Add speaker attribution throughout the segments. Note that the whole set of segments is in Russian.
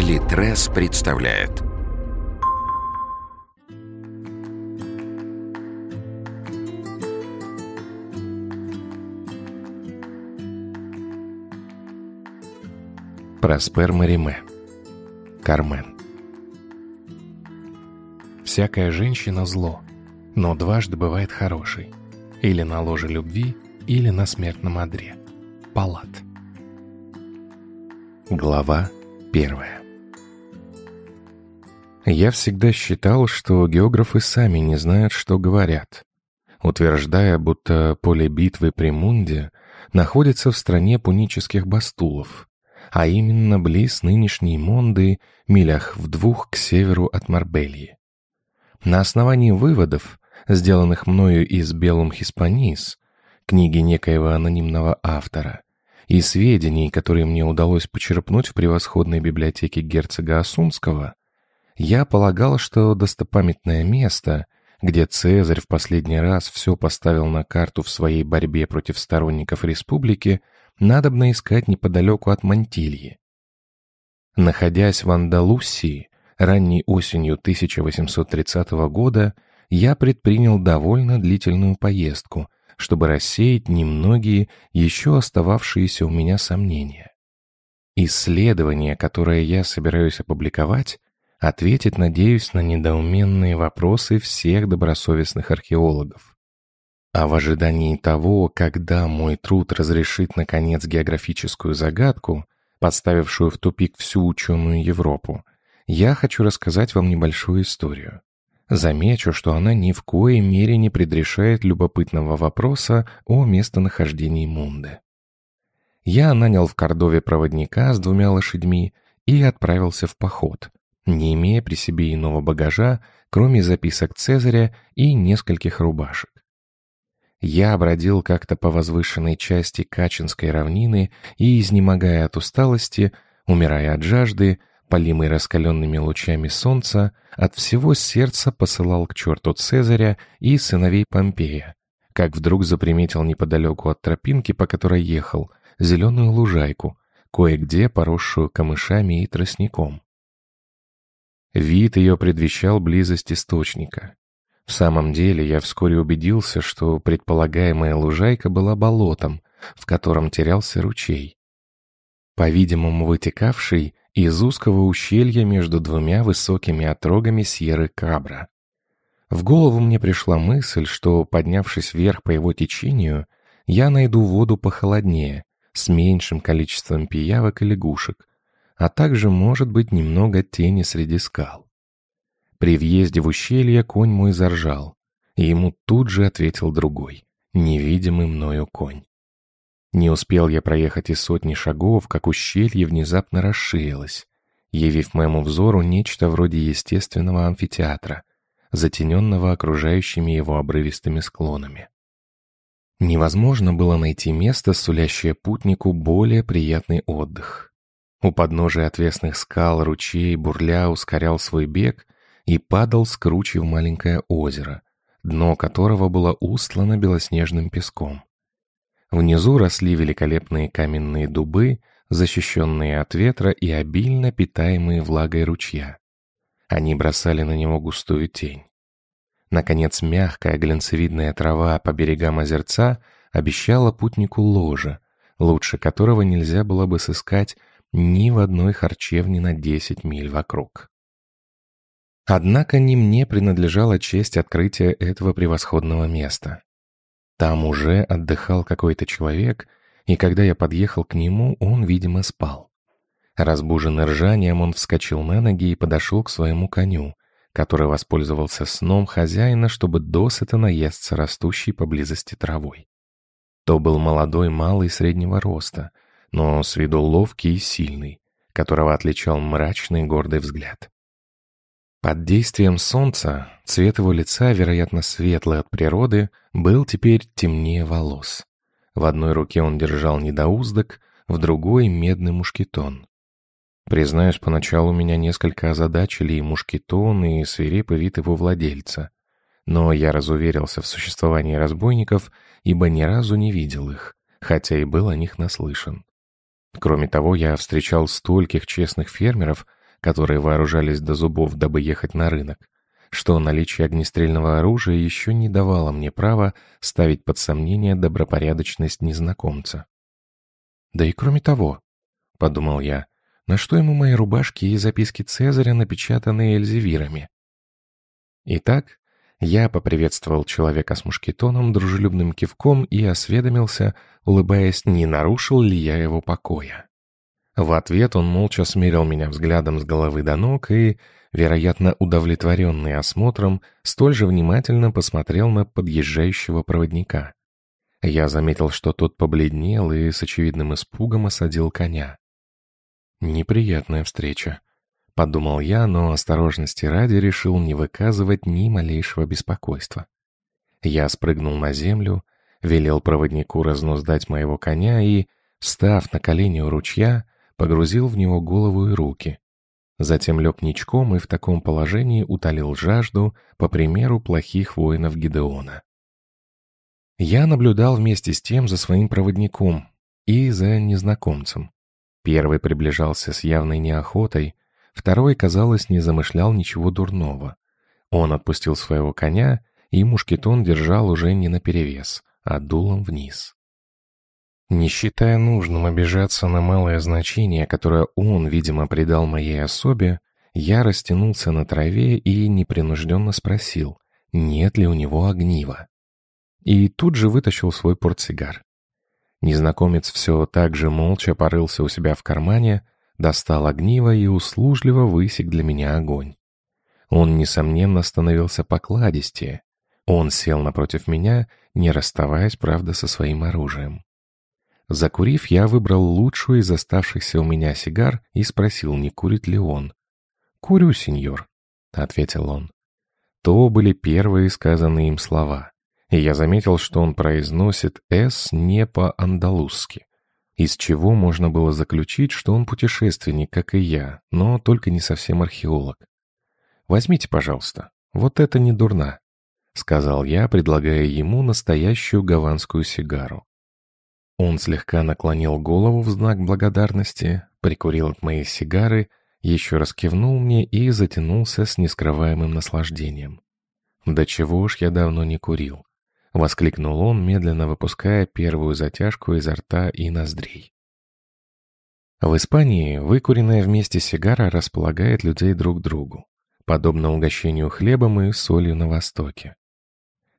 Speaker 1: Литрес представляет
Speaker 2: Проспер Мариме Кармен Всякая женщина зло, но дважды бывает хорошей. Или на ложе любви, или на смертном одре. Палат. Глава первая. Я всегда считал, что географы сами не знают, что говорят, утверждая, будто поле битвы при Мунде находится в стране пунических бастулов, а именно близ нынешней Монды, милях в двух к северу от Марбельи. На основании выводов, сделанных мною из «Белум Хиспанис», книги некоего анонимного автора, и сведений, которые мне удалось почерпнуть в превосходной библиотеке герцога Осумского, я полагал, что достопамятное место, где Цезарь в последний раз все поставил на карту в своей борьбе против сторонников республики, надобно искать неподалеку от Мантильи. Находясь в Андалусии, ранней осенью 1830 года, я предпринял довольно длительную поездку, чтобы рассеять немногие еще остававшиеся у меня сомнения. Исследование, которое я собираюсь опубликовать, ответит, надеюсь, на недоуменные вопросы всех добросовестных археологов. А в ожидании того, когда мой труд разрешит, наконец, географическую загадку, поставившую в тупик всю ученую Европу, я хочу рассказать вам небольшую историю. Замечу, что она ни в коей мере не предрешает любопытного вопроса о местонахождении Мунды. Я нанял в Кордове проводника с двумя лошадьми и отправился в поход, не имея при себе иного багажа, кроме записок Цезаря и нескольких рубашек. Я бродил как-то по возвышенной части Качинской равнины и, изнемогая от усталости, умирая от жажды, полимый раскаленными лучами солнца, от всего сердца посылал к черту Цезаря и сыновей Помпея, как вдруг заприметил неподалеку от тропинки, по которой ехал, зеленую лужайку, кое-где поросшую камышами и тростником. Вид ее предвещал близость источника. В самом деле я вскоре убедился, что предполагаемая лужайка была болотом, в котором терялся ручей. По-видимому, вытекавший из узкого ущелья между двумя высокими отрогами Сьерры Кабра. В голову мне пришла мысль, что, поднявшись вверх по его течению, я найду воду похолоднее, с меньшим количеством пиявок и лягушек, а также, может быть, немного тени среди скал. При въезде в ущелье конь мой заржал, и ему тут же ответил другой, невидимый мною конь. Не успел я проехать и сотни шагов, как ущелье внезапно расширилось, явив моему взору нечто вроде естественного амфитеатра, затененного окружающими его обрывистыми склонами. Невозможно было найти место, сулящее путнику более приятный отдых. У подножия отвесных скал ручей бурля ускорял свой бег — и падал с кручи в маленькое озеро, дно которого было устлано белоснежным песком. Внизу росли великолепные каменные дубы, защищенные от ветра и обильно питаемые влагой ручья. Они бросали на него густую тень. Наконец, мягкая глянцевидная трава по берегам озерца обещала путнику ложе, лучше которого нельзя было бы сыскать ни в одной харчевне на десять миль вокруг. Однако не мне принадлежала честь открытия этого превосходного места. Там уже отдыхал какой-то человек, и когда я подъехал к нему, он, видимо, спал. Разбуженный ржанием, он вскочил на ноги и подошел к своему коню, который воспользовался сном хозяина, чтобы досыта наесться растущей поблизости травой. То был молодой малый среднего роста, но с виду ловкий и сильный, которого отличал мрачный гордый взгляд. Под действием солнца цвет его лица, вероятно, светлый от природы, был теперь темнее волос. В одной руке он держал недоуздок, в другой — медный мушкетон. Признаюсь, поначалу меня несколько озадачили и мушкетон, и свирепый вид его владельца. Но я разуверился в существовании разбойников, ибо ни разу не видел их, хотя и был о них наслышан. Кроме того, я встречал стольких честных фермеров — которые вооружались до зубов, дабы ехать на рынок, что наличие огнестрельного оружия еще не давало мне права ставить под сомнение добропорядочность незнакомца. «Да и кроме того», — подумал я, — «на что ему мои рубашки и записки Цезаря, напечатанные Эльзевирами?» Итак, я поприветствовал человека с мушкетоном дружелюбным кивком и осведомился, улыбаясь, не нарушил ли я его покоя. В ответ он молча смерил меня взглядом с головы до ног и, вероятно, удовлетворенный осмотром, столь же внимательно посмотрел на подъезжающего проводника. Я заметил, что тот побледнел и с очевидным испугом осадил коня. «Неприятная встреча», — подумал я, но осторожности ради решил не выказывать ни малейшего беспокойства. Я спрыгнул на землю, велел проводнику разнуздать моего коня и, став на колени у ручья, погрузил в него голову и руки. Затем лег ничком и в таком положении утолил жажду, по примеру плохих воинов Гидеона. Я наблюдал вместе с тем за своим проводником и за незнакомцем. Первый приближался с явной неохотой, второй, казалось, не замышлял ничего дурного. Он отпустил своего коня, и мушкетон держал уже не наперевес, а дулом вниз. Не считая нужным обижаться на малое значение, которое он, видимо, придал моей особе, я растянулся на траве и непринужденно спросил, нет ли у него огнива. И тут же вытащил свой портсигар. Незнакомец все так же молча порылся у себя в кармане, достал огниво и услужливо высек для меня огонь. Он, несомненно, становился покладистее. Он сел напротив меня, не расставаясь, правда, со своим оружием. Закурив, я выбрал лучшую из оставшихся у меня сигар и спросил, не курит ли он. «Курю, сеньор», — ответил он. То были первые сказанные им слова, и я заметил, что он произносит «с» не по-андалузски, из чего можно было заключить, что он путешественник, как и я, но только не совсем археолог. «Возьмите, пожалуйста, вот это не дурна», — сказал я, предлагая ему настоящую гаванскую сигару. Он слегка наклонил голову в знак благодарности, прикурил от моей сигары, еще раз кивнул мне и затянулся с нескрываемым наслаждением. «Да чего уж я давно не курил!» — воскликнул он, медленно выпуская первую затяжку изо рта и ноздрей. В Испании выкуренная вместе сигара располагает людей друг к другу, подобно угощению хлебом и солью на Востоке.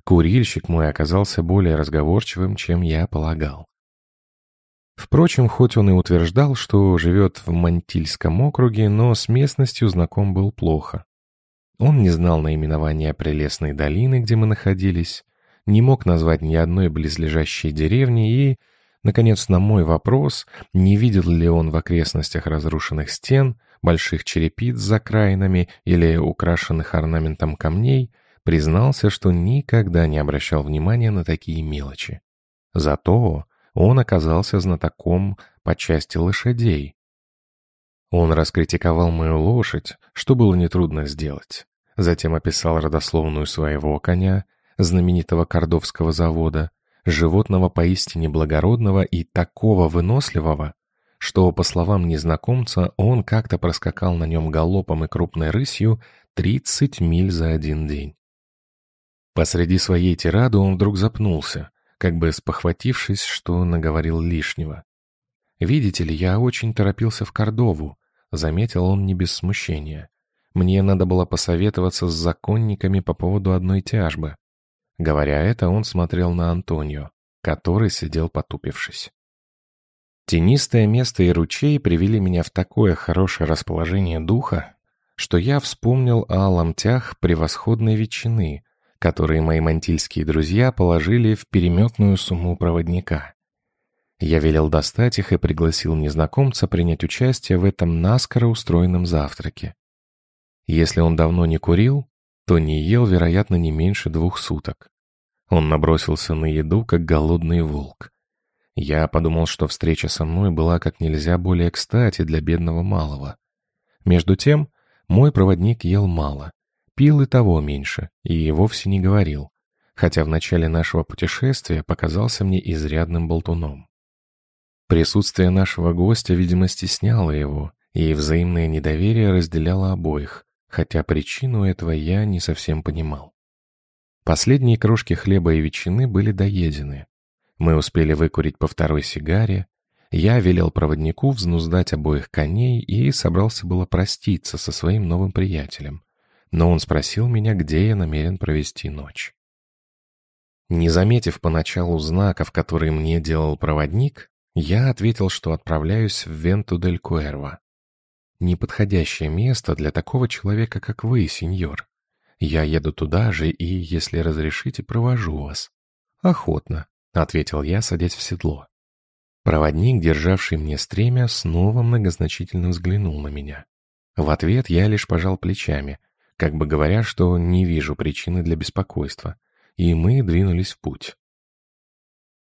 Speaker 2: Курильщик мой оказался более разговорчивым, чем я полагал. Впрочем, хоть он и утверждал, что живет в Мантильском округе, но с местностью знаком был плохо. Он не знал наименования прелестной долины, где мы находились, не мог назвать ни одной близлежащей деревни и, наконец, на мой вопрос, не видел ли он в окрестностях разрушенных стен, больших черепиц с закраинами или украшенных орнаментом камней, признался, что никогда не обращал внимания на такие мелочи. Зато он оказался знатоком по части лошадей. Он раскритиковал мою лошадь, что было нетрудно сделать. Затем описал родословную своего коня, знаменитого Кордовского завода, животного поистине благородного и такого выносливого, что, по словам незнакомца, он как-то проскакал на нем галопом и крупной рысью 30 миль за один день. Посреди своей тирады он вдруг запнулся, как бы спохватившись, что наговорил лишнего. «Видите ли, я очень торопился в Кордову», — заметил он не без смущения. «Мне надо было посоветоваться с законниками по поводу одной тяжбы». Говоря это, он смотрел на Антонио, который сидел потупившись. Тенистое место и ручей привели меня в такое хорошее расположение духа, что я вспомнил о ломтях превосходной ветчины, которые мои мантильские друзья положили в переметную сумму проводника. Я велел достать их и пригласил незнакомца принять участие в этом наскоро устроенном завтраке. Если он давно не курил, то не ел, вероятно, не меньше двух суток. Он набросился на еду, как голодный волк. Я подумал, что встреча со мной была как нельзя более кстати для бедного малого. Между тем, мой проводник ел мало, Пил и того меньше, и вовсе не говорил, хотя в начале нашего путешествия показался мне изрядным болтуном. Присутствие нашего гостя, видимо, стесняло его, и взаимное недоверие разделяло обоих, хотя причину этого я не совсем понимал. Последние крошки хлеба и ветчины были доедены. Мы успели выкурить по второй сигаре, я велел проводнику взнуздать обоих коней и собрался было проститься со своим новым приятелем. Но он спросил меня, где я намерен провести ночь. Не заметив поначалу знаков, которые мне делал проводник, я ответил, что отправляюсь в Венту-дель-Куэрво. Неподходящее место для такого человека, как вы, сеньор. Я еду туда же и, если разрешите, провожу вас. Охотно, — ответил я, садясь в седло. Проводник, державший мне стремя, снова многозначительно взглянул на меня. В ответ я лишь пожал плечами, как бы говоря, что не вижу причины для беспокойства, и мы двинулись в путь.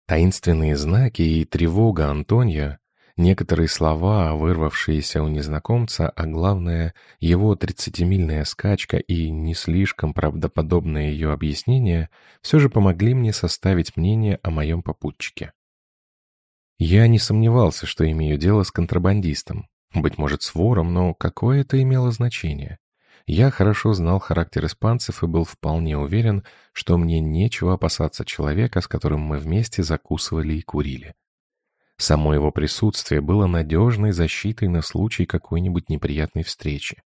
Speaker 2: Таинственные знаки и тревога Антония, некоторые слова, вырвавшиеся у незнакомца, а главное, его тридцатимильная скачка и не слишком правдоподобное ее объяснение, все же помогли мне составить мнение о моем попутчике. Я не сомневался, что имею дело с контрабандистом. Быть может, с вором, но какое это имело значение? Я хорошо знал характер испанцев и был вполне уверен, что мне нечего опасаться человека, с которым мы вместе закусывали и курили. Само его присутствие было надежной защитой на случай какой-нибудь неприятной встречи.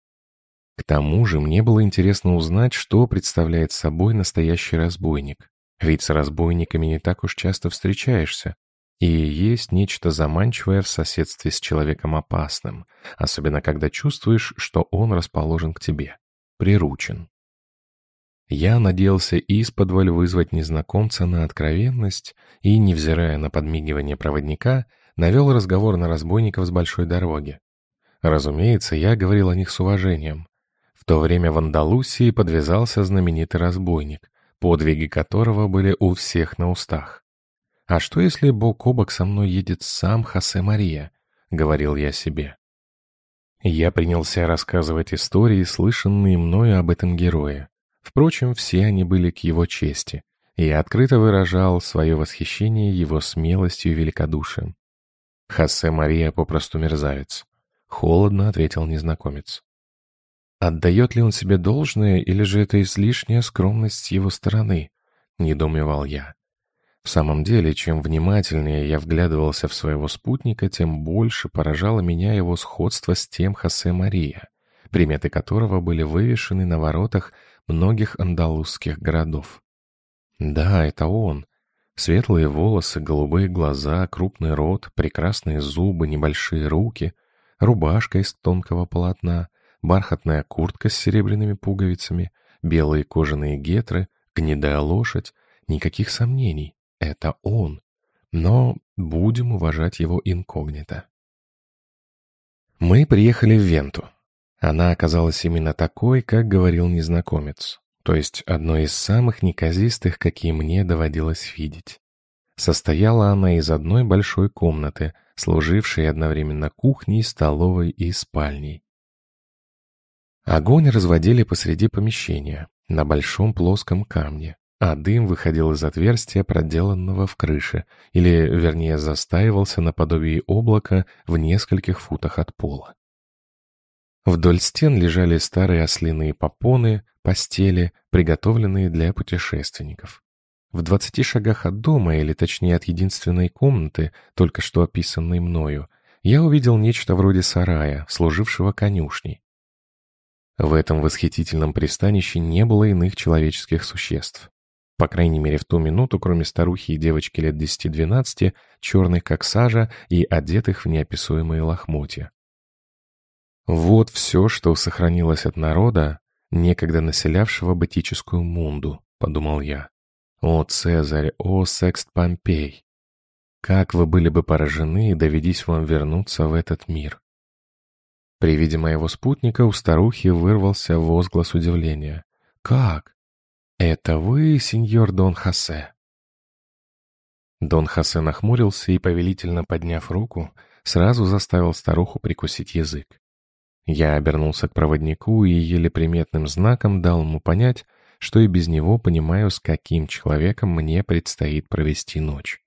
Speaker 2: К тому же мне было интересно узнать, что представляет собой настоящий разбойник. Ведь с разбойниками не так уж часто встречаешься, и есть нечто заманчивое в соседстве с человеком опасным, особенно когда чувствуешь, что он расположен к тебе, приручен. Я надеялся исподволь вызвать незнакомца на откровенность и, невзирая на подмигивание проводника, навел разговор на разбойников с большой дороги. Разумеется, я говорил о них с уважением. В то время в Андалусии подвязался знаменитый разбойник, подвиги которого были у всех на устах. «А что, если бок о бок со мной едет сам Хосе Мария?» — говорил я себе. Я принялся рассказывать истории, слышанные мною об этом герое. Впрочем, все они были к его чести, и открыто выражал свое восхищение его смелостью и великодушием. «Хосе Мария попросту мерзавец», — холодно ответил незнакомец. «Отдает ли он себе должное, или же это излишняя скромность его стороны?» — недоумевал я. В самом деле, чем внимательнее я вглядывался в своего спутника, тем больше поражало меня его сходство с тем Хосе Мария, приметы которого были вывешены на воротах многих андалузских городов. Да, это он. Светлые волосы, голубые глаза, крупный рот, прекрасные зубы, небольшие руки, рубашка из тонкого полотна, бархатная куртка с серебряными пуговицами, белые кожаные гетры, гнедая лошадь, никаких сомнений. Это он. Но будем уважать его инкогнито. Мы приехали в Венту. Она оказалась именно такой, как говорил незнакомец, то есть одной из самых неказистых, какие мне доводилось видеть. Состояла она из одной большой комнаты, служившей одновременно кухней, столовой и спальней. Огонь разводили посреди помещения, на большом плоском камне а дым выходил из отверстия, проделанного в крыше, или, вернее, застаивался наподобие облака в нескольких футах от пола. Вдоль стен лежали старые ослиные попоны, постели, приготовленные для путешественников. В двадцати шагах от дома, или точнее от единственной комнаты, только что описанной мною, я увидел нечто вроде сарая, служившего конюшней. В этом восхитительном пристанище не было иных человеческих существ. По крайней мере, в ту минуту, кроме старухи и девочки лет 10-12, черных как сажа и одетых в неописуемые лохмотья. Вот все, что сохранилось от народа, некогда населявшего батическую мунду, подумал я. О, Цезарь, о, Секст Помпей! Как вы были бы поражены, доведись вам вернуться в этот мир. При виде моего спутника у старухи вырвался возглас удивления. «Как? «Это вы, сеньор Дон Хосе?» Дон Хосе нахмурился и, повелительно подняв руку, сразу заставил старуху прикусить язык. Я обернулся к проводнику и еле приметным знаком дал ему понять, что и без него понимаю, с каким человеком мне предстоит провести ночь.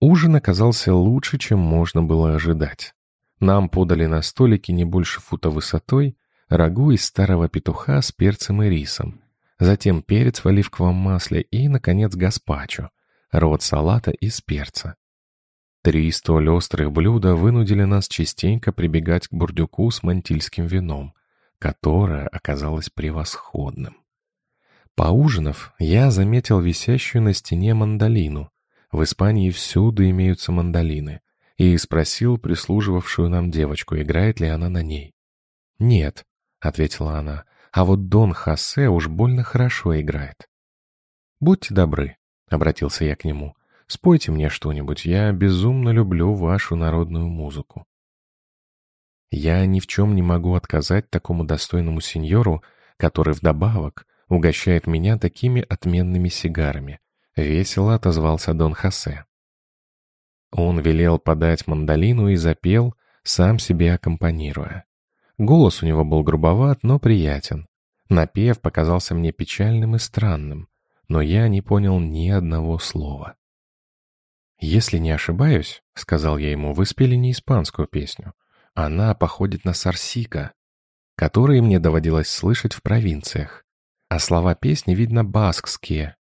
Speaker 2: Ужин оказался лучше, чем можно было ожидать. Нам подали на столике не больше фута высотой рагу из старого петуха с перцем и рисом, затем перец в оливковом масле и, наконец, гаспачо, рот салата из перца. Три столь острых блюда вынудили нас частенько прибегать к бурдюку с мантильским вином, которое оказалось превосходным. Поужинав, я заметил висящую на стене мандолину. В Испании всюду имеются мандолины. И спросил прислуживавшую нам девочку, играет ли она на ней. «Нет», — ответила она, — «а вот Дон Хосе уж больно хорошо играет». «Будьте добры», — обратился я к нему, — «спойте мне что-нибудь, я безумно люблю вашу народную музыку». Я ни в чем не могу отказать такому достойному сеньору, который вдобавок угощает меня такими отменными сигарами», — весело отозвался Дон Хосе. Он велел подать мандолину и запел, сам себе аккомпанируя. Голос у него был грубоват, но приятен. Напев показался мне печальным и странным, но я не понял ни одного слова. «Если не ошибаюсь, — сказал я ему, — вы спели не испанскую песню. Она походит на сарсика, которые мне доводилось слышать в провинциях а слова песни, видно, баскские.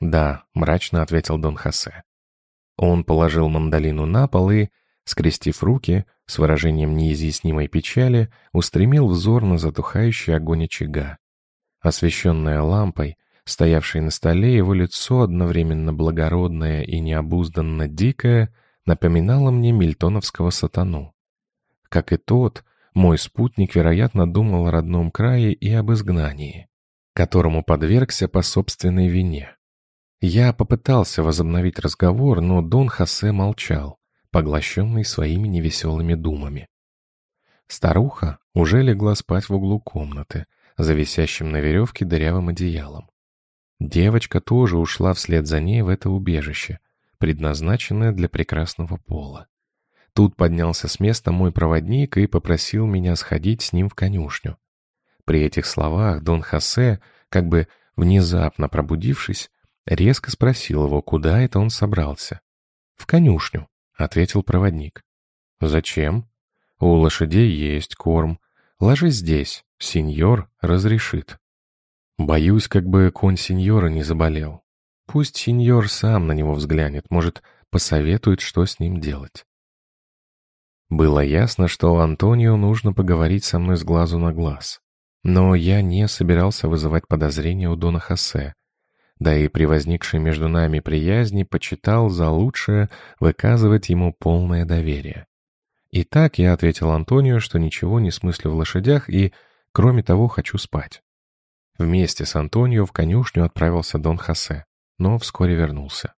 Speaker 2: «Да», — мрачно ответил Дон Хосе. Он положил мандолину на пол и, скрестив руки, с выражением неизъяснимой печали, устремил взор на затухающий огонь очага. Освещенное лампой, стоявшей на столе, его лицо, одновременно благородное и необузданно дикое, напоминало мне мильтоновского сатану. Как и тот, мой спутник, вероятно, думал о родном крае и об изгнании которому подвергся по собственной вине. Я попытался возобновить разговор, но Дон Хосе молчал, поглощенный своими невеселыми думами. Старуха уже легла спать в углу комнаты, за висящим на веревке дырявым одеялом. Девочка тоже ушла вслед за ней в это убежище, предназначенное для прекрасного пола. Тут поднялся с места мой проводник и попросил меня сходить с ним в конюшню. При этих словах Дон Хосе, как бы внезапно пробудившись, резко спросил его, куда это он собрался. «В конюшню», — ответил проводник. «Зачем?» «У лошадей есть корм. Ложись здесь, сеньор разрешит». Боюсь, как бы конь сеньора не заболел. Пусть сеньор сам на него взглянет, может, посоветует, что с ним делать. Было ясно, что Антонио нужно поговорить со мной с глазу на глаз. Но я не собирался вызывать подозрения у Дона Хосе, да и при возникшей между нами приязни почитал за лучшее выказывать ему полное доверие. И так я ответил Антонию, что ничего не смыслю в лошадях и, кроме того, хочу спать. Вместе с Антонио в конюшню отправился Дон Хосе, но вскоре вернулся.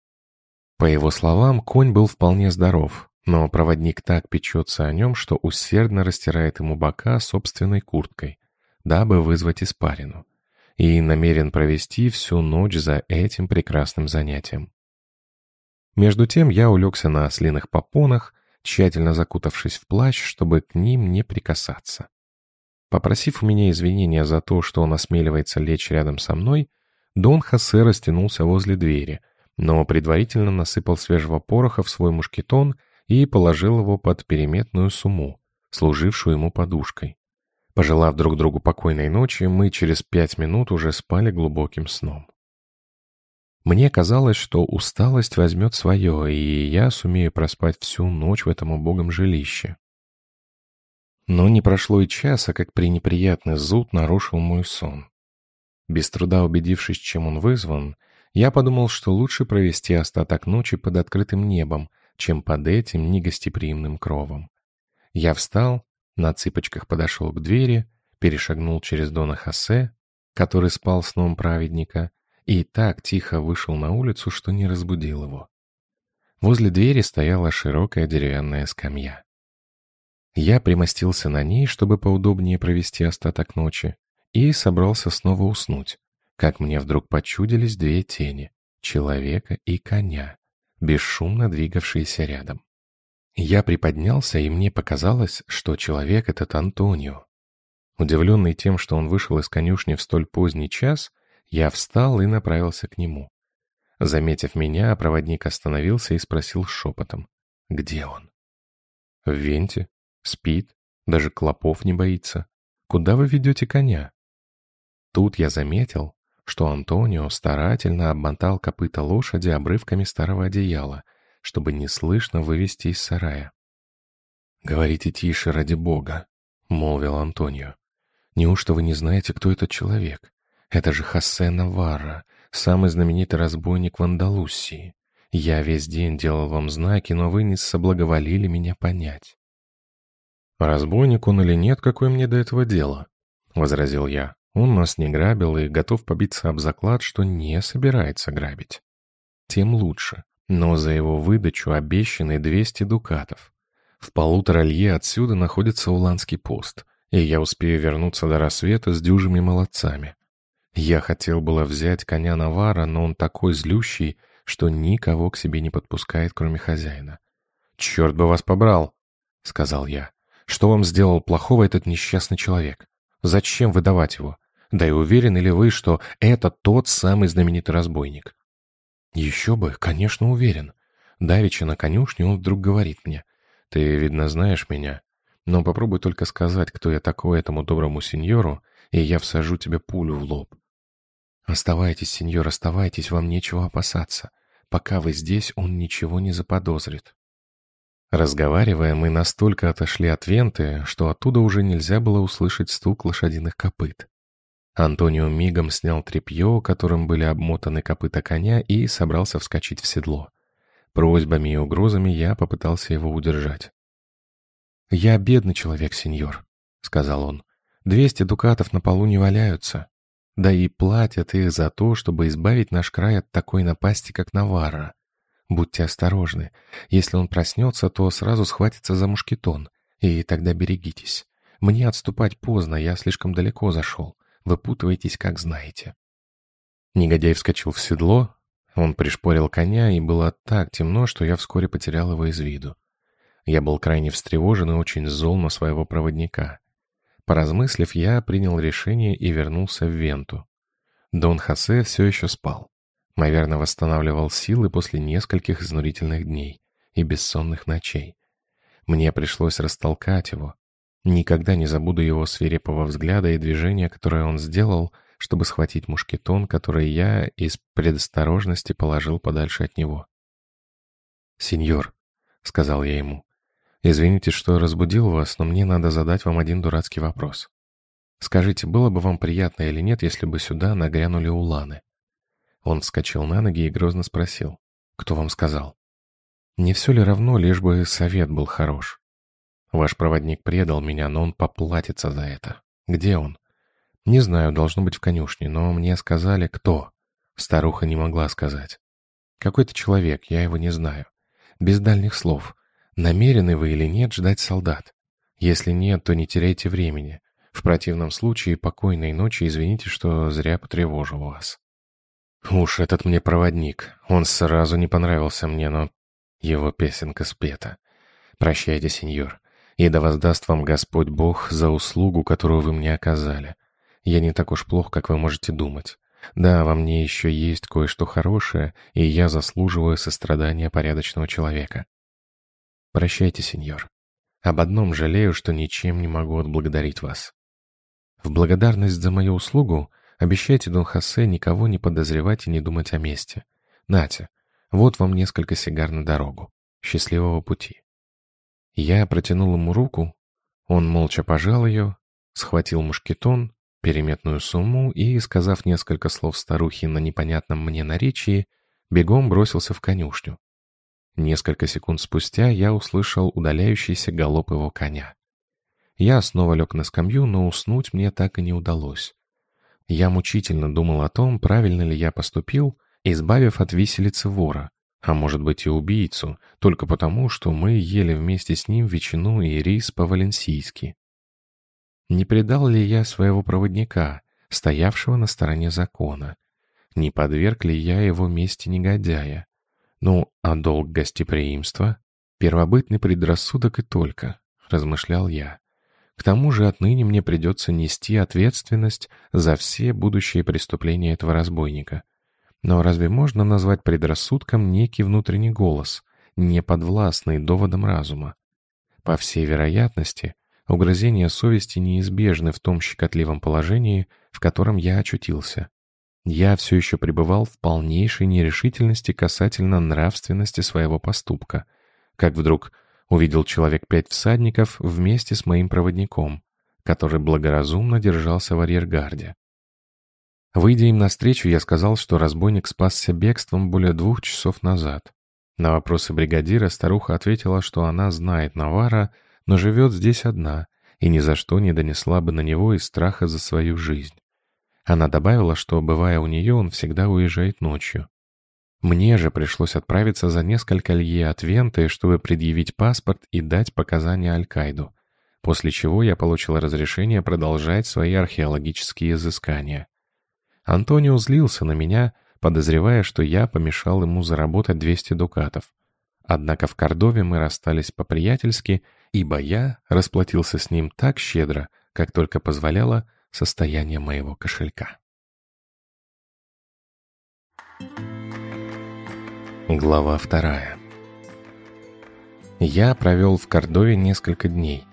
Speaker 2: По его словам, конь был вполне здоров, но проводник так печется о нем, что усердно растирает ему бока собственной курткой, дабы вызвать испарину, и намерен провести всю ночь за этим прекрасным занятием. Между тем я улегся на ослиных попонах, тщательно закутавшись в плащ, чтобы к ним не прикасаться. Попросив у меня извинения за то, что он осмеливается лечь рядом со мной, Дон Хосе растянулся возле двери, но предварительно насыпал свежего пороха в свой мушкетон и положил его под переметную сумму, служившую ему подушкой. Пожелав друг другу покойной ночи, мы через пять минут уже спали глубоким сном. Мне казалось, что усталость возьмет свое, и я сумею проспать всю ночь в этом убогом жилище. Но не прошло и часа, как пренеприятный зуд нарушил мой сон. Без труда убедившись, чем он вызван, я подумал, что лучше провести остаток ночи под открытым небом, чем под этим негостеприимным кровом. Я встал на цыпочках подошел к двери, перешагнул через Дона Хосе, который спал сном праведника, и так тихо вышел на улицу, что не разбудил его. Возле двери стояла широкая деревянная скамья. Я примостился на ней, чтобы поудобнее провести остаток ночи, и собрался снова уснуть, как мне вдруг почудились две тени — человека и коня, бесшумно двигавшиеся рядом. Я приподнялся, и мне показалось, что человек этот Антонио. Удивленный тем, что он вышел из конюшни в столь поздний час, я встал и направился к нему. Заметив меня, проводник остановился и спросил шепотом, где он. В венте? Спит? Даже клопов не боится? Куда вы ведете коня?» Тут я заметил, что Антонио старательно обмотал копыта лошади обрывками старого одеяла, чтобы не слышно вывести из сарая. «Говорите тише, ради бога», — молвил Антонио. «Неужто вы не знаете, кто этот человек? Это же Хосе Наварра, самый знаменитый разбойник в Андалусии. Я весь день делал вам знаки, но вы не соблаговолили меня понять». «Разбойник он или нет, какое мне до этого дело?» — возразил я. «Он нас не грабил и готов побиться об заклад, что не собирается грабить. Тем лучше, но за его выдачу обещаны 200 дукатов. В полутора лье отсюда находится Уланский пост, и я успею вернуться до рассвета с дюжими молодцами. Я хотел было взять коня Навара, но он такой злющий, что никого к себе не подпускает, кроме хозяина. «Черт бы вас побрал!» — сказал я. «Что вам сделал плохого этот несчастный человек? Зачем выдавать его? Да и уверены ли вы, что это тот самый знаменитый разбойник?» «Еще бы, конечно, уверен. Давеча на конюшне он вдруг говорит мне, ты, видно, знаешь меня. Но попробуй только сказать, кто я такой этому доброму сеньору, и я всажу тебе пулю в лоб. Оставайтесь, сеньор, оставайтесь, вам нечего опасаться. Пока вы здесь, он ничего не заподозрит. Разговаривая, мы настолько отошли от венты, что оттуда уже нельзя было услышать стук лошадиных копыт. Антонио мигом снял тряпье, которым были обмотаны копыта коня, и собрался вскочить в седло. Просьбами и угрозами я попытался его удержать. «Я бедный человек, сеньор», — сказал он. «Двести дукатов на полу не валяются. Да и платят их за то, чтобы избавить наш край от такой напасти, как Наварра. Будьте осторожны. Если он проснется, то сразу схватится за мушкетон, и тогда берегитесь. Мне отступать поздно, я слишком далеко зашел. Выпутывайтесь, как знаете». Негодяй вскочил в седло, он пришпорил коня, и было так темно, что я вскоре потерял его из виду. Я был крайне встревожен и очень зол на своего проводника. Поразмыслив, я принял решение и вернулся в Венту. Дон Хосе все еще спал. Наверное, восстанавливал силы после нескольких изнурительных дней и бессонных ночей. Мне пришлось растолкать его. Никогда не забуду его свирепого взгляда и движения, которое он сделал — чтобы схватить мушкетон, который я из предосторожности положил подальше от него. «Сеньор», — сказал я ему, — «извините, что разбудил вас, но мне надо задать вам один дурацкий вопрос. Скажите, было бы вам приятно или нет, если бы сюда нагрянули уланы?» Он вскочил на ноги и грозно спросил, «Кто вам сказал?» «Не все ли равно, лишь бы совет был хорош? Ваш проводник предал меня, но он поплатится за это. Где он?» Не знаю, должно быть в конюшне, но мне сказали, кто. Старуха не могла сказать. Какой-то человек, я его не знаю. Без дальних слов. Намерены вы или нет ждать солдат? Если нет, то не теряйте времени. В противном случае покойной ночи извините, что зря потревожил вас. Уж этот мне проводник. Он сразу не понравился мне, но его песенка спета. Прощайте, сеньор, и да воздаст вам Господь Бог за услугу, которую вы мне оказали. Я не так уж плох, как вы можете думать. Да, во мне еще есть кое-что хорошее, и я заслуживаю сострадания порядочного человека. Прощайте, сеньор. Об одном жалею, что ничем не могу отблагодарить вас. В благодарность за мою услугу обещайте Дон Хосе никого не подозревать и не думать о мести. Натя, вот вам несколько сигар на дорогу. Счастливого пути. Я протянул ему руку, он молча пожал ее, схватил мушкетон переметную сумму и, сказав несколько слов старухи на непонятном мне наречии, бегом бросился в конюшню. Несколько секунд спустя я услышал удаляющийся галоп его коня. Я снова лег на скамью, но уснуть мне так и не удалось. Я мучительно думал о том, правильно ли я поступил, избавив от виселицы вора, а может быть и убийцу, только потому, что мы ели вместе с ним ветчину и рис по-валенсийски. Не предал ли я своего проводника, стоявшего на стороне закона? Не подверг ли я его мести негодяя? Ну, а долг гостеприимства? Первобытный предрассудок и только, размышлял я. К тому же отныне мне придется нести ответственность за все будущие преступления этого разбойника. Но разве можно назвать предрассудком некий внутренний голос, не подвластный доводам разума? По всей вероятности, угрызения совести неизбежны в том щекотливом положении, в котором я очутился. Я все еще пребывал в полнейшей нерешительности касательно нравственности своего поступка, как вдруг увидел человек пять всадников вместе с моим проводником, который благоразумно держался в арьергарде. Выйдя им навстречу, я сказал, что разбойник спасся бегством более двух часов назад. На вопросы бригадира старуха ответила, что она знает Навара, но живет здесь одна и ни за что не донесла бы на него из страха за свою жизнь. Она добавила, что, бывая у нее, он всегда уезжает ночью. Мне же пришлось отправиться за несколько лье от Венты, чтобы предъявить паспорт и дать показания Аль-Каиду, после чего я получил разрешение продолжать свои археологические изыскания. Антонио злился на меня, подозревая, что я помешал ему заработать 200 дукатов. Однако в Кордове мы расстались по-приятельски, ибо я расплатился с ним так щедро, как только позволяло состояние моего кошелька. Глава вторая. Я провел в Кордове несколько дней.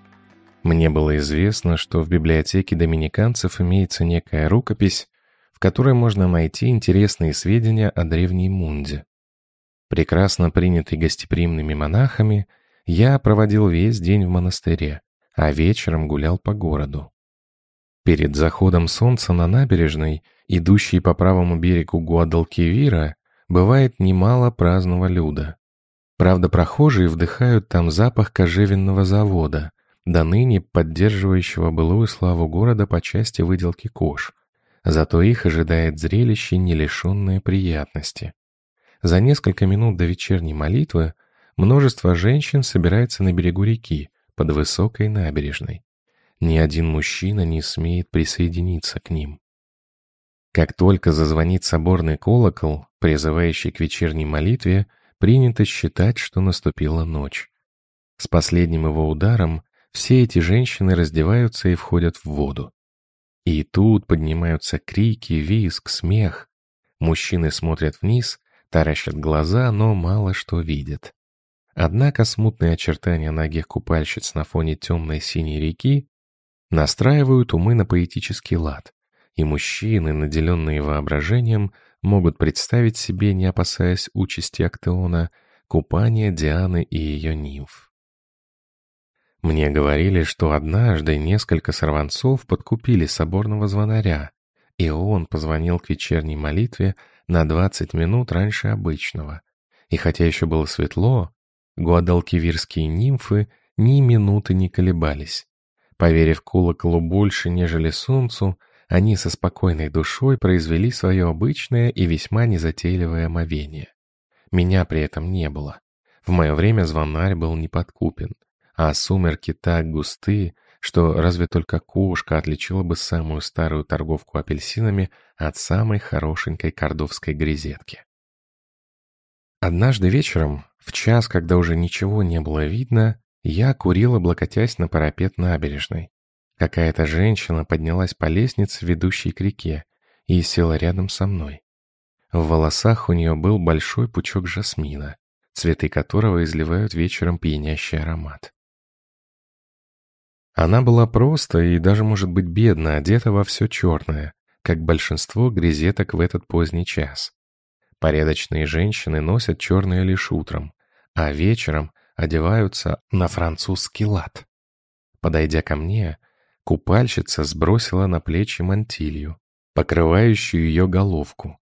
Speaker 2: Мне было известно, что в библиотеке доминиканцев имеется некая рукопись, в которой можно найти интересные сведения о древней Мунде. Прекрасно принятый гостеприимными монахами, я проводил весь день в монастыре, а вечером гулял по городу. Перед заходом солнца на набережной, идущей по правому берегу Гуадалкивира, бывает немало праздного люда. Правда, прохожие вдыхают там запах кожевенного завода, до ныне поддерживающего былую славу города по части выделки кож, Зато их ожидает зрелище, не лишенное приятности. За несколько минут до вечерней молитвы множество женщин собирается на берегу реки, под высокой набережной. Ни один мужчина не смеет присоединиться к ним. Как только зазвонит соборный колокол, призывающий к вечерней молитве, принято считать, что наступила ночь. С последним его ударом все эти женщины раздеваются и входят в воду. И тут поднимаются крики, визг, смех. Мужчины смотрят вниз, таращат глаза, но мало что видят. Однако смутные очертания ногих купальщиц на фоне темной синей реки настраивают умы на поэтический лад, и мужчины, наделенные воображением, могут представить себе, не опасаясь участи Актеона, купание Дианы и ее нимф. Мне говорили, что однажды несколько сорванцов подкупили соборного звонаря, и он позвонил к вечерней молитве на 20 минут раньше обычного. И хотя еще было светло, гуадалкивирские нимфы ни минуты не колебались. Поверив колоколу больше, нежели солнцу, они со спокойной душой произвели свое обычное и весьма незатейливое омовение. Меня при этом не было. В мое время звонарь был неподкупен а сумерки так густы, что разве только кошка отличила бы самую старую торговку апельсинами от самой хорошенькой кордовской грезетки. Однажды вечером, в час, когда уже ничего не было видно, я курил, облокотясь на парапет набережной. Какая-то женщина поднялась по лестнице, ведущей к реке, и села рядом со мной. В волосах у нее был большой пучок жасмина, цветы которого изливают вечером пьянящий аромат. Она была просто и даже, может быть, бедно одета во все черное, как большинство грезеток в этот поздний час. Порядочные женщины носят черное лишь утром, а вечером одеваются на французский лад. Подойдя ко мне, купальщица сбросила на плечи мантилью, покрывающую ее головку,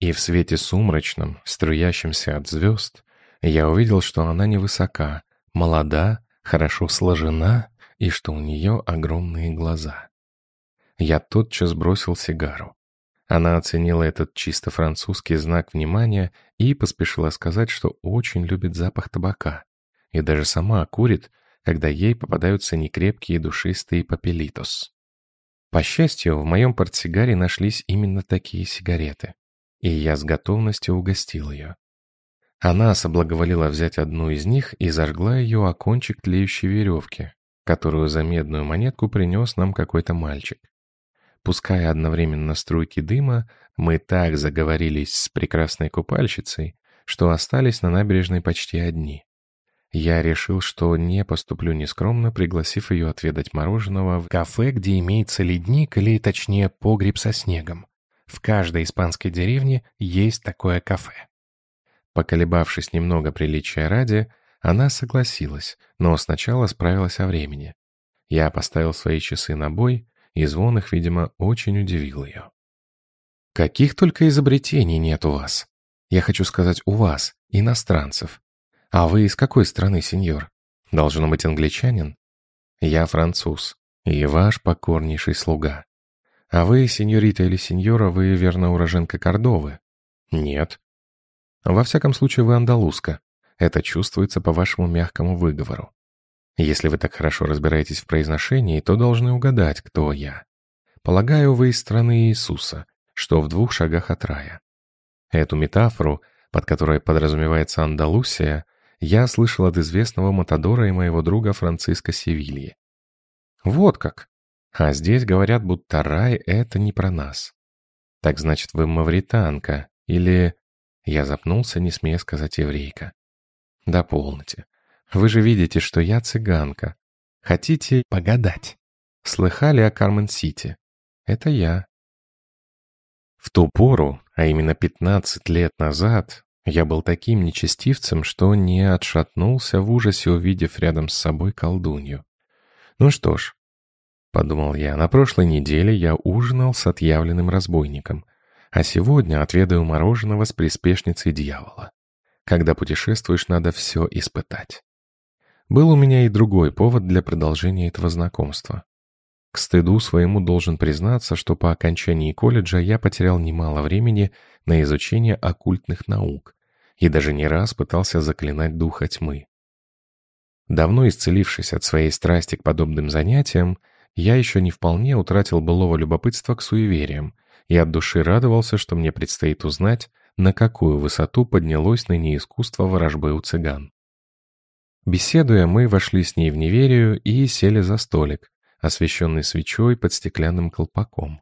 Speaker 2: и в свете сумрачном, струящемся от звезд, я увидел, что она невысока, молода, хорошо сложена и что у нее огромные глаза. Я тотчас бросил сигару. Она оценила этот чисто французский знак внимания и поспешила сказать, что очень любит запах табака, и даже сама курит, когда ей попадаются некрепкие душистые папелитос. По счастью, в моем портсигаре нашлись именно такие сигареты, и я с готовностью угостил ее. Она соблаговолила взять одну из них и зажгла ее о кончик тлеющей веревки, которую за медную монетку принес нам какой-то мальчик. Пуская одновременно струйки дыма, мы так заговорились с прекрасной купальщицей, что остались на набережной почти одни. Я решил, что не поступлю нескромно, пригласив ее отведать мороженого в кафе, где имеется ледник или, точнее, погреб со снегом. В каждой испанской деревне есть такое кафе. Поколебавшись немного приличия ради, она согласилась, но сначала справилась о времени. Я поставил свои часы на бой, и звон их, видимо, очень удивил ее. «Каких только изобретений нет у вас. Я хочу сказать, у вас, иностранцев. «А вы из какой страны, сеньор? Должно быть англичанин?» «Я француз, и ваш покорнейший слуга. А вы, сеньорита или сеньора, вы, верно, уроженка Кордовы?» «Нет». «Во всяком случае, вы андалузка. Это чувствуется по вашему мягкому выговору. Если вы так хорошо разбираетесь в произношении, то должны угадать, кто я. Полагаю, вы из страны Иисуса, что в двух шагах от рая. Эту метафору, под которой подразумевается Андалусия, я слышал от известного Матадора и моего друга Франциско Севильи. Вот как. А здесь говорят, будто рай — это не про нас. Так значит, вы мавританка, или... Я запнулся, не смея сказать еврейка. Да полноте. Вы же видите, что я цыганка. Хотите погадать? Слыхали о Кармен-Сити? Это я. В ту пору, а именно 15 лет назад, я был таким нечестивцем, что не отшатнулся в ужасе, увидев рядом с собой колдунью. Ну что ж, подумал я, на прошлой неделе я ужинал с отъявленным разбойником, а сегодня отведаю мороженого с приспешницей дьявола. Когда путешествуешь, надо все испытать. Был у меня и другой повод для продолжения этого знакомства. К стыду своему должен признаться, что по окончании колледжа я потерял немало времени на изучение оккультных наук, и даже не раз пытался заклинать духа тьмы. Давно исцелившись от своей страсти к подобным занятиям, я еще не вполне утратил былого любопытства к суевериям и от души радовался, что мне предстоит узнать, на какую высоту поднялось ныне искусство ворожбы у цыган. Беседуя, мы вошли с ней в неверию и сели за столик, освещенный свечой под стеклянным колпаком.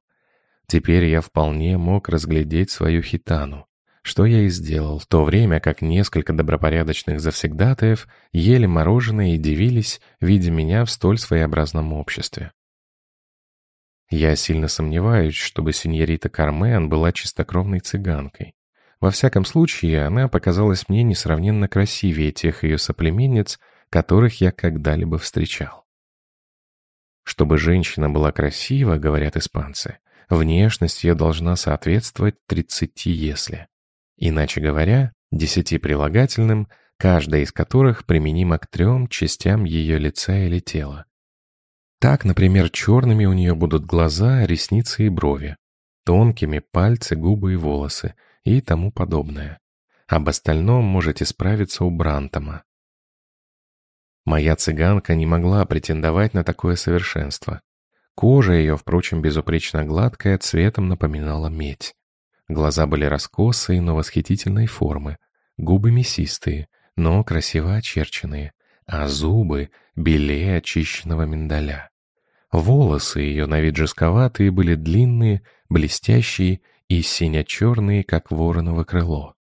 Speaker 2: Теперь я вполне мог разглядеть свою хитану, что я и сделал, в то время как несколько добропорядочных завсегдатаев ели мороженое и дивились, видя меня в столь своеобразном обществе. Я сильно сомневаюсь, чтобы сеньорита Кармен была чистокровной цыганкой. Во всяком случае, она показалась мне несравненно красивее тех ее соплеменниц, которых я когда-либо встречал. Чтобы женщина была красива, говорят испанцы, внешность ее должна соответствовать 30 если. Иначе говоря, десяти прилагательным, каждая из которых применима к трем частям ее лица или тела. Так, например, черными у нее будут глаза, ресницы и брови, тонкими пальцы, губы и волосы и тому подобное. Об остальном можете справиться у Брантома. Моя цыганка не могла претендовать на такое совершенство. Кожа ее, впрочем, безупречно гладкая, цветом напоминала медь. Глаза были раскосые, но восхитительной формы, губы мясистые, но красиво очерченные, а зубы белее очищенного миндаля. Волосы ее на вид жестковатые были длинные, блестящие и сине-черные, как вороново крыло.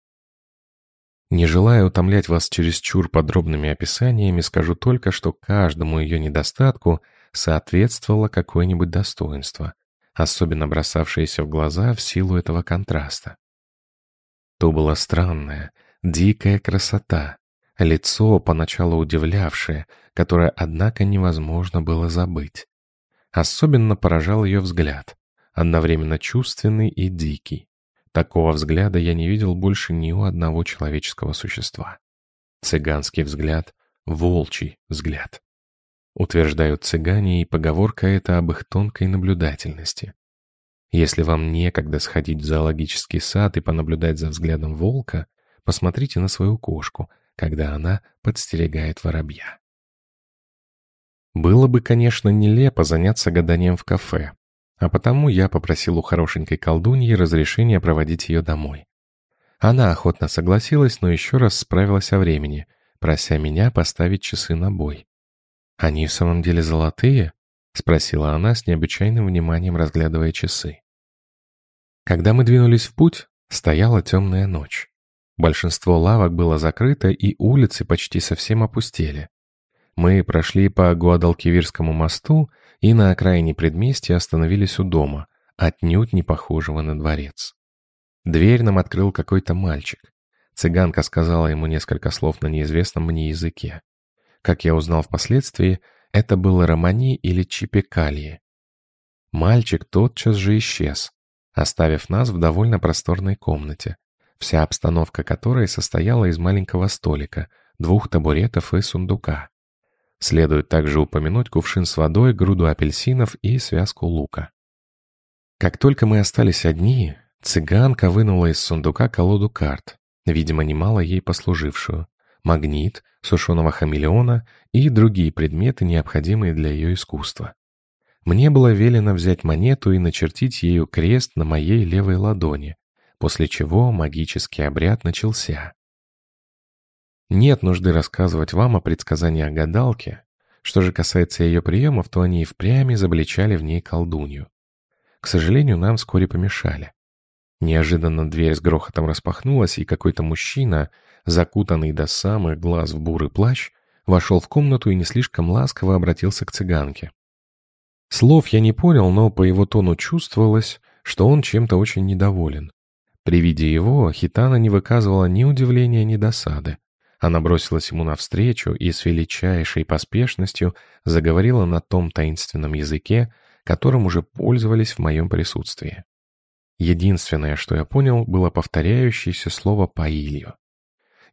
Speaker 2: Не желая утомлять вас чересчур подробными описаниями, скажу только, что каждому ее недостатку соответствовало какое-нибудь достоинство, особенно бросавшиеся в глаза в силу этого контраста. То была странная, дикая красота, лицо, поначалу удивлявшее, которое, однако, невозможно было забыть. Особенно поражал ее взгляд, одновременно чувственный и дикий. Такого взгляда я не видел больше ни у одного человеческого существа. Цыганский взгляд, волчий взгляд. Утверждают цыгане, и поговорка эта об их тонкой наблюдательности. Если вам некогда сходить в зоологический сад и понаблюдать за взглядом волка, посмотрите на свою кошку, когда она подстерегает воробья. Было бы, конечно, нелепо заняться гаданием в кафе, а потому я попросил у хорошенькой колдуньи разрешения проводить ее домой. Она охотно согласилась, но еще раз справилась о времени, прося меня поставить часы на бой. «Они в самом деле золотые?» — спросила она с необычайным вниманием, разглядывая часы. Когда мы двинулись в путь, стояла темная ночь. Большинство лавок было закрыто, и улицы почти совсем опустели. Мы прошли по Гуадалкивирскому мосту и на окраине предместья остановились у дома, отнюдь не похожего на дворец. Дверь нам открыл какой-то мальчик. Цыганка сказала ему несколько слов на неизвестном мне языке. Как я узнал впоследствии, это было Романи или Чипекалии. Мальчик тотчас же исчез, оставив нас в довольно просторной комнате, вся обстановка которой состояла из маленького столика, двух табуретов и сундука. Следует также упомянуть кувшин с водой, груду апельсинов и связку лука. Как только мы остались одни, цыганка вынула из сундука колоду карт, видимо, немало ей послужившую, магнит, сушеного хамелеона и другие предметы, необходимые для ее искусства. Мне было велено взять монету и начертить ею крест на моей левой ладони, после чего магический обряд начался. Нет нужды рассказывать вам о предсказаниях гадалки. Что же касается ее приемов, то они и впрямь изобличали в ней колдунью. К сожалению, нам вскоре помешали. Неожиданно дверь с грохотом распахнулась, и какой-то мужчина, закутанный до самых глаз в бурый плащ, вошел в комнату и не слишком ласково обратился к цыганке. Слов я не понял, но по его тону чувствовалось, что он чем-то очень недоволен. При виде его Хитана не выказывала ни удивления, ни досады. Она бросилась ему навстречу и с величайшей поспешностью заговорила на том таинственном языке, которым уже пользовались в моем присутствии. Единственное, что я понял, было повторяющееся слово «паилью».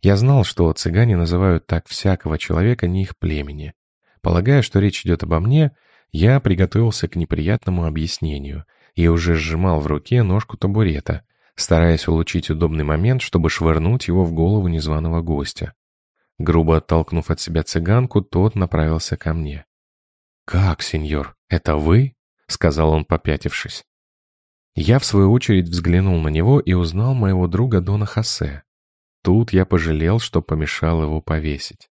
Speaker 2: Я знал, что цыгане называют так всякого человека не их племени. Полагая, что речь идет обо мне, я приготовился к неприятному объяснению и уже сжимал в руке ножку табурета, стараясь улучшить удобный момент, чтобы швырнуть его в голову незваного гостя. Грубо оттолкнув от себя цыганку, тот направился ко мне. «Как, сеньор, это вы?» — сказал он, попятившись. Я, в свою очередь, взглянул на него и узнал моего друга Дона Хосе. Тут я пожалел, что помешал его повесить.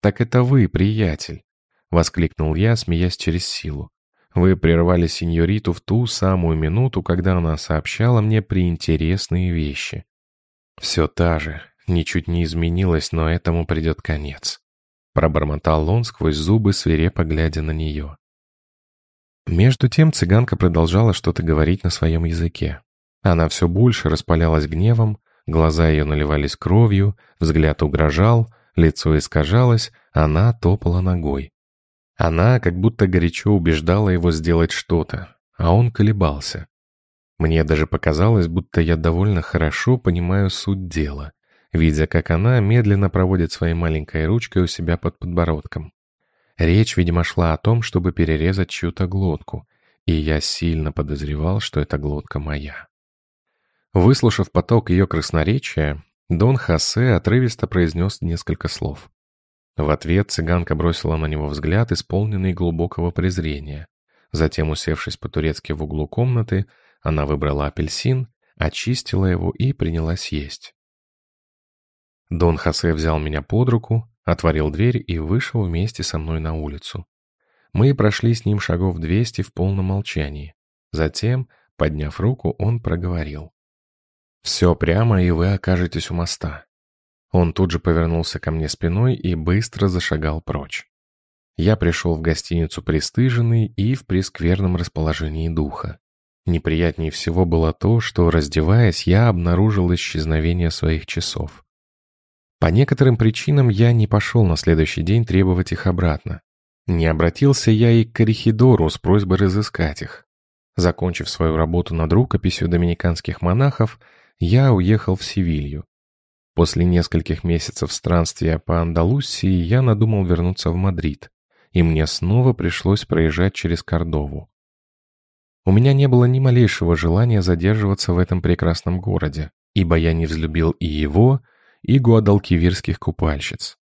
Speaker 2: «Так это вы, приятель!» — воскликнул я, смеясь через силу. «Вы прервали сеньориту в ту самую минуту, когда она сообщала мне приинтересные вещи. Все та же, ничуть не изменилась, но этому придет конец. Пробормотал он сквозь зубы, свирепо глядя на нее. Между тем цыганка продолжала что-то говорить на своем языке. Она все больше распалялась гневом, глаза ее наливались кровью, взгляд угрожал, лицо искажалось, она топала ногой. Она как будто горячо убеждала его сделать что-то, а он колебался. Мне даже показалось, будто я довольно хорошо понимаю суть дела, видя, как она медленно проводит своей маленькой ручкой у себя под подбородком. Речь, видимо, шла о том, чтобы перерезать чью-то глотку, и я сильно подозревал, что эта глотка моя. Выслушав поток ее красноречия, Дон Хосе отрывисто произнес несколько слов. В ответ цыганка бросила на него взгляд, исполненный глубокого презрения. Затем, усевшись по-турецки в углу комнаты, она выбрала апельсин, очистила его и принялась есть. Дон Хосе взял меня под руку, отворил дверь и вышел вместе со мной на улицу. Мы прошли с ним шагов двести в полном молчании. Затем, подняв руку, он проговорил. «Все прямо, и вы окажетесь у моста». Он тут же повернулся ко мне спиной и быстро зашагал прочь. Я пришел в гостиницу пристыженный и в прескверном расположении духа. Неприятнее всего было то, что, раздеваясь, я обнаружил исчезновение своих часов. По некоторым причинам я не пошел на следующий день требовать их обратно. Не обратился я и к Корихидору с просьбой разыскать их. Закончив свою работу над рукописью доминиканских монахов, я уехал в Севилью. После нескольких месяцев странствия по Андалусии я надумал вернуться в Мадрид, и мне снова пришлось проезжать через Кордову. У меня не было ни малейшего желания задерживаться в этом прекрасном городе, ибо я не взлюбил и его, и гуадалкивирских купальщиц.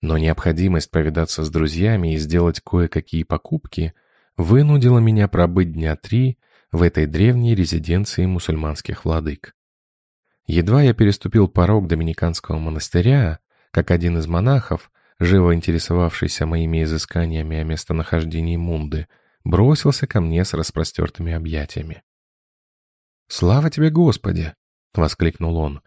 Speaker 2: Но необходимость повидаться с друзьями и сделать кое-какие покупки вынудила меня пробыть дня три в этой древней резиденции мусульманских владык. Едва я переступил порог доминиканского монастыря, как один из монахов, живо интересовавшийся моими изысканиями о местонахождении Мунды, бросился ко мне с распростертыми объятиями. «Слава тебе, Господи!» — воскликнул он.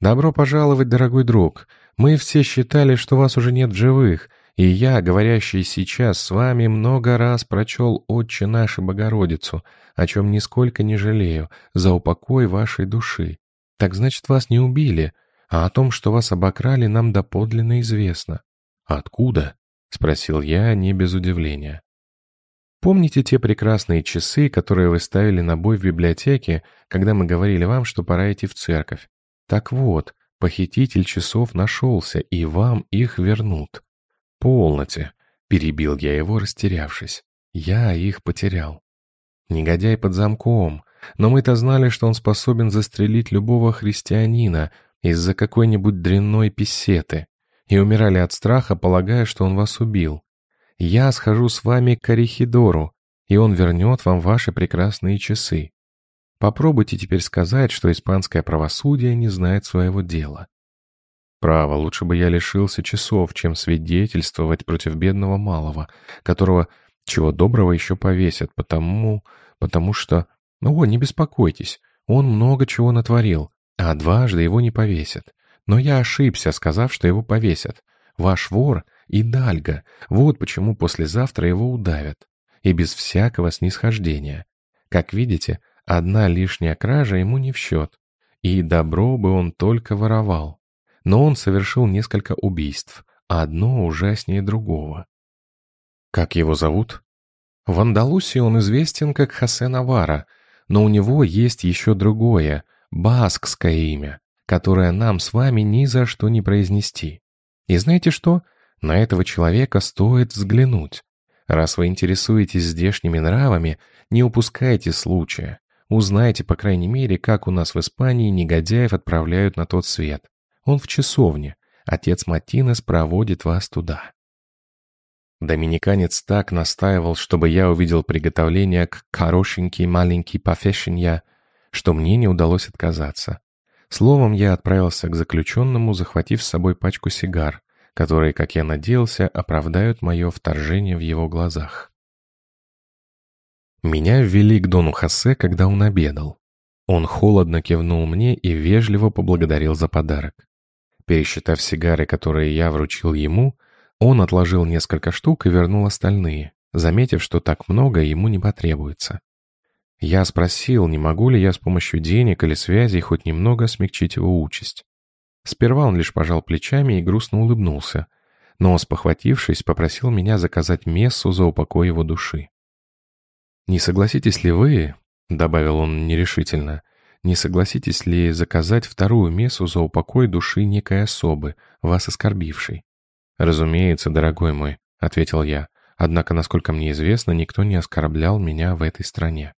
Speaker 2: «Добро пожаловать, дорогой друг. Мы все считали, что вас уже нет в живых, и я, говорящий сейчас с вами, много раз прочел «Отче наш» Богородицу, о чем нисколько не жалею, за упокой вашей души. Так значит, вас не убили, а о том, что вас обокрали, нам доподлинно известно». «Откуда?» — спросил я, не без удивления. Помните те прекрасные часы, которые вы ставили на бой в библиотеке, когда мы говорили вам, что пора идти в церковь? Так вот, похититель часов нашелся, и вам их вернут. «Полноте!» — перебил я его, растерявшись. «Я их потерял. Негодяй под замком, но мы-то знали, что он способен застрелить любого христианина из-за какой-нибудь дрянной писеты, и умирали от страха, полагая, что он вас убил. Я схожу с вами к Орихидору, и он вернет вам ваши прекрасные часы. Попробуйте теперь сказать, что испанское правосудие не знает своего дела. Право, лучше бы я лишился часов, чем свидетельствовать против бедного малого, которого, чего доброго, еще повесят, потому... потому что... Ну, о, не беспокойтесь, он много чего натворил, а дважды его не повесят. Но я ошибся, сказав, что его повесят. Ваш вор и Дальга, вот почему послезавтра его удавят. И без всякого снисхождения. Как видите, одна лишняя кража ему не в счет. И добро бы он только воровал но он совершил несколько убийств, а одно ужаснее другого. Как его зовут? В Андалусии он известен как Хосе Навара, но у него есть еще другое, баскское имя, которое нам с вами ни за что не произнести. И знаете что? На этого человека стоит взглянуть. Раз вы интересуетесь здешними нравами, не упускайте случая. Узнайте, по крайней мере, как у нас в Испании негодяев отправляют на тот свет. Он в часовне. Отец Матинес проводит вас туда. Доминиканец так настаивал, чтобы я увидел приготовление к хорошенький маленький пофешенья, что мне не удалось отказаться. Словом, я отправился к заключенному, захватив с собой пачку сигар, которые, как я надеялся, оправдают мое вторжение в его глазах. Меня ввели к Дону Хосе, когда он обедал. Он холодно кивнул мне и вежливо поблагодарил за подарок. Пересчитав сигары, которые я вручил ему, он отложил несколько штук и вернул остальные, заметив, что так много ему не потребуется. Я спросил, не могу ли я с помощью денег или связей хоть немного смягчить его участь. Сперва он лишь пожал плечами и грустно улыбнулся, но, спохватившись, попросил меня заказать мессу за упокой его души. «Не согласитесь ли вы, — добавил он нерешительно, не согласитесь ли заказать вторую мессу за упокой души некой особы, вас оскорбившей? «Разумеется, дорогой мой», — ответил я, однако, насколько мне известно, никто не оскорблял меня в этой стране.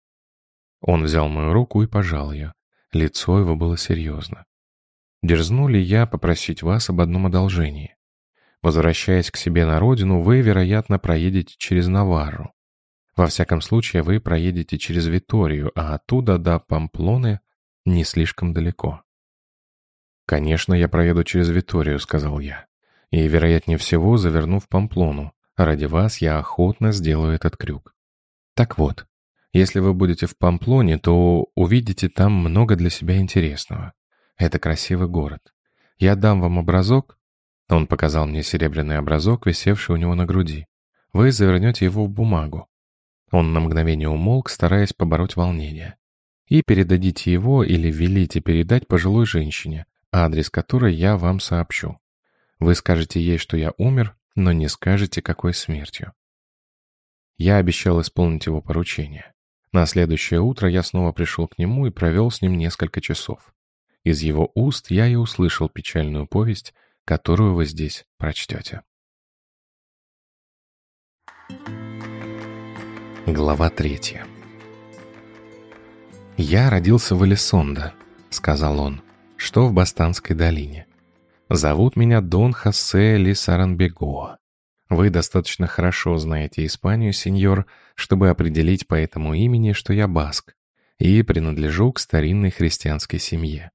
Speaker 2: Он взял мою руку и пожал ее. Лицо его было серьезно. «Дерзну ли я попросить вас об одном одолжении? Возвращаясь к себе на родину, вы, вероятно, проедете через Наварру. Во всяком случае, вы проедете через Виторию, а оттуда до Памплоны не слишком далеко. «Конечно, я проеду через Виторию», — сказал я. «И, вероятнее всего, заверну в Памплону. Ради вас я охотно сделаю этот крюк. Так вот, если вы будете в Памплоне, то увидите там много для себя интересного. Это красивый город. Я дам вам образок». Он показал мне серебряный образок, висевший у него на груди. Вы завернете его в бумагу. Он на мгновение умолк, стараясь побороть волнение и передадите его или велите передать пожилой женщине, адрес которой я вам сообщу. Вы скажете ей, что я умер, но не скажете, какой смертью. Я обещал исполнить его поручение. На следующее утро я снова пришел к нему и провел с ним несколько часов. Из его уст я и услышал печальную повесть, которую вы здесь прочтете. Глава третья «Я родился в Элисондо», — сказал он, — «что в Бастанской долине. Зовут меня Дон Хосе Лисаранбегоа. Вы достаточно хорошо знаете Испанию, сеньор, чтобы определить по этому имени, что я баск, и принадлежу к старинной христианской семье.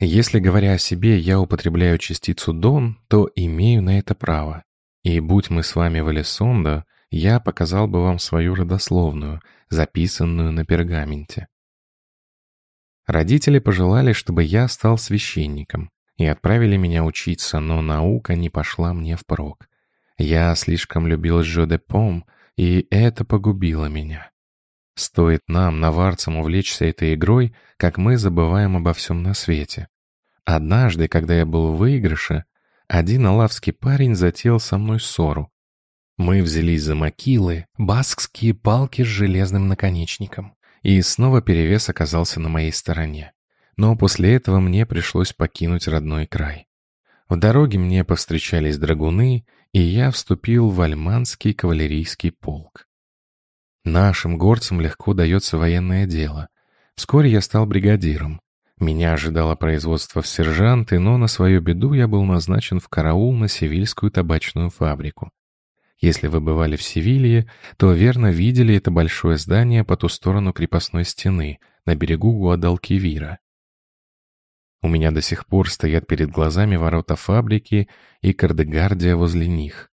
Speaker 2: Если, говоря о себе, я употребляю частицу «дон», то имею на это право. И будь мы с вами в Элисондо, я показал бы вам свою родословную, записанную на пергаменте. Родители пожелали, чтобы я стал священником, и отправили меня учиться, но наука не пошла мне впрок. Я слишком любил Жо де Пом, и это погубило меня. Стоит нам, наварцам, увлечься этой игрой, как мы забываем обо всем на свете. Однажды, когда я был в выигрыше, один алавский парень затеял со мной ссору. Мы взялись за макилы, баскские палки с железным наконечником, и снова перевес оказался на моей стороне. Но после этого мне пришлось покинуть родной край. В дороге мне повстречались драгуны, и я вступил в альманский кавалерийский полк. Нашим горцам легко дается военное дело. Вскоре я стал бригадиром. Меня ожидало производство в сержанты, но на свою беду я был назначен в караул на Севильскую табачную фабрику. Если вы бывали в Севилье, то верно видели это большое здание по ту сторону крепостной стены, на берегу Гуадалкивира. У меня до сих пор стоят перед глазами ворота фабрики и кардегардия возле них.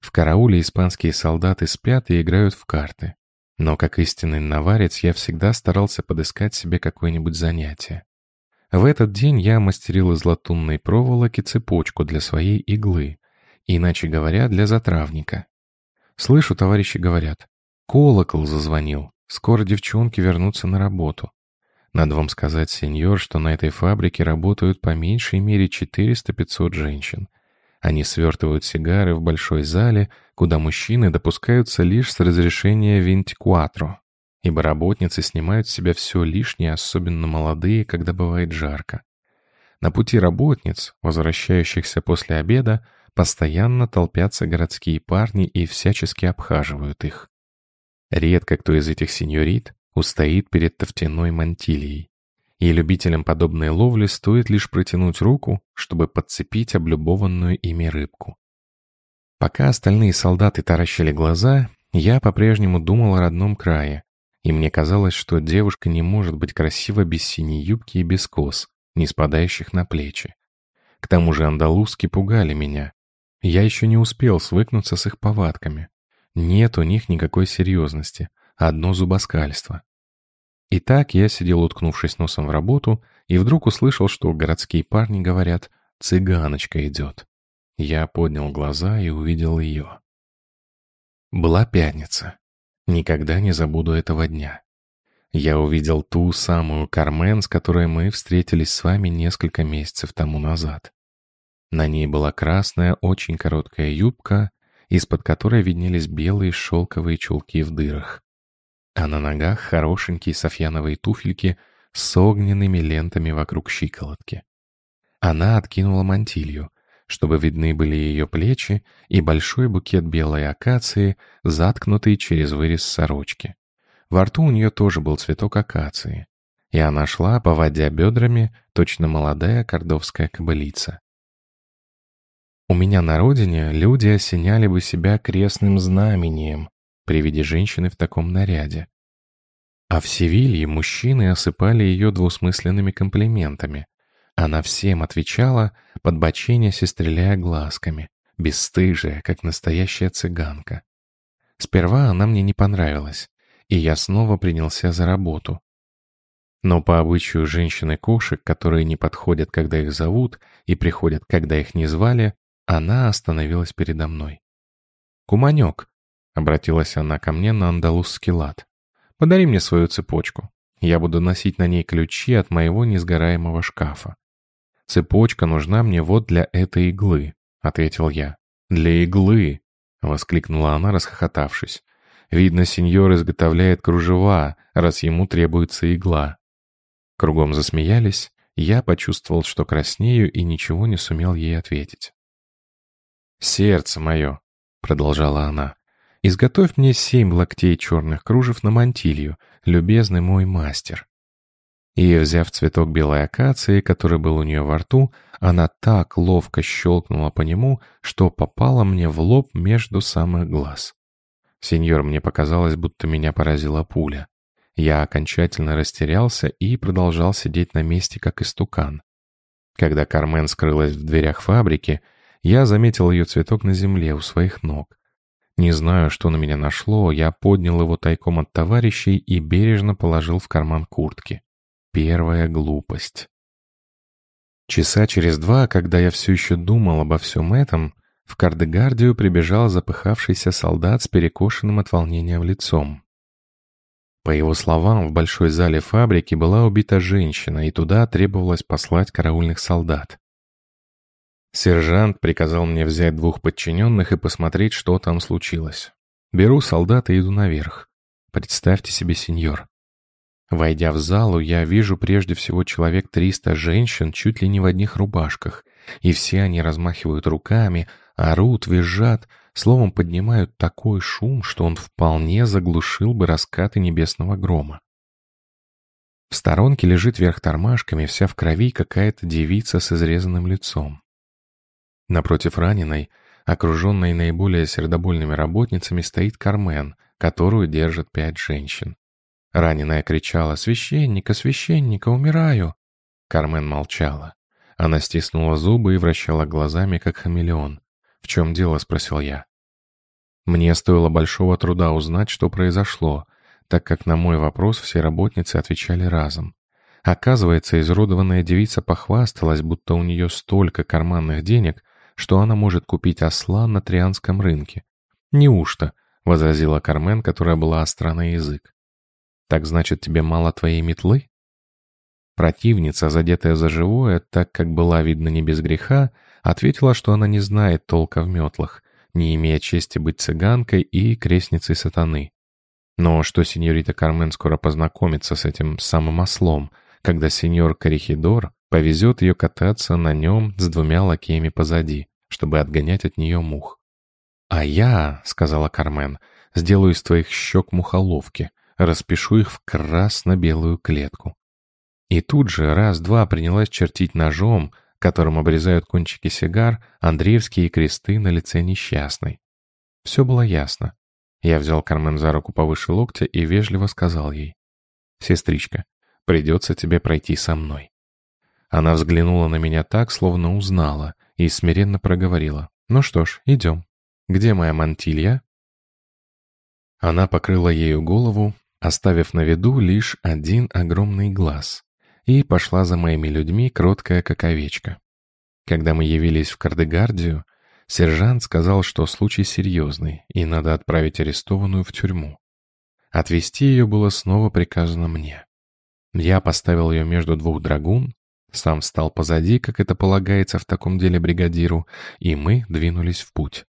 Speaker 2: В карауле испанские солдаты спят и играют в карты. Но как истинный наварец я всегда старался подыскать себе какое-нибудь занятие. В этот день я мастерил из латунной проволоки цепочку для своей иглы, иначе говоря, для затравника. Слышу, товарищи говорят, колокол зазвонил, скоро девчонки вернутся на работу. Надо вам сказать, сеньор, что на этой фабрике работают по меньшей мере 400-500 женщин — они свертывают сигары в большой зале, куда мужчины допускаются лишь с разрешения винтикуатро, ибо работницы снимают с себя все лишнее, особенно молодые, когда бывает жарко. На пути работниц, возвращающихся после обеда, постоянно толпятся городские парни и всячески обхаживают их. Редко кто из этих сеньорит устоит перед тофтяной мантилией и любителям подобной ловли стоит лишь протянуть руку, чтобы подцепить облюбованную ими рыбку. Пока остальные солдаты таращили глаза, я по-прежнему думал о родном крае, и мне казалось, что девушка не может быть красива без синей юбки и без кос, не спадающих на плечи. К тому же андалузки пугали меня. Я еще не успел свыкнуться с их повадками. Нет у них никакой серьезности, одно зубоскальство. Итак, я сидел, уткнувшись носом в работу, и вдруг услышал, что городские парни говорят «цыганочка идет». Я поднял глаза и увидел ее. Была пятница. Никогда не забуду этого дня. Я увидел ту самую Кармен, с которой мы встретились с вами несколько месяцев тому назад. На ней была красная, очень короткая юбка, из-под которой виднелись белые шелковые чулки в дырах а на ногах хорошенькие софьяновые туфельки с огненными лентами вокруг щиколотки. Она откинула мантилью, чтобы видны были ее плечи и большой букет белой акации, заткнутый через вырез сорочки. Во рту у нее тоже был цветок акации, и она шла, поводя бедрами, точно молодая кордовская кобылица. У меня на родине люди осеняли бы себя крестным знамением, при виде женщины в таком наряде. А в Севилье мужчины осыпали ее двусмысленными комплиментами. Она всем отвечала, подбоченясь и стреляя глазками, бесстыжая, как настоящая цыганка. Сперва она мне не понравилась, и я снова принялся за работу. Но по обычаю женщины-кошек, которые не подходят, когда их зовут, и приходят, когда их не звали, она остановилась передо мной. «Куманек, Обратилась она ко мне на андалузский лад. «Подари мне свою цепочку. Я буду носить на ней ключи от моего несгораемого шкафа». «Цепочка нужна мне вот для этой иглы», — ответил я. «Для иглы!» — воскликнула она, расхохотавшись. «Видно, сеньор изготовляет кружева, раз ему требуется игла». Кругом засмеялись, я почувствовал, что краснею, и ничего не сумел ей ответить. «Сердце мое», — продолжала она, Изготовь мне семь локтей черных кружев на мантилью, любезный мой мастер». И, взяв цветок белой акации, который был у нее во рту, она так ловко щелкнула по нему, что попала мне в лоб между самых глаз. Сеньор, мне показалось, будто меня поразила пуля. Я окончательно растерялся и продолжал сидеть на месте, как истукан. Когда Кармен скрылась в дверях фабрики, я заметил ее цветок на земле у своих ног. Не знаю, что на меня нашло, я поднял его тайком от товарищей и бережно положил в карман куртки. первая глупость. Часа через два, когда я все еще думал обо всем этом, в Кардегардию прибежал запыхавшийся солдат с перекошенным от волнения лицом. По его словам, в большой зале фабрики была убита женщина, и туда требовалось послать караульных солдат. Сержант приказал мне взять двух подчиненных и посмотреть, что там случилось. Беру солдата и иду наверх. Представьте себе, сеньор. Войдя в залу, я вижу прежде всего человек 300 женщин чуть ли не в одних рубашках, и все они размахивают руками, орут, визжат, словом поднимают такой шум, что он вполне заглушил бы раскаты небесного грома. В сторонке лежит вверх тормашками, вся в крови какая-то девица с изрезанным лицом. Напротив раненой, окруженной наиболее сердобольными работницами, стоит Кармен, которую держат пять женщин. Раненая кричала «Священника, священника, умираю!» Кармен молчала. Она стиснула зубы и вращала глазами, как хамелеон. «В чем дело?» — спросил я. Мне стоило большого труда узнать, что произошло, так как на мой вопрос все работницы отвечали разом. Оказывается, изуродованная девица похвасталась, будто у нее столько карманных денег, что она может купить осла на трианском рынке. «Неужто?» — возразила Кармен, которая была остра на язык. «Так значит, тебе мало твоей метлы?» Противница, задетая за живое, так как была, видно, не без греха, Ответила, что она не знает толка в метлах, не имея чести быть цыганкой и крестницей сатаны. Но что сеньорита Кармен скоро познакомится с этим самым ослом, когда сеньор Корихидор повезет ее кататься на нем с двумя лакеями позади, чтобы отгонять от нее мух. «А я, — сказала Кармен, — сделаю из твоих щек мухоловки, распишу их в красно-белую клетку». И тут же раз-два принялась чертить ножом, которым обрезают кончики сигар, Андреевские кресты на лице несчастной. Все было ясно. Я взял Кармен за руку повыше локтя и вежливо сказал ей. «Сестричка, придется тебе пройти со мной». Она взглянула на меня так, словно узнала, и смиренно проговорила. «Ну что ж, идем. Где моя мантилья?» Она покрыла ею голову, оставив на виду лишь один огромный глаз и пошла за моими людьми, кроткая как овечка. Когда мы явились в Кардегардию, сержант сказал, что случай серьезный, и надо отправить арестованную в тюрьму. Отвезти ее было снова приказано мне. Я поставил ее между двух драгун, сам встал позади, как это полагается в таком деле бригадиру, и мы двинулись в путь.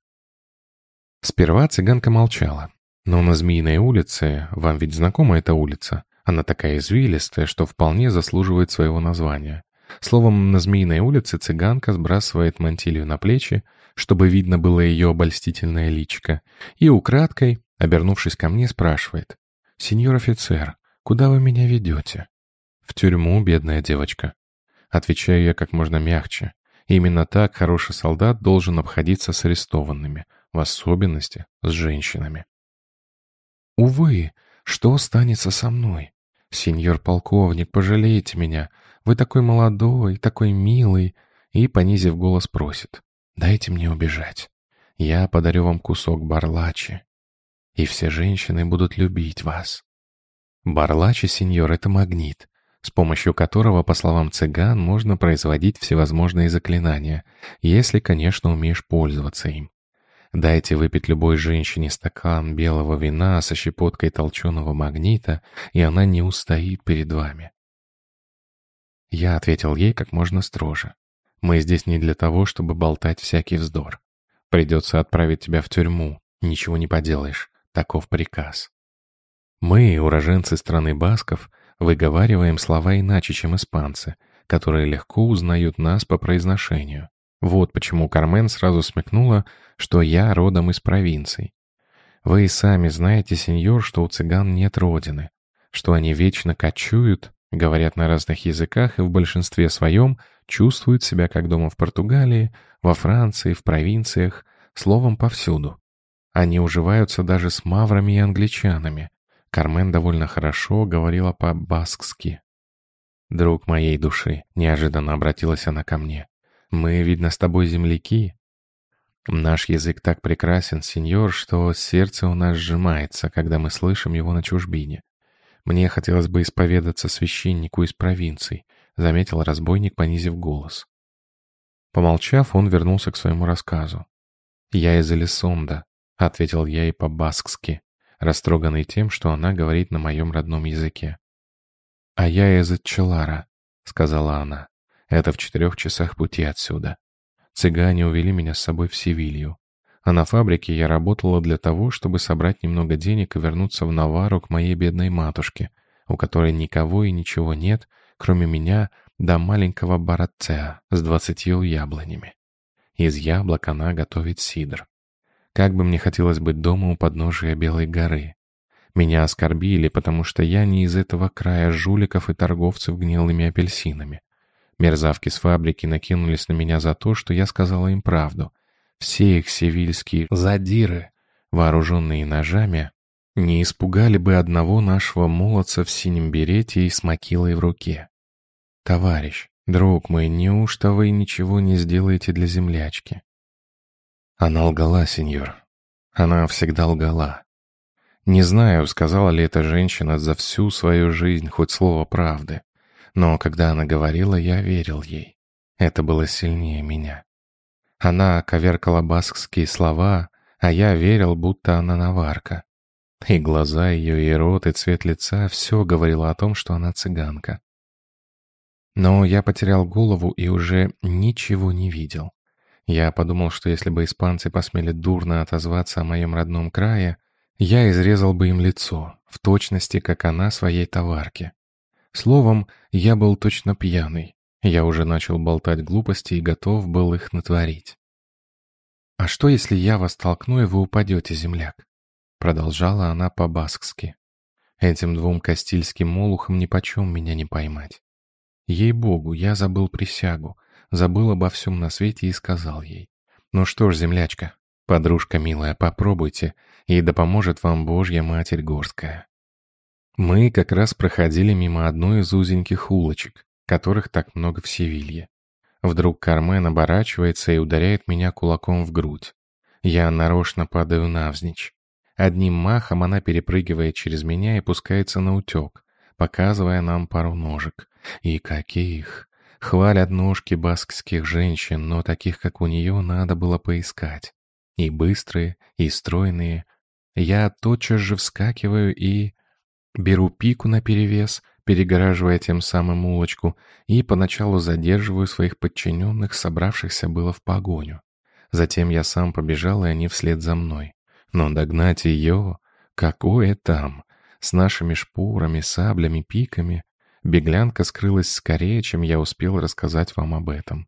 Speaker 2: Сперва цыганка молчала, но на Змеиной улице, вам ведь знакома эта улица, она такая извилистая, что вполне заслуживает своего названия. Словом, на Змеиной улице цыганка сбрасывает мантилью на плечи, чтобы видно было ее обольстительное личико, и украдкой, обернувшись ко мне, спрашивает. «Сеньор офицер, куда вы меня ведете?» «В тюрьму, бедная девочка». Отвечаю я как можно мягче. Именно так хороший солдат должен обходиться с арестованными, в особенности с женщинами. «Увы, что станется со мной? Сеньор полковник, пожалейте меня. Вы такой молодой, такой милый. И, понизив голос, просит. Дайте мне убежать. Я подарю вам кусок барлачи. И все женщины будут любить вас. Барлачи, сеньор, это магнит, с помощью которого, по словам цыган, можно производить всевозможные заклинания, если, конечно, умеешь пользоваться им. Дайте выпить любой женщине стакан белого вина со щепоткой толченого магнита, и она не устоит перед вами. Я ответил ей как можно строже. Мы здесь не для того, чтобы болтать всякий вздор. Придется отправить тебя в тюрьму, ничего не поделаешь, таков приказ. Мы, уроженцы страны Басков, выговариваем слова иначе, чем испанцы, которые легко узнают нас по произношению. Вот почему Кармен сразу смекнула, что я родом из провинций. Вы и сами знаете, сеньор, что у цыган нет родины, что они вечно кочуют, говорят на разных языках и в большинстве своем чувствуют себя как дома в Португалии, во Франции, в провинциях, словом, повсюду. Они уживаются даже с маврами и англичанами. Кармен довольно хорошо говорила по-баскски. «Друг моей души», — неожиданно обратилась она ко мне, мы, видно, с тобой земляки. Наш язык так прекрасен, сеньор, что сердце у нас сжимается, когда мы слышим его на чужбине. Мне хотелось бы исповедаться священнику из провинций, заметил разбойник, понизив голос. Помолчав, он вернулся к своему рассказу. «Я из Элисонда», — ответил я и по-баскски, растроганный тем, что она говорит на моем родном языке. «А я из Отчелара», — сказала она. «Это в четырех часах пути отсюда. Цыгане увели меня с собой в Севилью. А на фабрике я работала для того, чтобы собрать немного денег и вернуться в Навару к моей бедной матушке, у которой никого и ничего нет, кроме меня до маленького барацеа с двадцатью яблонями. Из яблок она готовит сидр. Как бы мне хотелось быть дома у подножия Белой горы. Меня оскорбили, потому что я не из этого края жуликов и торговцев гнилыми апельсинами. Мерзавки с фабрики накинулись на меня за то, что я сказала им правду. Все их севильские задиры, вооруженные ножами, не испугали бы одного нашего молодца в синем берете и с макилой в руке. «Товарищ, друг мой, неужто вы ничего не сделаете для землячки?» Она лгала, сеньор. Она всегда лгала. Не знаю, сказала ли эта женщина за всю свою жизнь хоть слово правды, но когда она говорила, я верил ей. Это было сильнее меня. Она коверкала баскские слова, а я верил, будто она наварка. И глаза ее, и рот, и цвет лица — все говорило о том, что она цыганка. Но я потерял голову и уже ничего не видел. Я подумал, что если бы испанцы посмели дурно отозваться о моем родном крае, я изрезал бы им лицо, в точности, как она своей товарке. Словом, я был точно пьяный. Я уже начал болтать глупости и готов был их натворить. «А что, если я вас толкну, и вы упадете, земляк?» Продолжала она по-баскски. Этим двум кастильским молухам нипочем меня не поймать. Ей-богу, я забыл присягу, забыл обо всем на свете и сказал ей. «Ну что ж, землячка, подружка милая, попробуйте, и да поможет вам Божья Матерь Горская». Мы как раз проходили мимо одной из узеньких улочек, которых так много в Севилье. Вдруг Кармен оборачивается и ударяет меня кулаком в грудь. Я нарочно падаю навзничь. Одним махом она перепрыгивает через меня и пускается на утек, показывая нам пару ножек. И каких! Хвалят ножки баскских женщин, но таких, как у нее, надо было поискать. И быстрые, и стройные. Я тотчас же вскакиваю и... Беру пику наперевес, перегораживая тем самым улочку, и поначалу задерживаю своих подчиненных, собравшихся было в погоню. Затем я сам побежал, и они вслед за мной. Но догнать ее... Какое там? С нашими шпорами, саблями, пиками. Беглянка скрылась скорее, чем я успел рассказать вам об этом.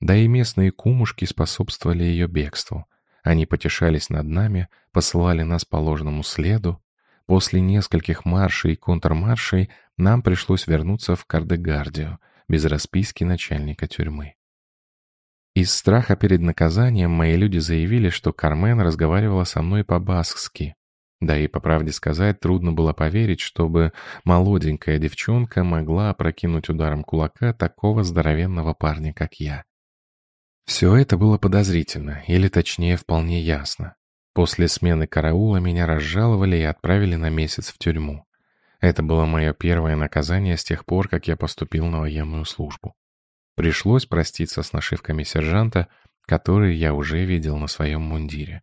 Speaker 2: Да и местные кумушки способствовали ее бегству. Они потешались над нами, посылали нас по ложному следу. После нескольких маршей и контрмаршей нам пришлось вернуться в Кардегардию, без расписки начальника тюрьмы. Из страха перед наказанием мои люди заявили, что Кармен разговаривала со мной по-баскски, да и, по правде сказать, трудно было поверить, чтобы молоденькая девчонка могла опрокинуть ударом кулака такого здоровенного парня, как я. Все это было подозрительно, или точнее, вполне ясно. После смены караула меня разжаловали и отправили на месяц в тюрьму. Это было мое первое наказание с тех пор, как я поступил на военную службу. Пришлось проститься с нашивками сержанта, которые я уже видел на своем мундире.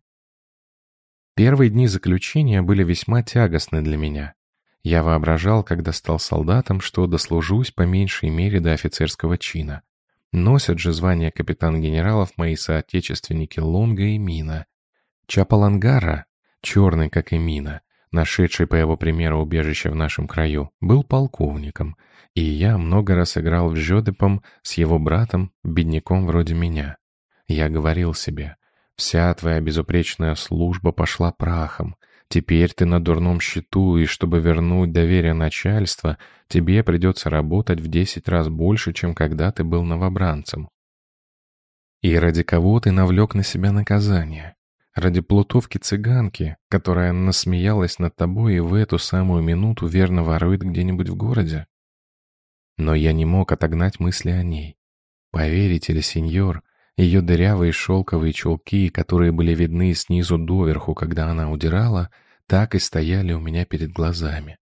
Speaker 2: Первые дни заключения были весьма тягостны для меня. Я воображал, когда стал солдатом, что дослужусь по меньшей мере до офицерского чина. Носят же звание капитан-генералов мои соотечественники Лонга и Мина. Чапалангара, черный как и Мина, нашедший по его примеру убежище в нашем краю, был полковником, и я много раз играл в Жёдепом с его братом, бедняком вроде меня. Я говорил себе, Вся твоя безупречная служба пошла прахом. Теперь ты на дурном счету, и чтобы вернуть доверие начальства, тебе придется работать в десять раз больше, чем когда ты был новобранцем. И ради кого ты навлек на себя наказание? Ради плутовки-цыганки, которая насмеялась над тобой и в эту самую минуту верно ворует где-нибудь в городе? Но я не мог отогнать мысли о ней. Поверите ли, сеньор, ее дырявые шелковые чулки, которые были видны снизу доверху, когда она удирала, так и стояли у меня перед глазами.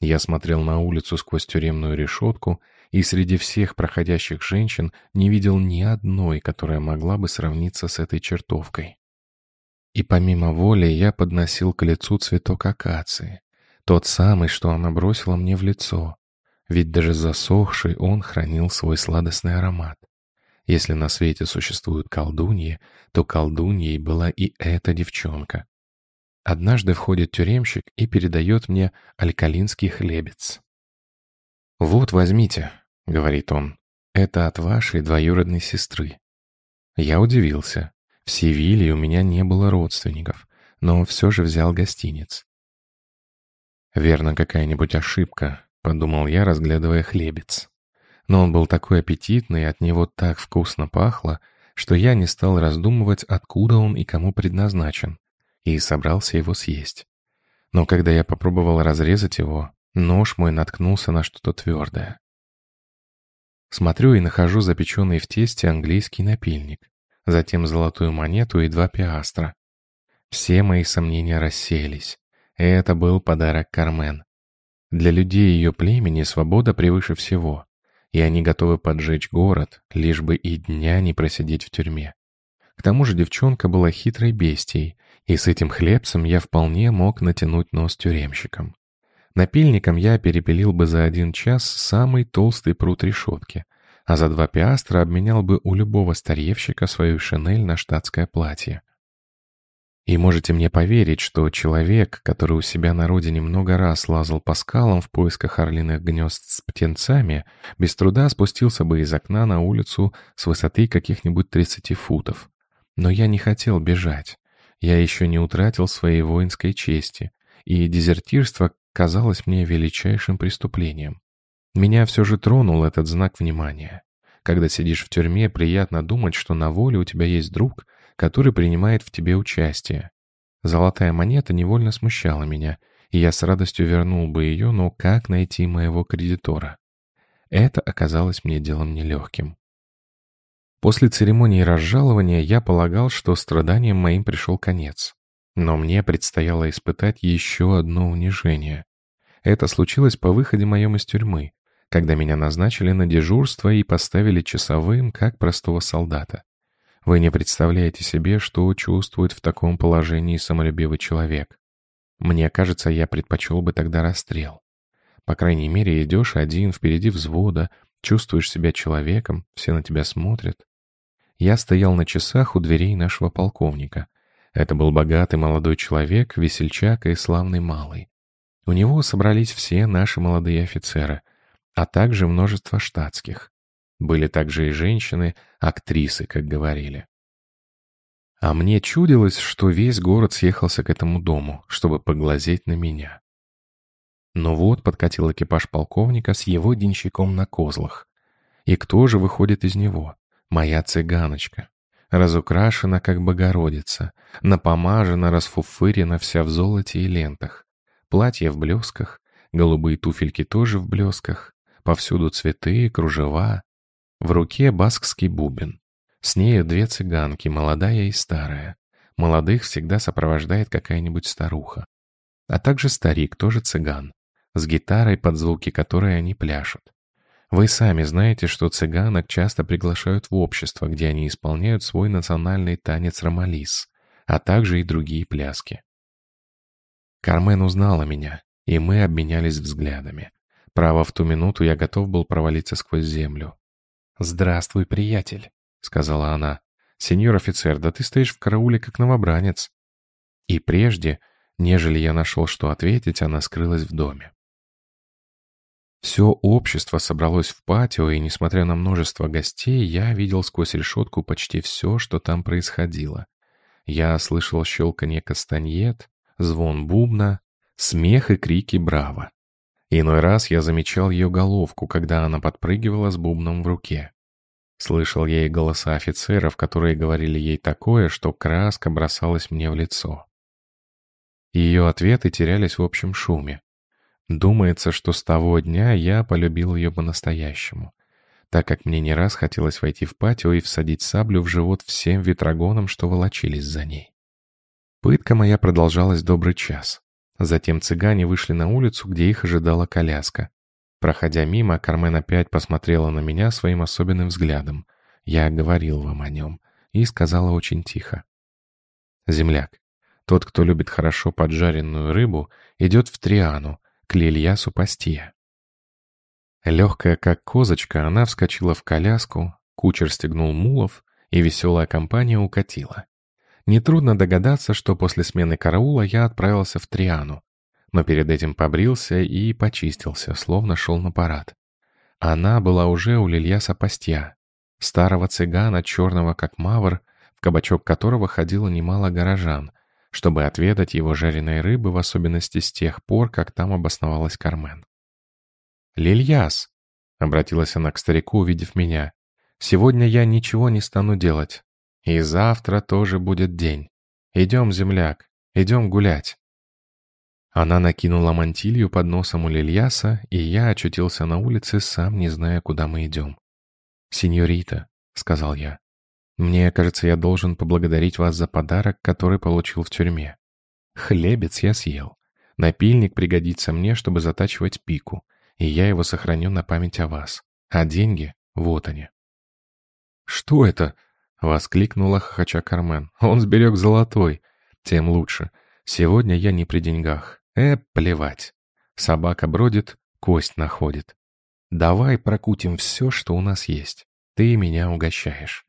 Speaker 2: Я смотрел на улицу сквозь тюремную решетку и среди всех проходящих женщин не видел ни одной, которая могла бы сравниться с этой чертовкой. И помимо воли я подносил к лицу цветок акации, тот самый, что она бросила мне в лицо, ведь даже засохший он хранил свой сладостный аромат. Если на свете существуют колдуньи, то колдуньей была и эта девчонка. Однажды входит тюремщик и передает мне алькалинский хлебец. «Вот, возьмите», — говорит он, — «это от вашей двоюродной сестры». Я удивился. В Севилье у меня не было родственников, но все же взял гостиниц. «Верно, какая-нибудь ошибка», — подумал я, разглядывая хлебец. Но он был такой аппетитный, от него так вкусно пахло, что я не стал раздумывать, откуда он и кому предназначен, и собрался его съесть. Но когда я попробовал разрезать его, нож мой наткнулся на что-то твердое. Смотрю и нахожу запеченный в тесте английский напильник, затем золотую монету и два пиастра. Все мои сомнения рассеялись. Это был подарок Кармен. Для людей ее племени свобода превыше всего и они готовы поджечь город, лишь бы и дня не просидеть в тюрьме. К тому же девчонка была хитрой бестией, и с этим хлебцем я вполне мог натянуть нос тюремщикам. Напильником я перепилил бы за один час самый толстый пруд решетки, а за два пиастра обменял бы у любого старьевщика свою шинель на штатское платье. И можете мне поверить, что человек, который у себя на родине много раз лазал по скалам в поисках орлиных гнезд с птенцами, без труда спустился бы из окна на улицу с высоты каких-нибудь 30 футов. Но я не хотел бежать. Я еще не утратил своей воинской чести, и дезертирство казалось мне величайшим преступлением. Меня все же тронул этот знак внимания. Когда сидишь в тюрьме, приятно думать, что на воле у тебя есть друг — который принимает в тебе участие. Золотая монета невольно смущала меня, и я с радостью вернул бы ее, но как найти моего кредитора? Это оказалось мне делом нелегким. После церемонии разжалования я полагал, что страданием моим пришел конец. Но мне предстояло испытать еще одно унижение. Это случилось по выходе моем из тюрьмы, когда меня назначили на дежурство и поставили часовым, как простого солдата. Вы не представляете себе, что чувствует в таком положении самолюбивый человек. Мне кажется, я предпочел бы тогда расстрел. По крайней мере, идешь один, впереди взвода, чувствуешь себя человеком, все на тебя смотрят. Я стоял на часах у дверей нашего полковника. Это был богатый молодой человек, весельчак и славный малый. У него собрались все наши молодые офицеры, а также множество штатских. Были также и женщины, актрисы, как говорили. А мне чудилось, что весь город съехался к этому дому, чтобы поглазеть на меня. Но вот подкатил экипаж полковника с его денщиком на козлах. И кто же выходит из него? Моя цыганочка. Разукрашена, как Богородица, напомажена, расфуфырена вся в золоте и лентах. Платье в блесках, голубые туфельки тоже в блесках, повсюду цветы, кружева, в руке баскский бубен. С нею две цыганки, молодая и старая. Молодых всегда сопровождает какая-нибудь старуха. А также старик, тоже цыган, с гитарой, под звуки которой они пляшут. Вы сами знаете, что цыганок часто приглашают в общество, где они исполняют свой национальный танец ромалис, а также и другие пляски. Кармен узнала меня, и мы обменялись взглядами. Право, в ту минуту я готов был провалиться сквозь землю. «Здравствуй, приятель», — сказала она. «Сеньор офицер, да ты стоишь в карауле, как новобранец». И прежде, нежели я нашел, что ответить, она скрылась в доме. Все общество собралось в патио, и, несмотря на множество гостей, я видел сквозь решетку почти все, что там происходило. Я слышал щелканье кастаньет, звон бубна, смех и крики «Браво!». Иной раз я замечал ее головку, когда она подпрыгивала с бубном в руке. Слышал я и голоса офицеров, которые говорили ей такое, что краска бросалась мне в лицо. Ее ответы терялись в общем шуме. Думается, что с того дня я полюбил ее по-настоящему, так как мне не раз хотелось войти в патио и всадить саблю в живот всем ветрогонам, что волочились за ней. Пытка моя продолжалась добрый час. Затем цыгане вышли на улицу, где их ожидала коляска. Проходя мимо, Кармен опять посмотрела на меня своим особенным взглядом. Я говорил вам о нем и сказала очень тихо. «Земляк, тот, кто любит хорошо поджаренную рыбу, идет в Триану, к Лильясу Пастия». Легкая, как козочка, она вскочила в коляску, кучер стегнул мулов, и веселая компания укатила. Нетрудно догадаться, что после смены караула я отправился в Триану, но перед этим побрился и почистился, словно шел на парад. Она была уже у Лильяса Пастья, старого цыгана, черного как мавр, в кабачок которого ходило немало горожан, чтобы отведать его жареной рыбы, в особенности с тех пор, как там обосновалась Кармен. «Лильяс!» — обратилась она к старику, увидев меня. «Сегодня я ничего не стану делать. И завтра тоже будет день. Идем, земляк, идем гулять. Она накинула мантилью под носом у Лильяса, и я очутился на улице, сам не зная, куда мы идем. «Сеньорита», — сказал я, — «мне кажется, я должен поблагодарить вас за подарок, который получил в тюрьме. Хлебец я съел. Напильник пригодится мне, чтобы затачивать пику, и я его сохраню на память о вас. А деньги — вот они». «Что это?» — воскликнула хохоча Кармен. «Он сберег золотой. Тем лучше. Сегодня я не при деньгах. Э, плевать. Собака бродит, кость находит. Давай прокутим все, что у нас есть. Ты меня угощаешь».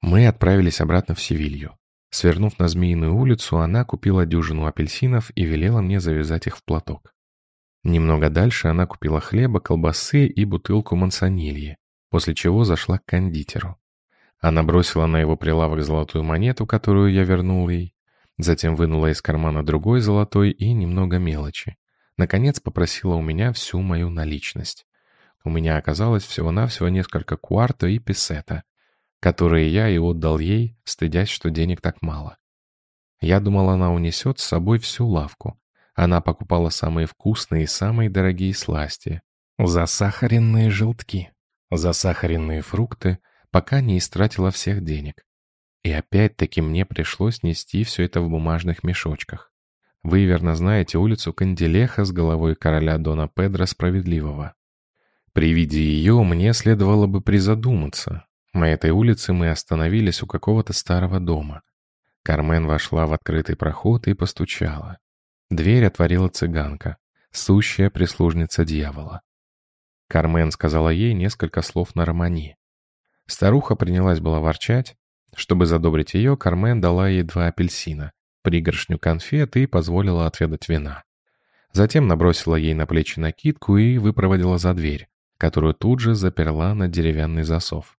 Speaker 2: Мы отправились обратно в Севилью. Свернув на Змеиную улицу, она купила дюжину апельсинов и велела мне завязать их в платок. Немного дальше она купила хлеба, колбасы и бутылку мансонильи, после чего зашла к кондитеру. Она бросила на его прилавок золотую монету, которую я вернул ей, затем вынула из кармана другой золотой и немного мелочи. Наконец попросила у меня всю мою наличность. У меня оказалось всего-навсего несколько куарта и песета, которые я и отдал ей, стыдясь, что денег так мало. Я думал, она унесет с собой всю лавку. Она покупала самые вкусные и самые дорогие сласти, засахаренные желтки засахаренные фрукты, пока не истратила всех денег. И опять-таки мне пришлось нести все это в бумажных мешочках. Вы верно знаете улицу Канделеха с головой короля Дона Педро Справедливого. При виде ее мне следовало бы призадуматься. На этой улице мы остановились у какого-то старого дома. Кармен вошла в открытый проход и постучала. Дверь отворила цыганка, сущая прислужница дьявола. Кармен сказала ей несколько слов на романи. Старуха принялась была ворчать. Чтобы задобрить ее, Кармен дала ей два апельсина, пригоршню конфет и позволила отведать вина. Затем набросила ей на плечи накидку и выпроводила за дверь, которую тут же заперла на деревянный засов.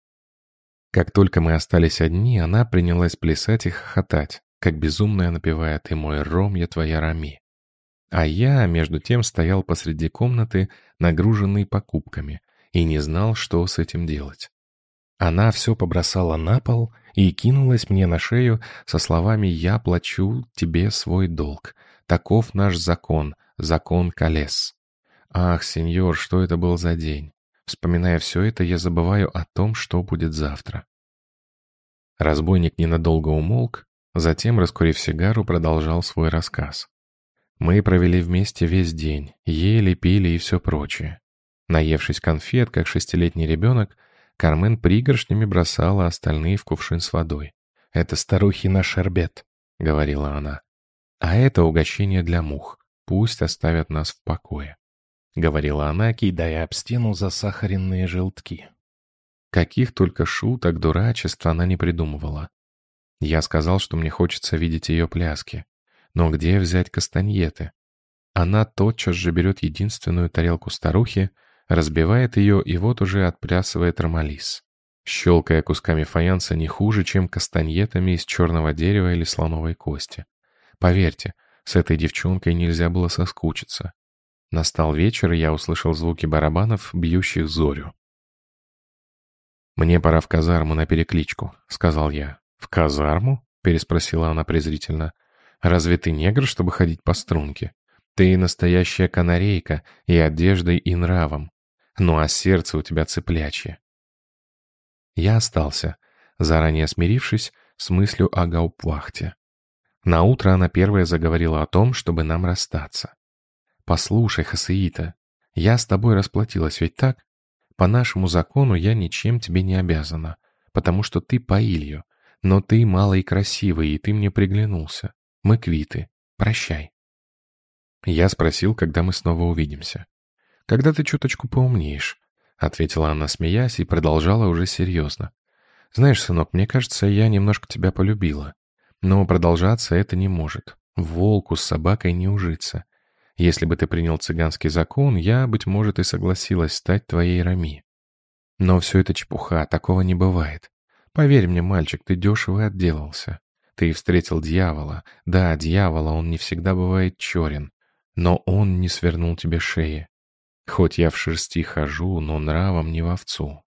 Speaker 2: Как только мы остались одни, она принялась плясать и хохотать, как безумная напевая «Ты мой ром, я твоя рами». А я, между тем, стоял посреди комнаты, нагруженный покупками, и не знал, что с этим делать. Она все побросала на пол и кинулась мне на шею со словами «Я плачу тебе свой долг. Таков наш закон, закон колес». Ах, сеньор, что это был за день? Вспоминая все это, я забываю о том, что будет завтра. Разбойник ненадолго умолк, затем, раскурив сигару, продолжал свой рассказ. Мы провели вместе весь день, ели, пили и все прочее. Наевшись конфет, как шестилетний ребенок, Кармен пригоршнями бросала остальные в кувшин с водой. «Это старухи наш шербет», — говорила она. «А это угощение для мух. Пусть оставят нас в покое», — говорила она, кидая об стену засахаренные желтки. Каких только шуток, дурачеств она не придумывала. Я сказал, что мне хочется видеть ее пляски. Но где взять кастаньеты? Она тотчас же берет единственную тарелку старухи, разбивает ее и вот уже отплясывает ромалис, щелкая кусками фаянса не хуже, чем кастаньетами из черного дерева или слоновой кости. Поверьте, с этой девчонкой нельзя было соскучиться. Настал вечер, и я услышал звуки барабанов, бьющих зорю. «Мне пора в казарму на перекличку», — сказал я. «В казарму?» — переспросила она презрительно. Разве ты негр, чтобы ходить по струнке? Ты настоящая канарейка и одеждой, и нравом. Ну а сердце у тебя цыплячье. Я остался, заранее смирившись с мыслью о гаупвахте. На утро она первая заговорила о том, чтобы нам расстаться. «Послушай, Хасеита, я с тобой расплатилась, ведь так? По нашему закону я ничем тебе не обязана, потому что ты Паилью, но ты малый и красивый, и ты мне приглянулся. Мы квиты. Прощай». Я спросил, когда мы снова увидимся. «Когда ты чуточку поумнеешь», — ответила она, смеясь, и продолжала уже серьезно. «Знаешь, сынок, мне кажется, я немножко тебя полюбила. Но продолжаться это не может. Волку с собакой не ужиться. Если бы ты принял цыганский закон, я, быть может, и согласилась стать твоей Рами. Но все это чепуха, такого не бывает. Поверь мне, мальчик, ты дешево отделался. Ты встретил дьявола. Да, дьявола, он не всегда бывает черен. Но он не свернул тебе шеи. Хоть я в шерсти хожу, но нравом не в овцу.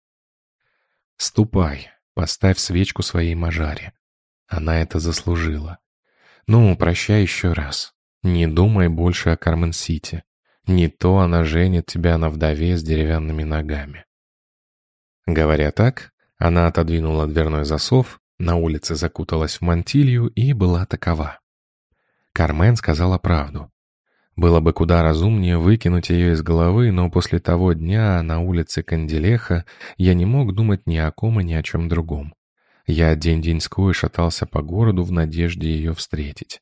Speaker 2: Ступай, поставь свечку своей мажаре. Она это заслужила. Ну, прощай еще раз. Не думай больше о Кармен-Сити. Не то она женит тебя на вдове с деревянными ногами. Говоря так, она отодвинула дверной засов, на улице закуталась в мантилью и была такова. Кармен сказала правду. Было бы куда разумнее выкинуть ее из головы, но после того дня на улице Канделеха я не мог думать ни о ком и ни о чем другом. Я день-деньской шатался по городу в надежде ее встретить.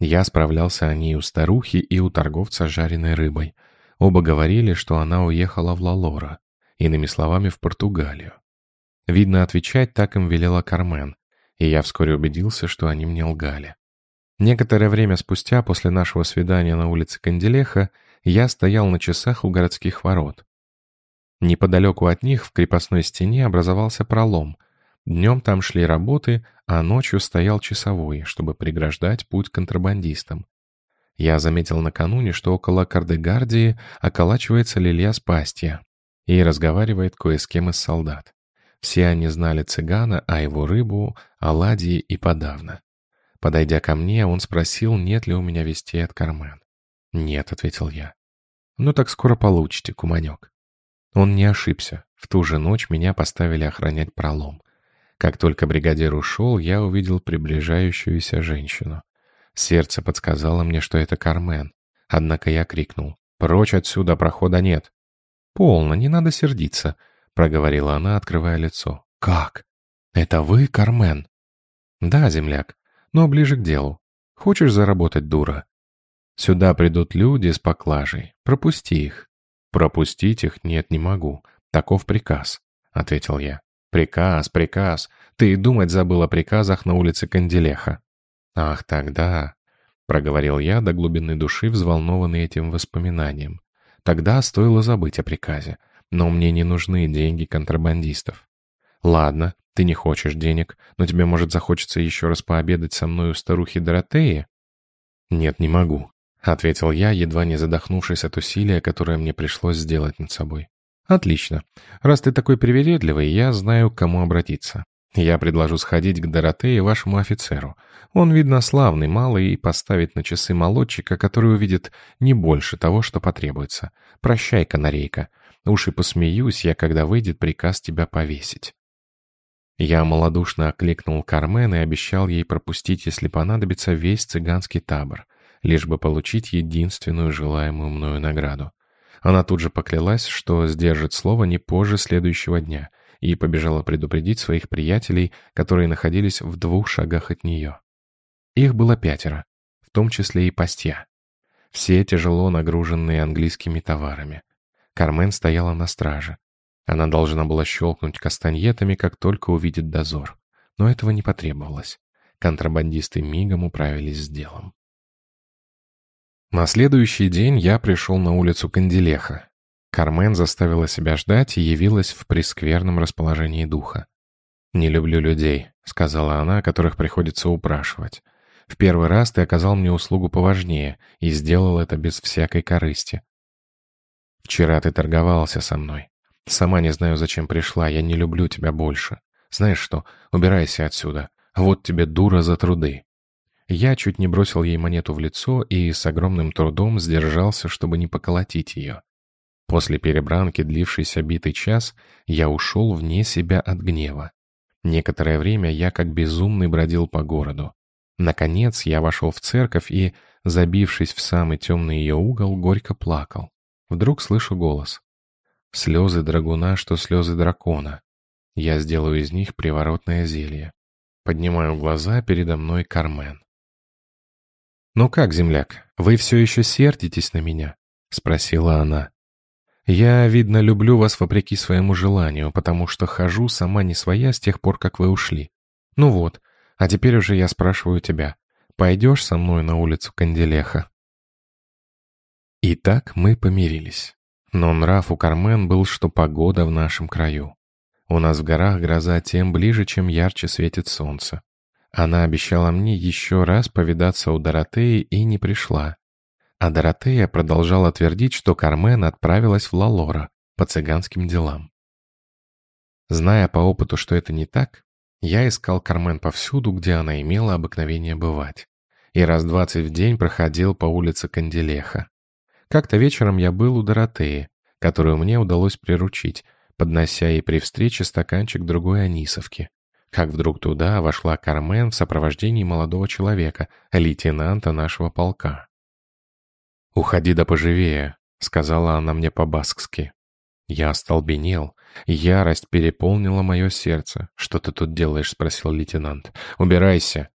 Speaker 2: Я справлялся о ней у старухи и у торговца жареной рыбой. Оба говорили, что она уехала в Лалора, иными словами, в Португалию. Видно, отвечать так им велела Кармен, и я вскоре убедился, что они мне лгали. Некоторое время спустя, после нашего свидания на улице Канделеха, я стоял на часах у городских ворот. Неподалеку от них в крепостной стене образовался пролом — Днем там шли работы, а ночью стоял часовой, чтобы преграждать путь контрабандистам. Я заметил накануне, что около Кардегардии околачивается Лилья Спастья и разговаривает кое с кем из солдат. Все они знали цыгана, а его рыбу, оладьи и подавно. Подойдя ко мне, он спросил, нет ли у меня вестей от Кармен. «Нет», — ответил я. «Ну так скоро получите, куманек». Он не ошибся. В ту же ночь меня поставили охранять пролом. Как только бригадир ушел, я увидел приближающуюся женщину. Сердце подсказало мне, что это Кармен. Однако я крикнул. «Прочь отсюда, прохода нет!» «Полно, не надо сердиться», — проговорила она, открывая лицо. «Как? Это вы, Кармен?» «Да, земляк, но ближе к делу. Хочешь заработать, дура?» «Сюда придут люди с поклажей. Пропусти их». «Пропустить их нет, не могу. Таков приказ», — ответил я. «Приказ, приказ. Ты и думать забыл о приказах на улице Канделеха». «Ах, тогда...» — проговорил я до глубины души, взволнованный этим воспоминанием. «Тогда стоило забыть о приказе. Но мне не нужны деньги контрабандистов». «Ладно, ты не хочешь денег, но тебе, может, захочется еще раз пообедать со мной у старухи Доротеи?» «Нет, не могу», — ответил я, едва не задохнувшись от усилия, которое мне пришлось сделать над собой. «Отлично. Раз ты такой привередливый, я знаю, к кому обратиться. Я предложу сходить к Доротее, вашему офицеру. Он, видно, славный, малый, и поставит на часы молодчика, который увидит не больше того, что потребуется. Прощай, канарейка. Уж и посмеюсь я, когда выйдет приказ тебя повесить». Я малодушно окликнул Кармен и обещал ей пропустить, если понадобится, весь цыганский табор, лишь бы получить единственную желаемую мною награду. Она тут же поклялась, что сдержит слово не позже следующего дня, и побежала предупредить своих приятелей, которые находились в двух шагах от нее. Их было пятеро, в том числе и пастья. Все тяжело нагруженные английскими товарами. Кармен стояла на страже. Она должна была щелкнуть кастаньетами, как только увидит дозор. Но этого не потребовалось. Контрабандисты мигом управились с делом. На следующий день я пришел на улицу Канделеха. Кармен заставила себя ждать и явилась в прескверном расположении духа. «Не люблю людей», — сказала она, которых приходится упрашивать. «В первый раз ты оказал мне услугу поважнее и сделал это без всякой корысти. Вчера ты торговался со мной. Сама не знаю, зачем пришла, я не люблю тебя больше. Знаешь что, убирайся отсюда. Вот тебе дура за труды. Я чуть не бросил ей монету в лицо и с огромным трудом сдержался, чтобы не поколотить ее. После перебранки, длившейся битый час, я ушел вне себя от гнева. Некоторое время я как безумный бродил по городу. Наконец я вошел в церковь и, забившись в самый темный ее угол, горько плакал. Вдруг слышу голос. Слезы драгуна, что слезы дракона. Я сделаю из них приворотное зелье. Поднимаю глаза, передо мной Кармен. «Ну как, земляк, вы все еще сердитесь на меня?» — спросила она. «Я, видно, люблю вас вопреки своему желанию, потому что хожу сама не своя с тех пор, как вы ушли. Ну вот, а теперь уже я спрашиваю тебя, пойдешь со мной на улицу Канделеха?» И так мы помирились. Но нрав у Кармен был, что погода в нашем краю. У нас в горах гроза тем ближе, чем ярче светит солнце. Она обещала мне еще раз повидаться у Доротеи и не пришла. А Доротея продолжала твердить, что Кармен отправилась в Лалора по цыганским делам. Зная по опыту, что это не так, я искал Кармен повсюду, где она имела обыкновение бывать. И раз двадцать в день проходил по улице Канделеха. Как-то вечером я был у Доротеи, которую мне удалось приручить, поднося ей при встрече стаканчик другой анисовки. Как вдруг туда вошла Кармен в сопровождении молодого человека, лейтенанта нашего полка. «Уходи да поживее», — сказала она мне по-баскски. Я остолбенел. Ярость переполнила мое сердце. «Что ты тут делаешь?» — спросил лейтенант. «Убирайся!»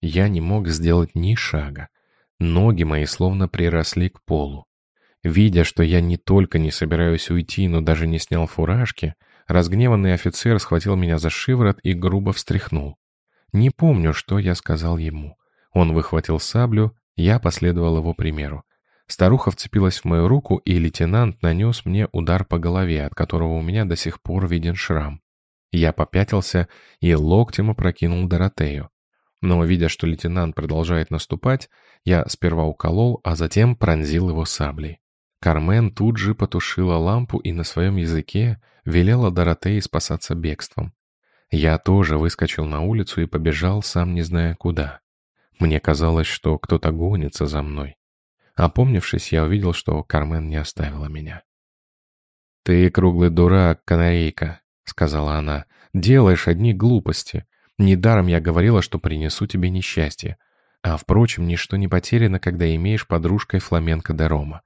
Speaker 2: Я не мог сделать ни шага. Ноги мои словно приросли к полу. Видя, что я не только не собираюсь уйти, но даже не снял фуражки, разгневанный офицер схватил меня за шиворот и грубо встряхнул. Не помню, что я сказал ему. Он выхватил саблю я последовал его примеру. Старуха вцепилась в мою руку, и лейтенант нанес мне удар по голове, от которого у меня до сих пор виден шрам. Я попятился и локтем опрокинул Доротею. Но, видя, что лейтенант продолжает наступать, я сперва уколол, а затем пронзил его саблей. Кармен тут же потушила лампу и на своем языке велела Доротее спасаться бегством. Я тоже выскочил на улицу и побежал, сам не зная куда. Мне казалось, что кто-то гонится за мной. Опомнившись, я увидел, что Кармен не оставила меня. «Ты круглый дурак, канарейка», — сказала она. «Делаешь одни глупости. Недаром я говорила, что принесу тебе несчастье. А, впрочем, ничто не потеряно, когда имеешь подружкой фламенко до Рома.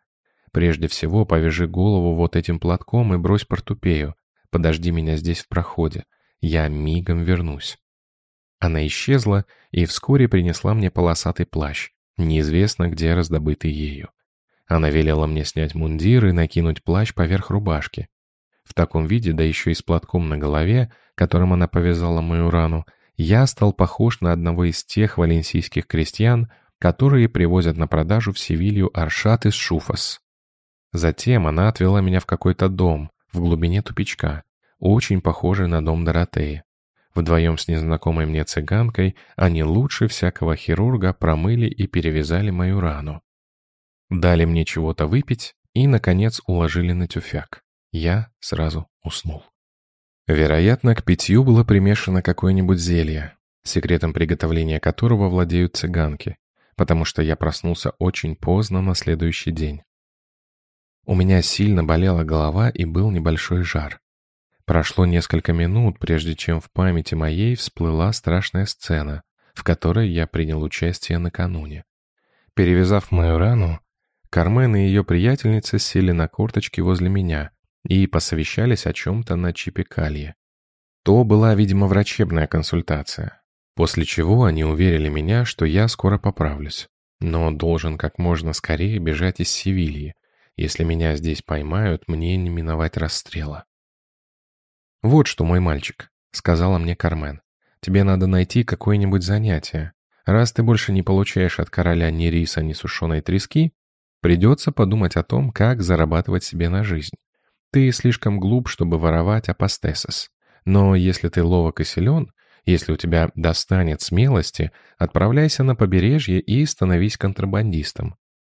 Speaker 2: Прежде всего, повяжи голову вот этим платком и брось портупею. Подожди меня здесь в проходе. Я мигом вернусь». Она исчезла и вскоре принесла мне полосатый плащ, неизвестно где раздобытый ею. Она велела мне снять мундир и накинуть плащ поверх рубашки. В таком виде, да еще и с платком на голове, которым она повязала мою рану, я стал похож на одного из тех валенсийских крестьян, которые привозят на продажу в Севилью аршат из шуфас. Затем она отвела меня в какой-то дом, в глубине тупичка, очень похожий на дом Доротеи. Вдвоем с незнакомой мне цыганкой они лучше всякого хирурга промыли и перевязали мою рану. Дали мне чего-то выпить и, наконец, уложили на тюфяк. Я сразу уснул. Вероятно, к питью было примешано какое-нибудь зелье, секретом приготовления которого владеют цыганки, потому что я проснулся очень поздно на следующий день. У меня сильно болела голова и был небольшой жар. Прошло несколько минут, прежде чем в памяти моей всплыла страшная сцена, в которой я принял участие накануне. Перевязав мою рану, Кармен и ее приятельница сели на корточки возле меня и посовещались о чем-то на чипикалье. То была, видимо, врачебная консультация, после чего они уверили меня, что я скоро поправлюсь, но должен как можно скорее бежать из Севильи. Если меня здесь поймают, мне не миновать расстрела. «Вот что, мой мальчик», — сказала мне Кармен. «Тебе надо найти какое-нибудь занятие. Раз ты больше не получаешь от короля ни риса, ни сушеной трески, придется подумать о том, как зарабатывать себе на жизнь. Ты слишком глуп, чтобы воровать апостесос. Но если ты ловок и силен, если у тебя достанет смелости, отправляйся на побережье и становись контрабандистом.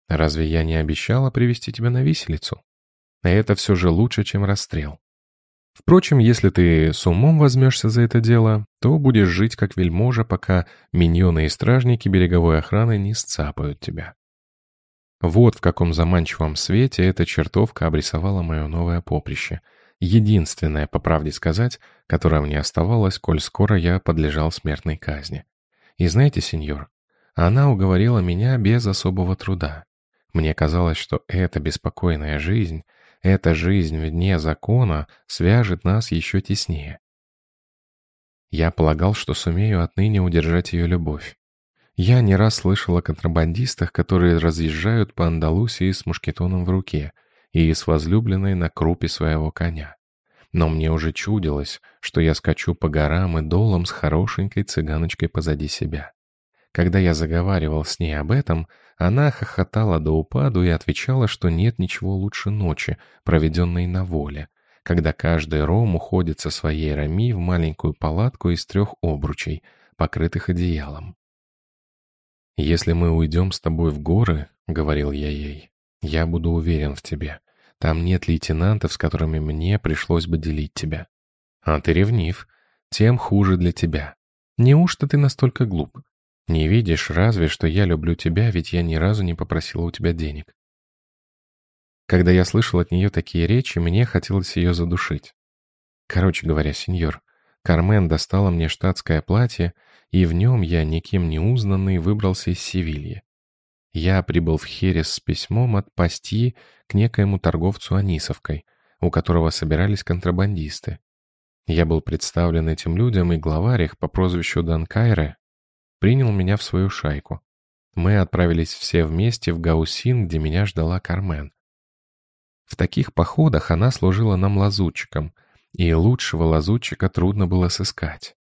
Speaker 2: Разве я не обещала привести тебя на виселицу? Это все же лучше, чем расстрел. Впрочем, если ты с умом возьмешься за это дело, то будешь жить как вельможа, пока миньоны и стражники береговой охраны не сцапают тебя. Вот в каком заманчивом свете эта чертовка обрисовала мое новое поприще. Единственное, по правде сказать, которое мне оставалось, коль скоро я подлежал смертной казни. И знаете, сеньор, она уговорила меня без особого труда. Мне казалось, что эта беспокойная жизнь, эта жизнь вне закона свяжет нас еще теснее. Я полагал, что сумею отныне удержать ее любовь. Я не раз слышал о контрабандистах, которые разъезжают по Андалусии с мушкетоном в руке и с возлюбленной на крупе своего коня. Но мне уже чудилось, что я скачу по горам и долам с хорошенькой цыганочкой позади себя. Когда я заговаривал с ней об этом, она хохотала до упаду и отвечала, что нет ничего лучше ночи, проведенной на воле, когда каждый ром уходит со своей рами в маленькую палатку из трех обручей, покрытых одеялом. «Если мы уйдем с тобой в горы, — говорил я ей, — я буду уверен в тебе. Там нет лейтенантов, с которыми мне пришлось бы делить тебя. А ты ревнив, тем хуже для тебя. Неужто ты настолько глуп? Не видишь разве, что я люблю тебя, ведь я ни разу не попросила у тебя денег. Когда я слышал от нее такие речи, мне хотелось ее задушить. Короче говоря, сеньор, Кармен достала мне штатское платье, и в нем я, никем не узнанный, выбрался из Севильи. Я прибыл в Херес с письмом от Пасти к некоему торговцу Анисовкой, у которого собирались контрабандисты. Я был представлен этим людям, и главарь их по прозвищу Данкайре принял меня в свою шайку. Мы отправились все вместе в Гаусин, где меня ждала Кармен. В таких походах она служила нам лазутчиком, и лучшего лазутчика трудно было сыскать.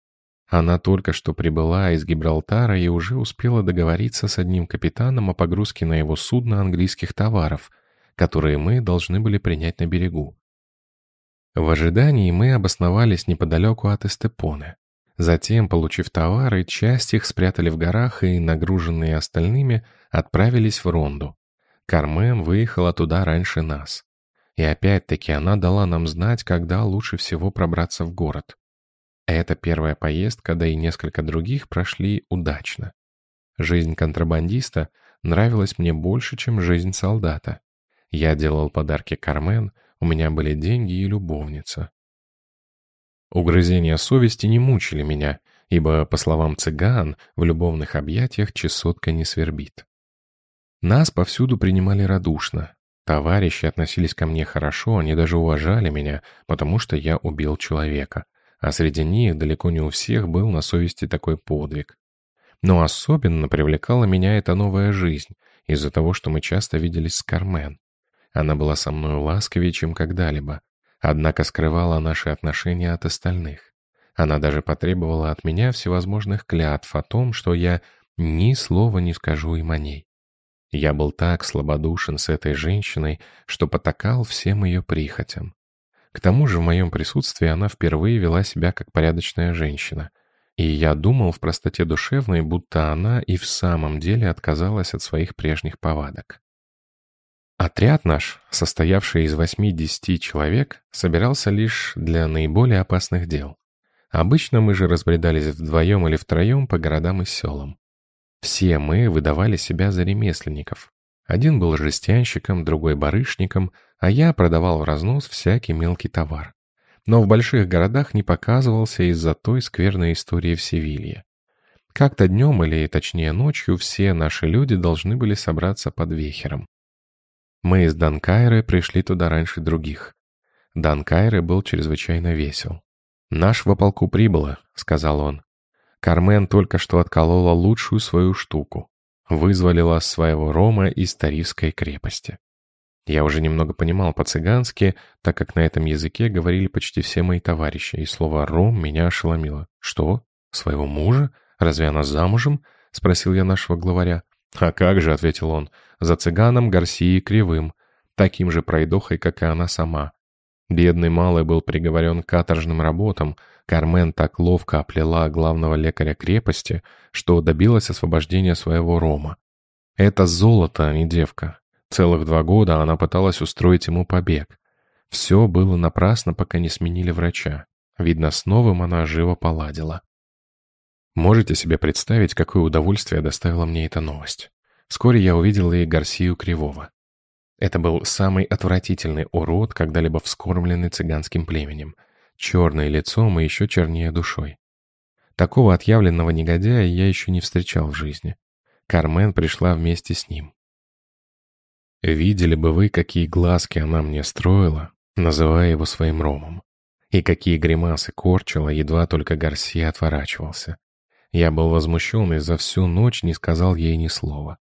Speaker 2: Она только что прибыла из Гибралтара и уже успела договориться с одним капитаном о погрузке на его судно английских товаров, которые мы должны были принять на берегу. В ожидании мы обосновались неподалеку от Эстепоны. Затем, получив товары, часть их спрятали в горах и, нагруженные остальными, отправились в Ронду. Кармен выехала туда раньше нас. И опять-таки она дала нам знать, когда лучше всего пробраться в город. Эта первая поездка, да и несколько других прошли удачно. Жизнь контрабандиста нравилась мне больше, чем жизнь солдата. Я делал подарки Кармен, у меня были деньги и любовница. Угрызения совести не мучили меня, ибо, по словам цыган, в любовных объятиях чесотка не свербит. Нас повсюду принимали радушно. Товарищи относились ко мне хорошо, они даже уважали меня, потому что я убил человека. А среди них далеко не у всех был на совести такой подвиг. Но особенно привлекала меня эта новая жизнь, из-за того, что мы часто виделись с Кармен. Она была со мной ласковее, чем когда-либо, однако скрывала наши отношения от остальных. Она даже потребовала от меня всевозможных клятв о том, что я ни слова не скажу им о ней. Я был так слабодушен с этой женщиной, что потакал всем ее прихотям. К тому же в моем присутствии она впервые вела себя как порядочная женщина, и я думал в простоте душевной, будто она и в самом деле отказалась от своих прежних повадок. Отряд наш, состоявший из 8-10 человек, собирался лишь для наиболее опасных дел. Обычно мы же разбредались вдвоем или втроем по городам и селам. Все мы выдавали себя за ремесленников. Один был жестянщиком, другой барышником, а я продавал в разнос всякий мелкий товар. Но в больших городах не показывался из-за той скверной истории в Севилье. Как-то днем, или точнее ночью, все наши люди должны были собраться под вехером. Мы из Данкайры пришли туда раньше других. Данкайры был чрезвычайно весел. «Наш во полку прибыло», — сказал он. Кармен только что отколола лучшую свою штуку. Вызволила своего Рома из Тарифской крепости. Я уже немного понимал по-цыгански, так как на этом языке говорили почти все мои товарищи, и слово «ром» меня ошеломило. «Что? Своего мужа? Разве она замужем?» — спросил я нашего главаря. «А как же», — ответил он, — «за цыганом Гарсией Кривым, таким же пройдохой, как и она сама». Бедный малый был приговорен к каторжным работам. Кармен так ловко оплела главного лекаря крепости, что добилась освобождения своего Рома. Это золото, а не девка. Целых два года она пыталась устроить ему побег. Все было напрасно, пока не сменили врача. Видно, с новым она живо поладила. Можете себе представить, какое удовольствие доставила мне эта новость. Вскоре я увидел и Гарсию Кривого. Это был самый отвратительный урод, когда-либо вскормленный цыганским племенем. Черное лицом и еще чернее душой. Такого отъявленного негодяя я еще не встречал в жизни. Кармен пришла вместе с ним. Видели бы вы, какие глазки она мне строила, называя его своим ромом. И какие гримасы корчила, едва только Гарсия отворачивался. Я был возмущен и за всю ночь не сказал ей ни слова.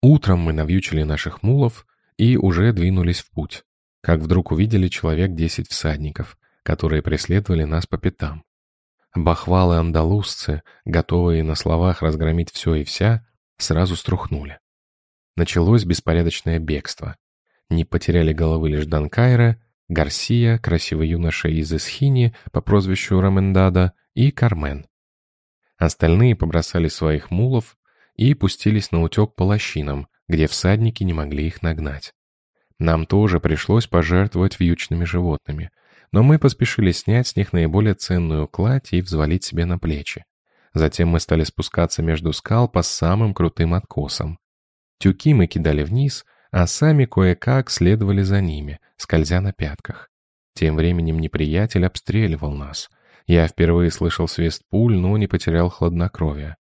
Speaker 2: Утром мы навьючили наших мулов и уже двинулись в путь, как вдруг увидели человек десять всадников, которые преследовали нас по пятам. Бахвалы-андалузцы, готовые на словах разгромить все и вся, сразу струхнули. Началось беспорядочное бегство. Не потеряли головы лишь Данкайра, Гарсия, красивый юноша из Исхини по прозвищу Рамендада, и Кармен. Остальные побросали своих мулов и пустились на утек по лощинам, где всадники не могли их нагнать. Нам тоже пришлось пожертвовать вьючными животными, но мы поспешили снять с них наиболее ценную кладь и взвалить себе на плечи. Затем мы стали спускаться между скал по самым крутым откосам. Тюки мы кидали вниз, а сами кое-как следовали за ними, скользя на пятках. Тем временем неприятель обстреливал нас. Я впервые слышал свист пуль, но не потерял хладнокровие.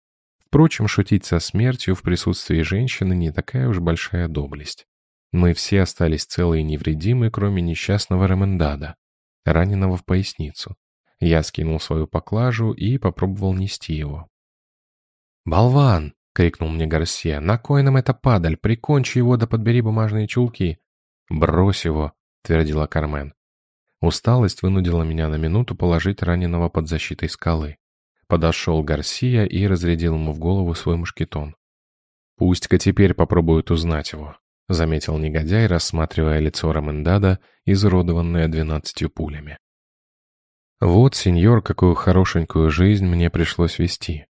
Speaker 2: Впрочем, шутить со смертью в присутствии женщины не такая уж большая доблесть. Мы все остались целы и невредимы, кроме несчастного Ремендада, раненого в поясницу. Я скинул свою поклажу и попробовал нести его. «Болван!» — крикнул мне Гарсия. «На кой нам эта падаль? Прикончи его да подбери бумажные чулки!» «Брось его!» — твердила Кармен. Усталость вынудила меня на минуту положить раненого под защитой скалы. Подошел Гарсия и разрядил ему в голову свой мушкетон. «Пусть-ка теперь попробуют узнать его», — заметил негодяй, рассматривая лицо Рамендада, изуродованное двенадцатью пулями. «Вот, сеньор, какую хорошенькую жизнь мне пришлось вести.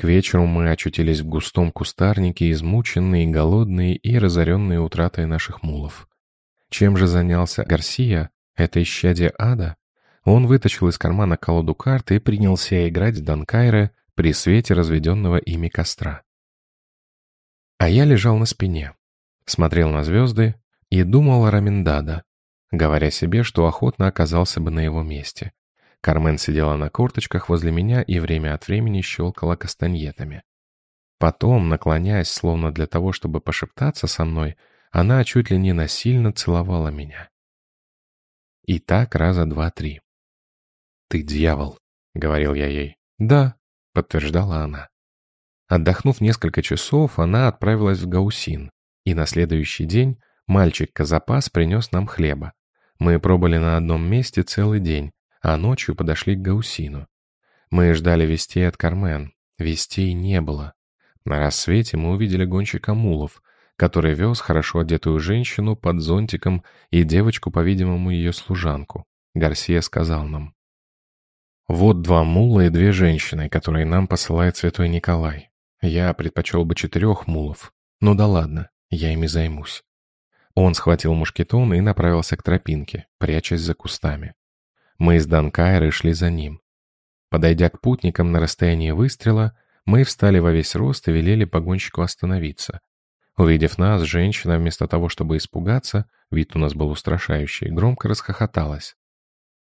Speaker 2: К вечеру мы очутились в густом кустарнике, измученные, голодные и разоренные утратой наших мулов. Чем же занялся Гарсия, это исчадие ада? Он вытащил из кармана колоду карт и принялся играть в Данкайре при свете разведенного ими костра. А я лежал на спине, смотрел на звезды и думал о Раминдада, говоря себе, что охотно оказался бы на его месте. Кармен сидела на корточках возле меня и время от времени щелкала кастаньетами. Потом, наклоняясь, словно для того, чтобы пошептаться со мной, она чуть ли не насильно целовала меня. И так раза два-три. «Ты дьявол», — говорил я ей. «Да», — подтверждала она. Отдохнув несколько часов, она отправилась в Гаусин, и на следующий день мальчик-казапас принес нам хлеба. Мы пробыли на одном месте целый день, а ночью подошли к Гаусину. Мы ждали вестей от Кармен. Вестей не было. На рассвете мы увидели гонщика мулов, который вез хорошо одетую женщину под зонтиком и девочку, по-видимому, ее служанку. Гарсия сказал нам. Вот два мула и две женщины, которые нам посылает святой Николай. Я предпочел бы четырех мулов. Ну да ладно, я ими займусь. Он схватил мушкетон и направился к тропинке, прячась за кустами. Мы из Данкайры шли за ним. Подойдя к путникам на расстоянии выстрела, мы встали во весь рост и велели погонщику остановиться. Увидев нас, женщина, вместо того, чтобы испугаться, вид у нас был устрашающий, громко расхохоталась.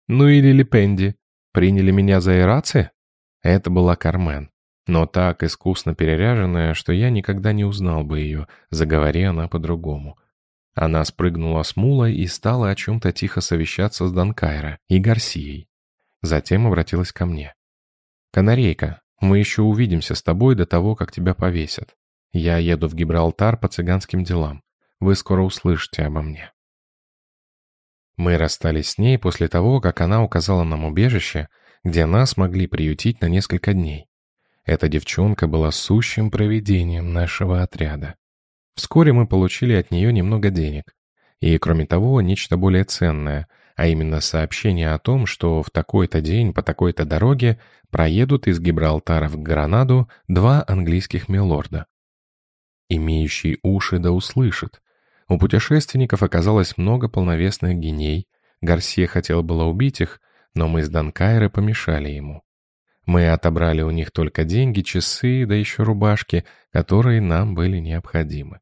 Speaker 2: «Ну или Липенди, Приняли меня за Ираци? Это была Кармен, но так искусно переряженная, что я никогда не узнал бы ее, заговори она по-другому. Она спрыгнула с мула и стала о чем-то тихо совещаться с Данкайра и Гарсией. Затем обратилась ко мне. «Канарейка, мы еще увидимся с тобой до того, как тебя повесят. Я еду в Гибралтар по цыганским делам. Вы скоро услышите обо мне». Мы расстались с ней после того, как она указала нам убежище, где нас могли приютить на несколько дней. Эта девчонка была сущим провидением нашего отряда. Вскоре мы получили от нее немного денег. И, кроме того, нечто более ценное, а именно сообщение о том, что в такой-то день по такой-то дороге проедут из Гибралтара в Гранаду два английских милорда. Имеющий уши да услышит, у путешественников оказалось много полновесных геней. Гарсия хотел было убить их, но мы с Данкайры помешали ему. Мы отобрали у них только деньги, часы, да еще рубашки, которые нам были необходимы.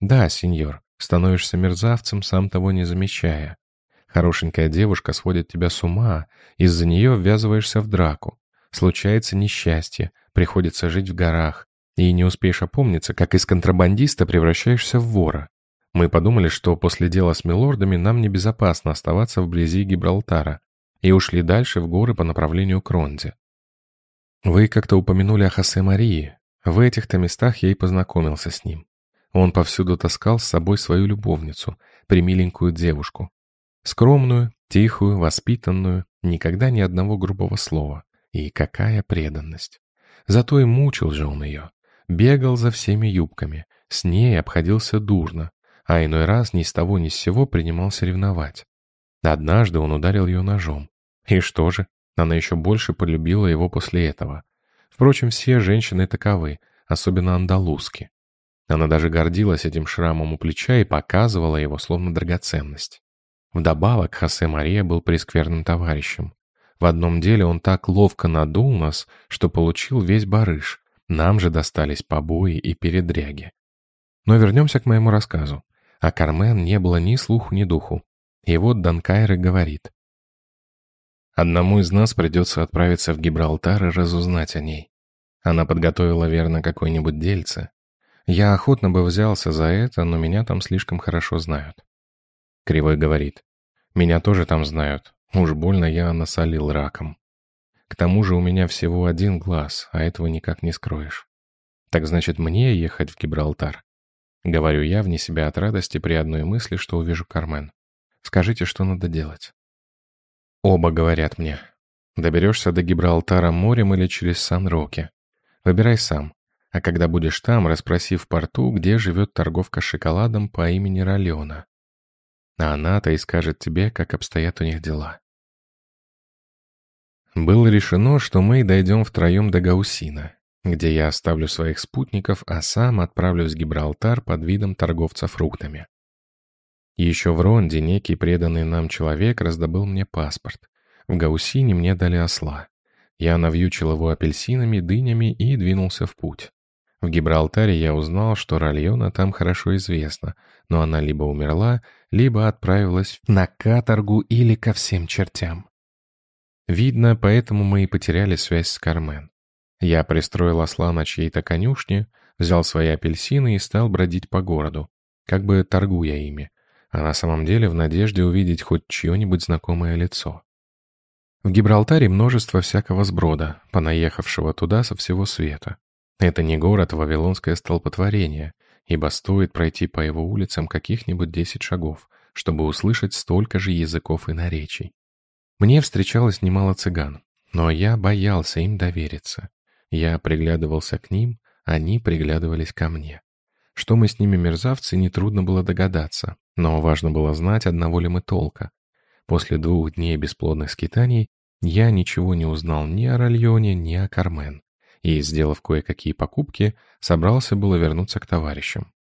Speaker 2: Да, сеньор, становишься мерзавцем, сам того не замечая. Хорошенькая девушка сводит тебя с ума, из-за нее ввязываешься в драку. Случается несчастье, приходится жить в горах, и не успеешь опомниться, как из контрабандиста превращаешься в вора. Мы подумали, что после дела с милордами нам небезопасно оставаться вблизи Гибралтара, и ушли дальше в горы по направлению к Ронде. Вы как-то упомянули о Хосе Марии. В этих-то местах я и познакомился с ним. Он повсюду таскал с собой свою любовницу, примиленькую девушку. Скромную, тихую, воспитанную, никогда ни одного грубого слова. И какая преданность. Зато и мучил же он ее. Бегал за всеми юбками, с ней обходился дурно, а иной раз ни с того ни с сего принимался ревновать. Однажды он ударил ее ножом. И что же? Она еще больше полюбила его после этого. Впрочем, все женщины таковы, особенно андалузки. Она даже гордилась этим шрамом у плеча и показывала его словно драгоценность. Вдобавок, Хосе Мария был прескверным товарищем. В одном деле он так ловко надул нас, что получил весь барыш. Нам же достались побои и передряги. Но вернемся к моему рассказу. А Кармен не было ни слуху, ни духу. И вот Данкайры говорит. Одному из нас придется отправиться в Гибралтар и разузнать о ней. Она подготовила верно какое-нибудь дельце. Я охотно бы взялся за это, но меня там слишком хорошо знают. Кривой говорит. Меня тоже там знают. Уж больно я насолил раком. К тому же у меня всего один глаз, а этого никак не скроешь. Так значит, мне ехать в Гибралтар? Говорю я вне себя от радости при одной мысли, что увижу Кармен. Скажите, что надо делать. Оба говорят мне. Доберешься до Гибралтара морем или через Сан-Роке. Выбирай сам. А когда будешь там, расспроси в порту, где живет торговка шоколадом по имени Ролена. А она-то и скажет тебе, как обстоят у них дела. Было решено, что мы дойдем втроем до Гаусина, где я оставлю своих спутников, а сам отправлюсь в Гибралтар под видом торговца фруктами. Еще в Ронде некий преданный нам человек раздобыл мне паспорт. В Гаусине мне дали осла. Я навьючил его апельсинами, дынями и двинулся в путь. В Гибралтаре я узнал, что Ральона там хорошо известна, но она либо умерла, либо отправилась на каторгу или ко всем чертям. Видно, поэтому мы и потеряли связь с Кармен. Я пристроил осла на чьей-то конюшне, взял свои апельсины и стал бродить по городу, как бы торгуя ими, а на самом деле в надежде увидеть хоть чье-нибудь знакомое лицо. В Гибралтаре множество всякого сброда, понаехавшего туда со всего света. Это не город, а вавилонское столпотворение, ибо стоит пройти по его улицам каких-нибудь десять шагов, чтобы услышать столько же языков и наречий. Мне встречалось немало цыган, но я боялся им довериться. Я приглядывался к ним, они приглядывались ко мне. Что мы с ними мерзавцы, нетрудно было догадаться, но важно было знать, одного ли мы толка. После двух дней бесплодных скитаний я ничего не узнал ни о Ральоне, ни о Кармен, и, сделав кое-какие покупки, собрался было вернуться к товарищам.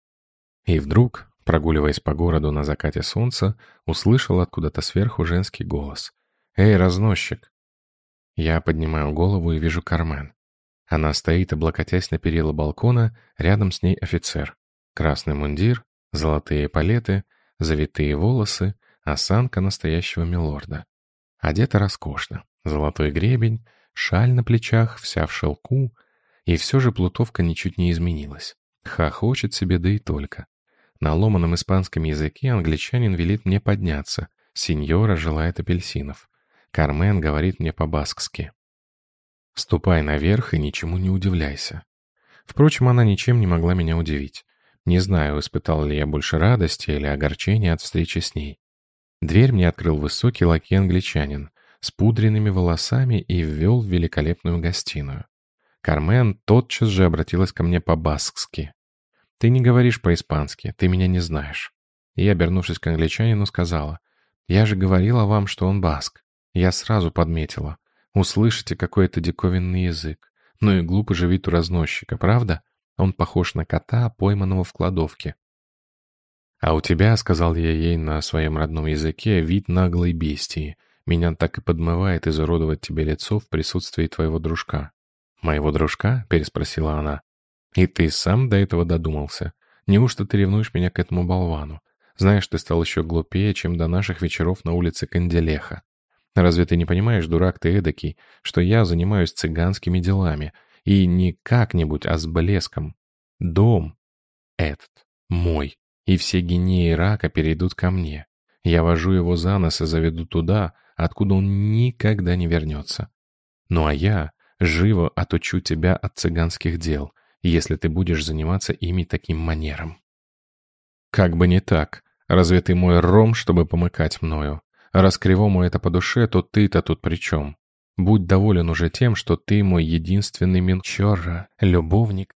Speaker 2: И вдруг, прогуливаясь по городу на закате солнца, услышал откуда-то сверху женский голос. «Эй, разносчик!» Я поднимаю голову и вижу Кармен. Она стоит, облокотясь на перила балкона, рядом с ней офицер. Красный мундир, золотые палеты, завитые волосы, осанка настоящего милорда. Одета роскошно. Золотой гребень, шаль на плечах, вся в шелку. И все же плутовка ничуть не изменилась. Хохочет себе, да и только. На ломаном испанском языке англичанин велит мне подняться. Сеньора желает апельсинов. Кармен говорит мне по-баскски. «Ступай наверх и ничему не удивляйся». Впрочем, она ничем не могла меня удивить. Не знаю, испытал ли я больше радости или огорчения от встречи с ней. Дверь мне открыл высокий лакей-англичанин с пудренными волосами и ввел в великолепную гостиную. Кармен тотчас же обратилась ко мне по-баскски. «Ты не говоришь по-испански, ты меня не знаешь». И, обернувшись к англичанину, сказала, «Я же говорила вам, что он баск. Я сразу подметила. Услышите, какой это диковинный язык. Ну и глупо же вид у разносчика, правда? Он похож на кота, пойманного в кладовке. «А у тебя, — сказал я ей на своем родном языке, — вид наглой бестии. Меня так и подмывает изуродовать тебе лицо в присутствии твоего дружка». «Моего дружка?» — переспросила она. «И ты сам до этого додумался? Неужто ты ревнуешь меня к этому болвану? Знаешь, ты стал еще глупее, чем до наших вечеров на улице Канделеха. Разве ты не понимаешь, дурак ты эдакий, что я занимаюсь цыганскими делами, и не как-нибудь, а с блеском. Дом этот мой, и все гинеи рака перейдут ко мне. Я вожу его за нос и заведу туда, откуда он никогда не вернется. Ну а я живо отучу тебя от цыганских дел, если ты будешь заниматься ими таким манером. Как бы не так. Разве ты мой ром, чтобы помыкать мною? Раз кривому это по душе, то ты-то тут при чем? Будь доволен уже тем, что ты мой единственный Минчорра, любовник.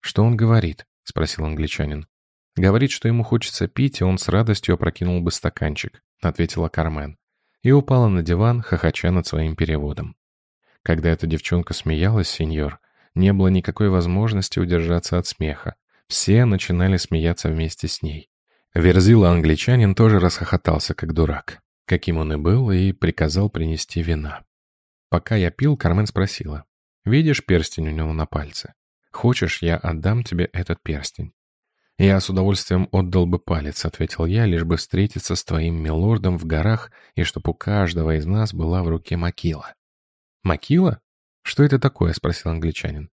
Speaker 2: Что он говорит? — спросил англичанин. «Говорит, что ему хочется пить, и он с радостью опрокинул бы стаканчик», — ответила Кармен. И упала на диван, хохоча над своим переводом. Когда эта девчонка смеялась, сеньор, не было никакой возможности удержаться от смеха. Все начинали смеяться вместе с ней. Верзила англичанин тоже расхохотался, как дурак, каким он и был, и приказал принести вина. Пока я пил, Кармен спросила. «Видишь перстень у него на пальце? Хочешь, я отдам тебе этот перстень?» «Я с удовольствием отдал бы палец», — ответил я, «лишь бы встретиться с твоим милордом в горах и чтоб у каждого из нас была в руке макила». «Макила? Что это такое?» — спросил англичанин.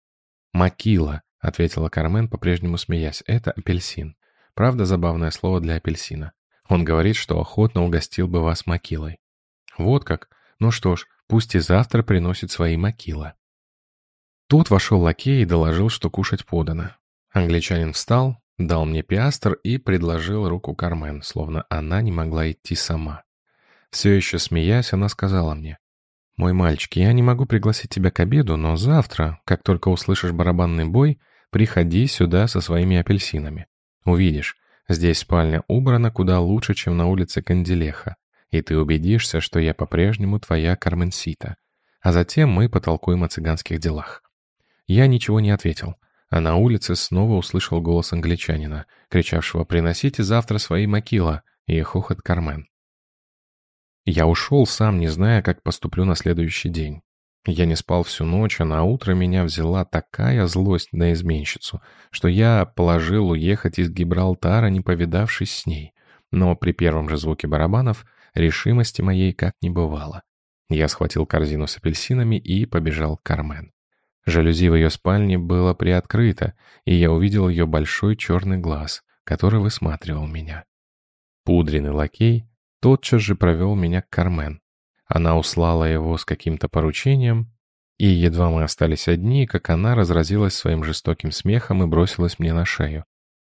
Speaker 2: «Макила», — ответила Кармен, по-прежнему смеясь, — «это апельсин. Правда, забавное слово для апельсина. Он говорит, что охотно угостил бы вас макилой». «Вот как? Ну что ж, пусть и завтра приносит свои макила». Тут вошел лакей и доложил, что кушать подано. Англичанин встал, дал мне пиастр и предложил руку Кармен, словно она не могла идти сама. Все еще смеясь, она сказала мне, «Мой мальчик, я не могу пригласить тебя к обеду, но завтра, как только услышишь барабанный бой, приходи сюда со своими апельсинами. Увидишь, здесь спальня убрана куда лучше, чем на улице Канделеха, и ты убедишься, что я по-прежнему твоя Карменсита. А затем мы потолкуем о цыганских делах». Я ничего не ответил, а на улице снова услышал голос англичанина, кричавшего «Приносите завтра свои макила!» и хохот Кармен. Я ушел, сам не зная, как поступлю на следующий день. Я не спал всю ночь, а на утро меня взяла такая злость на изменщицу, что я положил уехать из Гибралтара, не повидавшись с ней. Но при первом же звуке барабанов решимости моей как не бывало. Я схватил корзину с апельсинами и побежал к Кармен. Жалюзи в ее спальне было приоткрыто, и я увидел ее большой черный глаз, который высматривал меня. Пудренный лакей тотчас же провел меня к Кармен. Она услала его с каким-то поручением, и едва мы остались одни, как она разразилась своим жестоким смехом и бросилась мне на шею.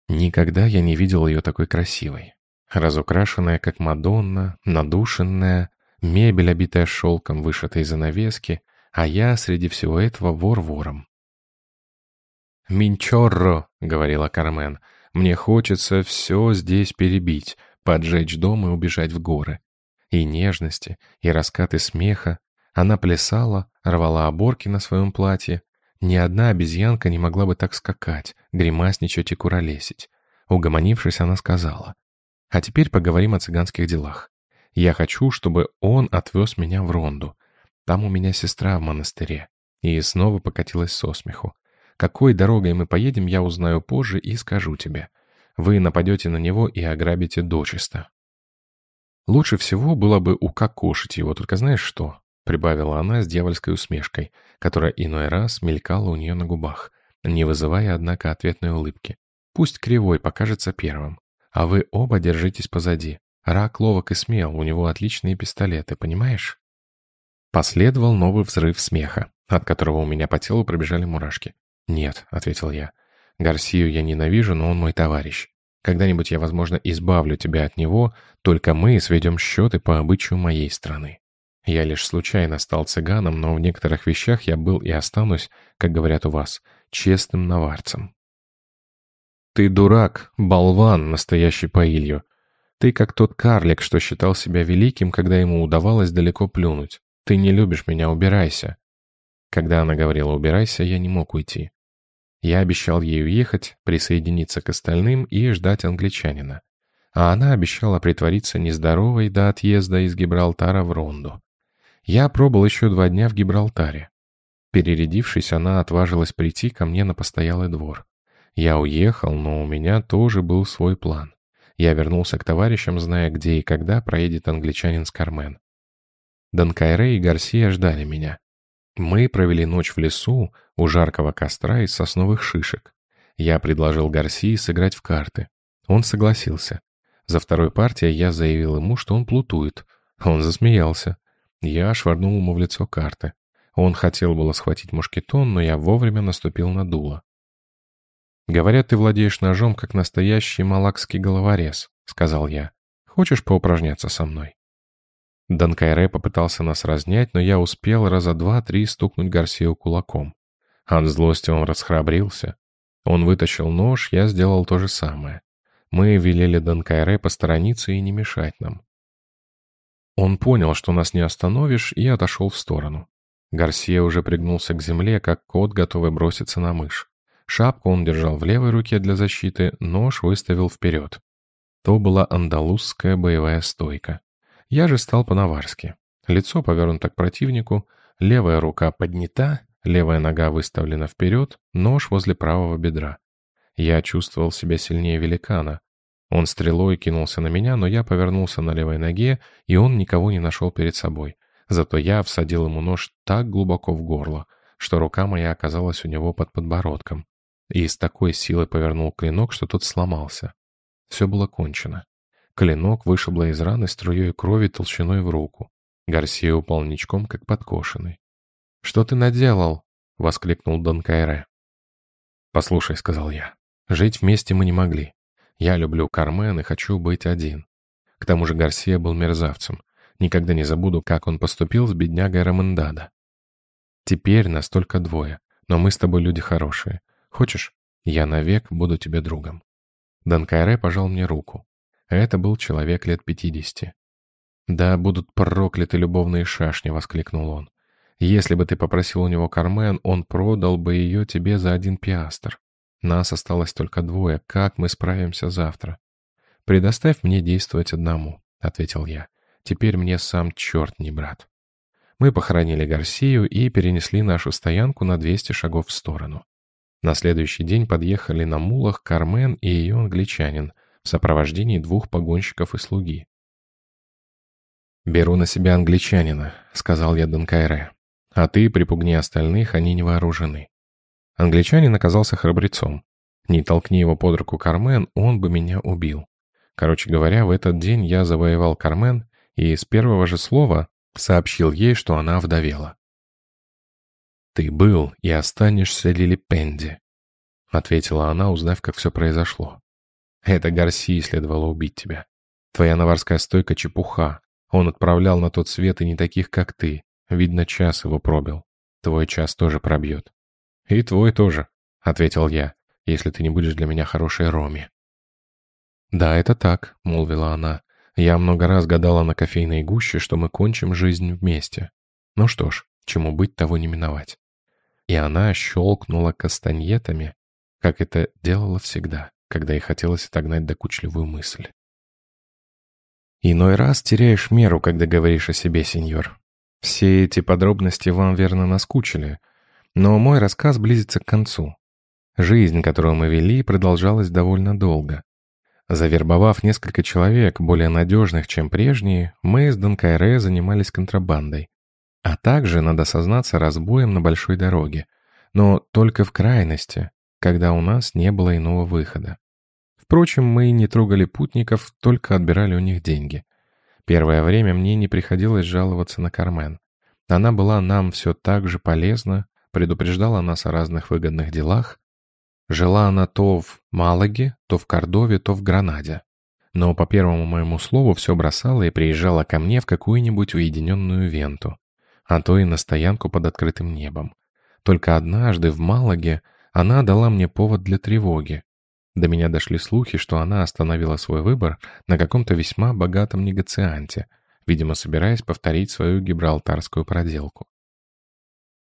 Speaker 2: Никогда я не видел ее такой красивой. Разукрашенная, как Мадонна, надушенная, мебель, обитая шелком вышитой занавески — а я среди всего этого вор вором. «Минчорро», — говорила Кармен, — «мне хочется все здесь перебить, поджечь дом и убежать в горы». И нежности, и раскаты смеха. Она плясала, рвала оборки на своем платье. Ни одна обезьянка не могла бы так скакать, гримасничать и куролесить. Угомонившись, она сказала, «А теперь поговорим о цыганских делах. Я хочу, чтобы он отвез меня в Ронду. Там у меня сестра в монастыре». И снова покатилась со смеху. «Какой дорогой мы поедем, я узнаю позже и скажу тебе. Вы нападете на него и ограбите дочисто». «Лучше всего было бы укокошить его, только знаешь что?» Прибавила она с дьявольской усмешкой, которая иной раз мелькала у нее на губах, не вызывая, однако, ответной улыбки. «Пусть кривой покажется первым, а вы оба держитесь позади. Рак ловок и смел, у него отличные пистолеты, понимаешь?» Последовал новый взрыв смеха, от которого у меня по телу пробежали мурашки. «Нет», — ответил я. «Гарсию я ненавижу, но он мой товарищ. Когда-нибудь я, возможно, избавлю тебя от него, только мы сведем счеты по обычаю моей страны. Я лишь случайно стал цыганом, но в некоторых вещах я был и останусь, как говорят у вас, честным наварцем». «Ты дурак, болван, настоящий Паилью. Ты как тот карлик, что считал себя великим, когда ему удавалось далеко плюнуть. «Ты не любишь меня, убирайся». Когда она говорила «убирайся», я не мог уйти. Я обещал ей уехать, присоединиться к остальным и ждать англичанина. А она обещала притвориться нездоровой до отъезда из Гибралтара в Ронду. Я пробыл еще два дня в Гибралтаре. Перерядившись, она отважилась прийти ко мне на постоялый двор. Я уехал, но у меня тоже был свой план. Я вернулся к товарищам, зная, где и когда проедет англичанин с Кармен. Донкайре и Гарсия ждали меня. Мы провели ночь в лесу у жаркого костра из сосновых шишек. Я предложил Гарсии сыграть в карты. Он согласился. За второй партией я заявил ему, что он плутует. Он засмеялся. Я швырнул ему в лицо карты. Он хотел было схватить мушкетон, но я вовремя наступил на дуло. «Говорят, ты владеешь ножом, как настоящий малакский головорез», — сказал я. «Хочешь поупражняться со мной?» Данкайре попытался нас разнять, но я успел раза два-три стукнуть Гарсию кулаком. От злости он расхрабрился. Он вытащил нож, я сделал то же самое. Мы велели Данкайре посторониться и не мешать нам. Он понял, что нас не остановишь, и отошел в сторону. Гарсия уже пригнулся к земле, как кот, готовый броситься на мышь. Шапку он держал в левой руке для защиты, нож выставил вперед. То была андалузская боевая стойка. Я же стал по-наварски. Лицо повернуто к противнику, левая рука поднята, левая нога выставлена вперед, нож возле правого бедра. Я чувствовал себя сильнее великана. Он стрелой кинулся на меня, но я повернулся на левой ноге, и он никого не нашел перед собой. Зато я всадил ему нож так глубоко в горло, что рука моя оказалась у него под подбородком. И с такой силой повернул клинок, что тот сломался. Все было кончено. Клинок вышибло из раны струей крови толщиной в руку. Гарсия упал ничком, как подкошенный. «Что ты наделал?» — воскликнул Дон Кайре. «Послушай», — сказал я, — «жить вместе мы не могли. Я люблю Кармен и хочу быть один». К тому же Гарсия был мерзавцем. Никогда не забуду, как он поступил с беднягой Рамендада. Теперь нас только двое, но мы с тобой люди хорошие. Хочешь, я навек буду тебе другом. Дон Кайре пожал мне руку. Это был человек лет пятидесяти. «Да будут прокляты любовные шашни!» — воскликнул он. «Если бы ты попросил у него Кармен, он продал бы ее тебе за один пиастр. Нас осталось только двое. Как мы справимся завтра?» «Предоставь мне действовать одному», — ответил я. «Теперь мне сам черт не брат». Мы похоронили Гарсию и перенесли нашу стоянку на 200 шагов в сторону. На следующий день подъехали на мулах Кармен и ее англичанин, в сопровождении двух погонщиков и слуги. «Беру на себя англичанина», — сказал я Донкайре. «А ты припугни остальных, они не вооружены». Англичанин оказался храбрецом. Не толкни его под руку Кармен, он бы меня убил. Короче говоря, в этот день я завоевал Кармен и с первого же слова сообщил ей, что она вдовела. «Ты был и останешься Лили Пенди», — ответила она, узнав, как все произошло. Это Гарсии следовало убить тебя. Твоя наварская стойка — чепуха. Он отправлял на тот свет и не таких, как ты. Видно, час его пробил. Твой час тоже пробьет. И твой тоже, — ответил я, — если ты не будешь для меня хорошей Роми. Да, это так, — молвила она. Я много раз гадала на кофейной гуще, что мы кончим жизнь вместе. Ну что ж, чему быть, того не миновать. И она щелкнула кастаньетами, как это делала всегда когда ей хотелось отогнать докучливую мысль. Иной раз теряешь меру, когда говоришь о себе, сеньор. Все эти подробности вам верно наскучили, но мой рассказ близится к концу. Жизнь, которую мы вели, продолжалась довольно долго. Завербовав несколько человек, более надежных, чем прежние, мы с Донкайре занимались контрабандой, а также, надо сознаться, разбоем на большой дороге, но только в крайности, когда у нас не было иного выхода. Впрочем, мы не трогали путников, только отбирали у них деньги. Первое время мне не приходилось жаловаться на Кармен. Она была нам все так же полезна, предупреждала нас о разных выгодных делах. Жила она то в Малаге, то в Кордове, то в Гранаде. Но по первому моему слову все бросала и приезжала ко мне в какую-нибудь уединенную венту, а то и на стоянку под открытым небом. Только однажды в Малаге она дала мне повод для тревоги. До меня дошли слухи, что она остановила свой выбор на каком-то весьма богатом негацианте, видимо, собираясь повторить свою гибралтарскую проделку.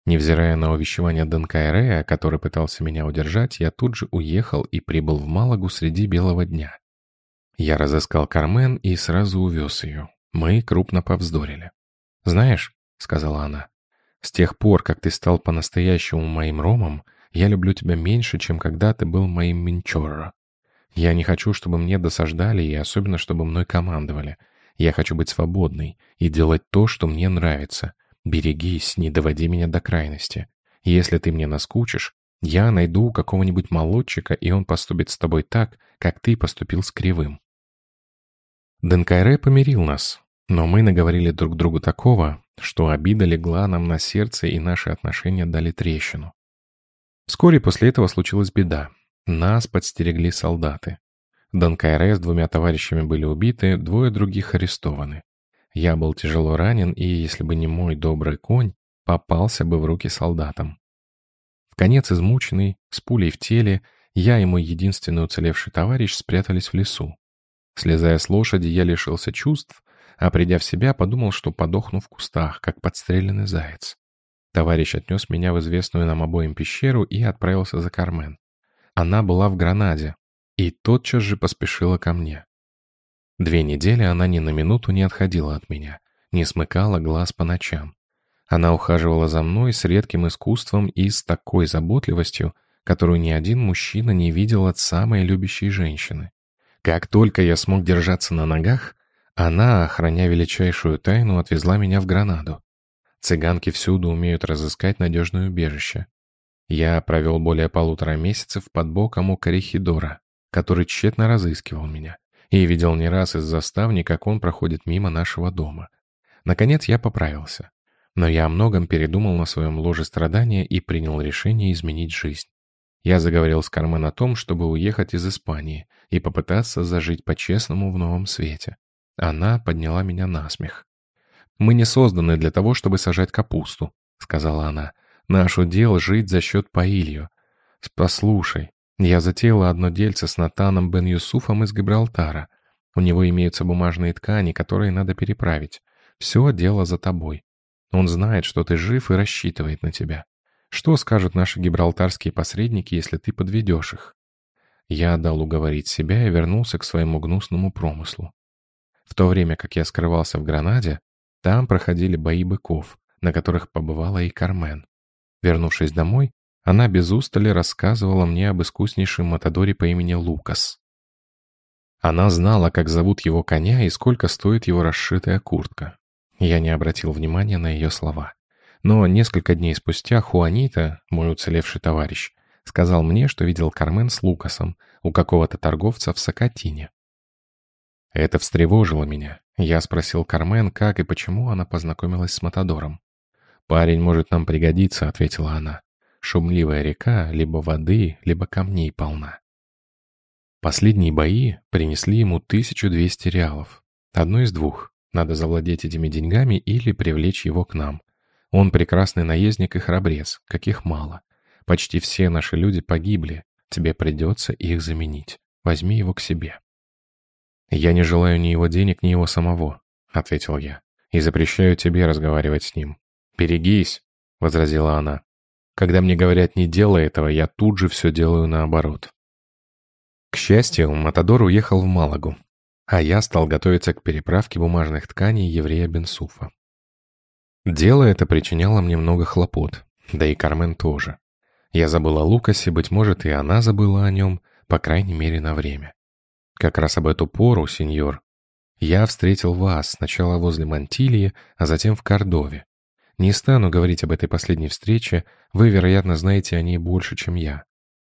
Speaker 2: Невзирая на увещевание Денкайрея, который пытался меня удержать, я тут же уехал и прибыл в Малагу среди белого дня. Я разыскал Кармен и сразу увез ее. Мы крупно повздорили. «Знаешь», — сказала она, — «с тех пор, как ты стал по-настоящему моим ромом, я люблю тебя меньше, чем когда ты был моим Минчорро. Я не хочу, чтобы мне досаждали, и особенно, чтобы мной командовали. Я хочу быть свободной и делать то, что мне нравится. Берегись, не доводи меня до крайности. Если ты мне наскучишь, я найду какого-нибудь молодчика, и он поступит с тобой так, как ты поступил с Кривым. Денкайре помирил нас, но мы наговорили друг другу такого, что обида легла нам на сердце, и наши отношения дали трещину. Вскоре после этого случилась беда. Нас подстерегли солдаты. Донкайре с двумя товарищами были убиты, двое других арестованы. Я был тяжело ранен, и, если бы не мой добрый конь, попался бы в руки солдатам. В конец измученный, с пулей в теле, я и мой единственный уцелевший товарищ спрятались в лесу. Слезая с лошади, я лишился чувств, а придя в себя, подумал, что подохну в кустах, как подстреленный заяц. Товарищ отнес меня в известную нам обоим пещеру и отправился за Кармен. Она была в Гранаде, и тотчас же поспешила ко мне. Две недели она ни на минуту не отходила от меня, не смыкала глаз по ночам. Она ухаживала за мной с редким искусством и с такой заботливостью, которую ни один мужчина не видел от самой любящей женщины. Как только я смог держаться на ногах, она, охраняя величайшую тайну, отвезла меня в Гранаду. Цыганки всюду умеют разыскать надежное убежище. Я провел более полутора месяцев под боком у Корихидора, который тщетно разыскивал меня, и видел не раз из заставни, как он проходит мимо нашего дома. Наконец я поправился. Но я о многом передумал на своем ложе страдания и принял решение изменить жизнь. Я заговорил с Кармен о том, чтобы уехать из Испании и попытаться зажить по-честному в новом свете. Она подняла меня на смех. «Мы не созданы для того, чтобы сажать капусту», — сказала она. «Наш удел — жить за счет Паилью. Послушай, я затеяла одно дельце с Натаном бен Юсуфом из Гибралтара. У него имеются бумажные ткани, которые надо переправить. Все дело за тобой. Он знает, что ты жив и рассчитывает на тебя. Что скажут наши гибралтарские посредники, если ты подведешь их? Я дал уговорить себя и вернулся к своему гнусному промыслу. В то время как я скрывался в Гранаде, там проходили бои быков, на которых побывала и Кармен. Вернувшись домой, она без устали рассказывала мне об искуснейшем матадоре по имени Лукас. Она знала, как зовут его коня и сколько стоит его расшитая куртка. Я не обратил внимания на ее слова. Но несколько дней спустя Хуанита, мой уцелевший товарищ, сказал мне, что видел Кармен с Лукасом у какого-то торговца в Сакатине. Это встревожило меня. Я спросил Кармен, как и почему она познакомилась с Матадором. «Парень может нам пригодиться», — ответила она. Шумливая река либо воды, либо камней полна. Последние бои принесли ему 1200 реалов. Одно из двух. Надо завладеть этими деньгами или привлечь его к нам. Он прекрасный наездник и храбрец, каких мало. Почти все наши люди погибли. Тебе придется их заменить. Возьми его к себе. «Я не желаю ни его денег, ни его самого», — ответил я, «и запрещаю тебе разговаривать с ним». «Берегись», — возразила она. Когда мне говорят «не делай этого», я тут же все делаю наоборот. К счастью, Матадор уехал в Малагу, а я стал готовиться к переправке бумажных тканей еврея Бенсуфа. Дело это причиняло мне много хлопот, да и Кармен тоже. Я забыл о Лукасе, быть может, и она забыла о нем, по крайней мере, на время. Как раз об эту пору, сеньор, я встретил вас сначала возле Мантилии, а затем в Кордове. Не стану говорить об этой последней встрече, вы, вероятно, знаете о ней больше, чем я.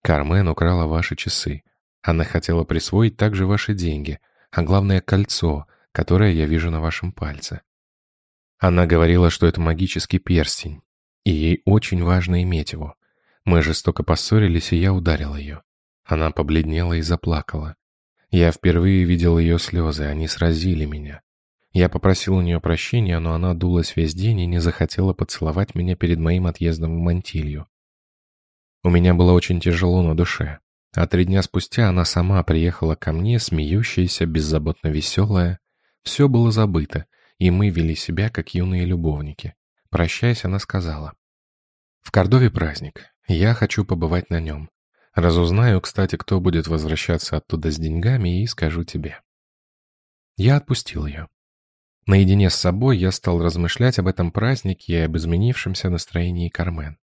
Speaker 2: Кармен украла ваши часы. Она хотела присвоить также ваши деньги, а главное кольцо, которое я вижу на вашем пальце. Она говорила, что это магический перстень, и ей очень важно иметь его. Мы жестоко поссорились, и я ударил ее. Она побледнела и заплакала. Я впервые видел ее слезы, они сразили меня. Я попросил у нее прощения, но она дулась весь день и не захотела поцеловать меня перед моим отъездом в Мантилью. У меня было очень тяжело на душе. А три дня спустя она сама приехала ко мне, смеющаяся, беззаботно веселая. Все было забыто, и мы вели себя, как юные любовники. Прощаясь, она сказала. «В Кордове праздник. Я хочу побывать на нем. Разузнаю, кстати, кто будет возвращаться оттуда с деньгами, и скажу тебе». Я отпустил ее. Наедине с собой я стал размышлять об этом празднике и об изменившемся настроении Кармен.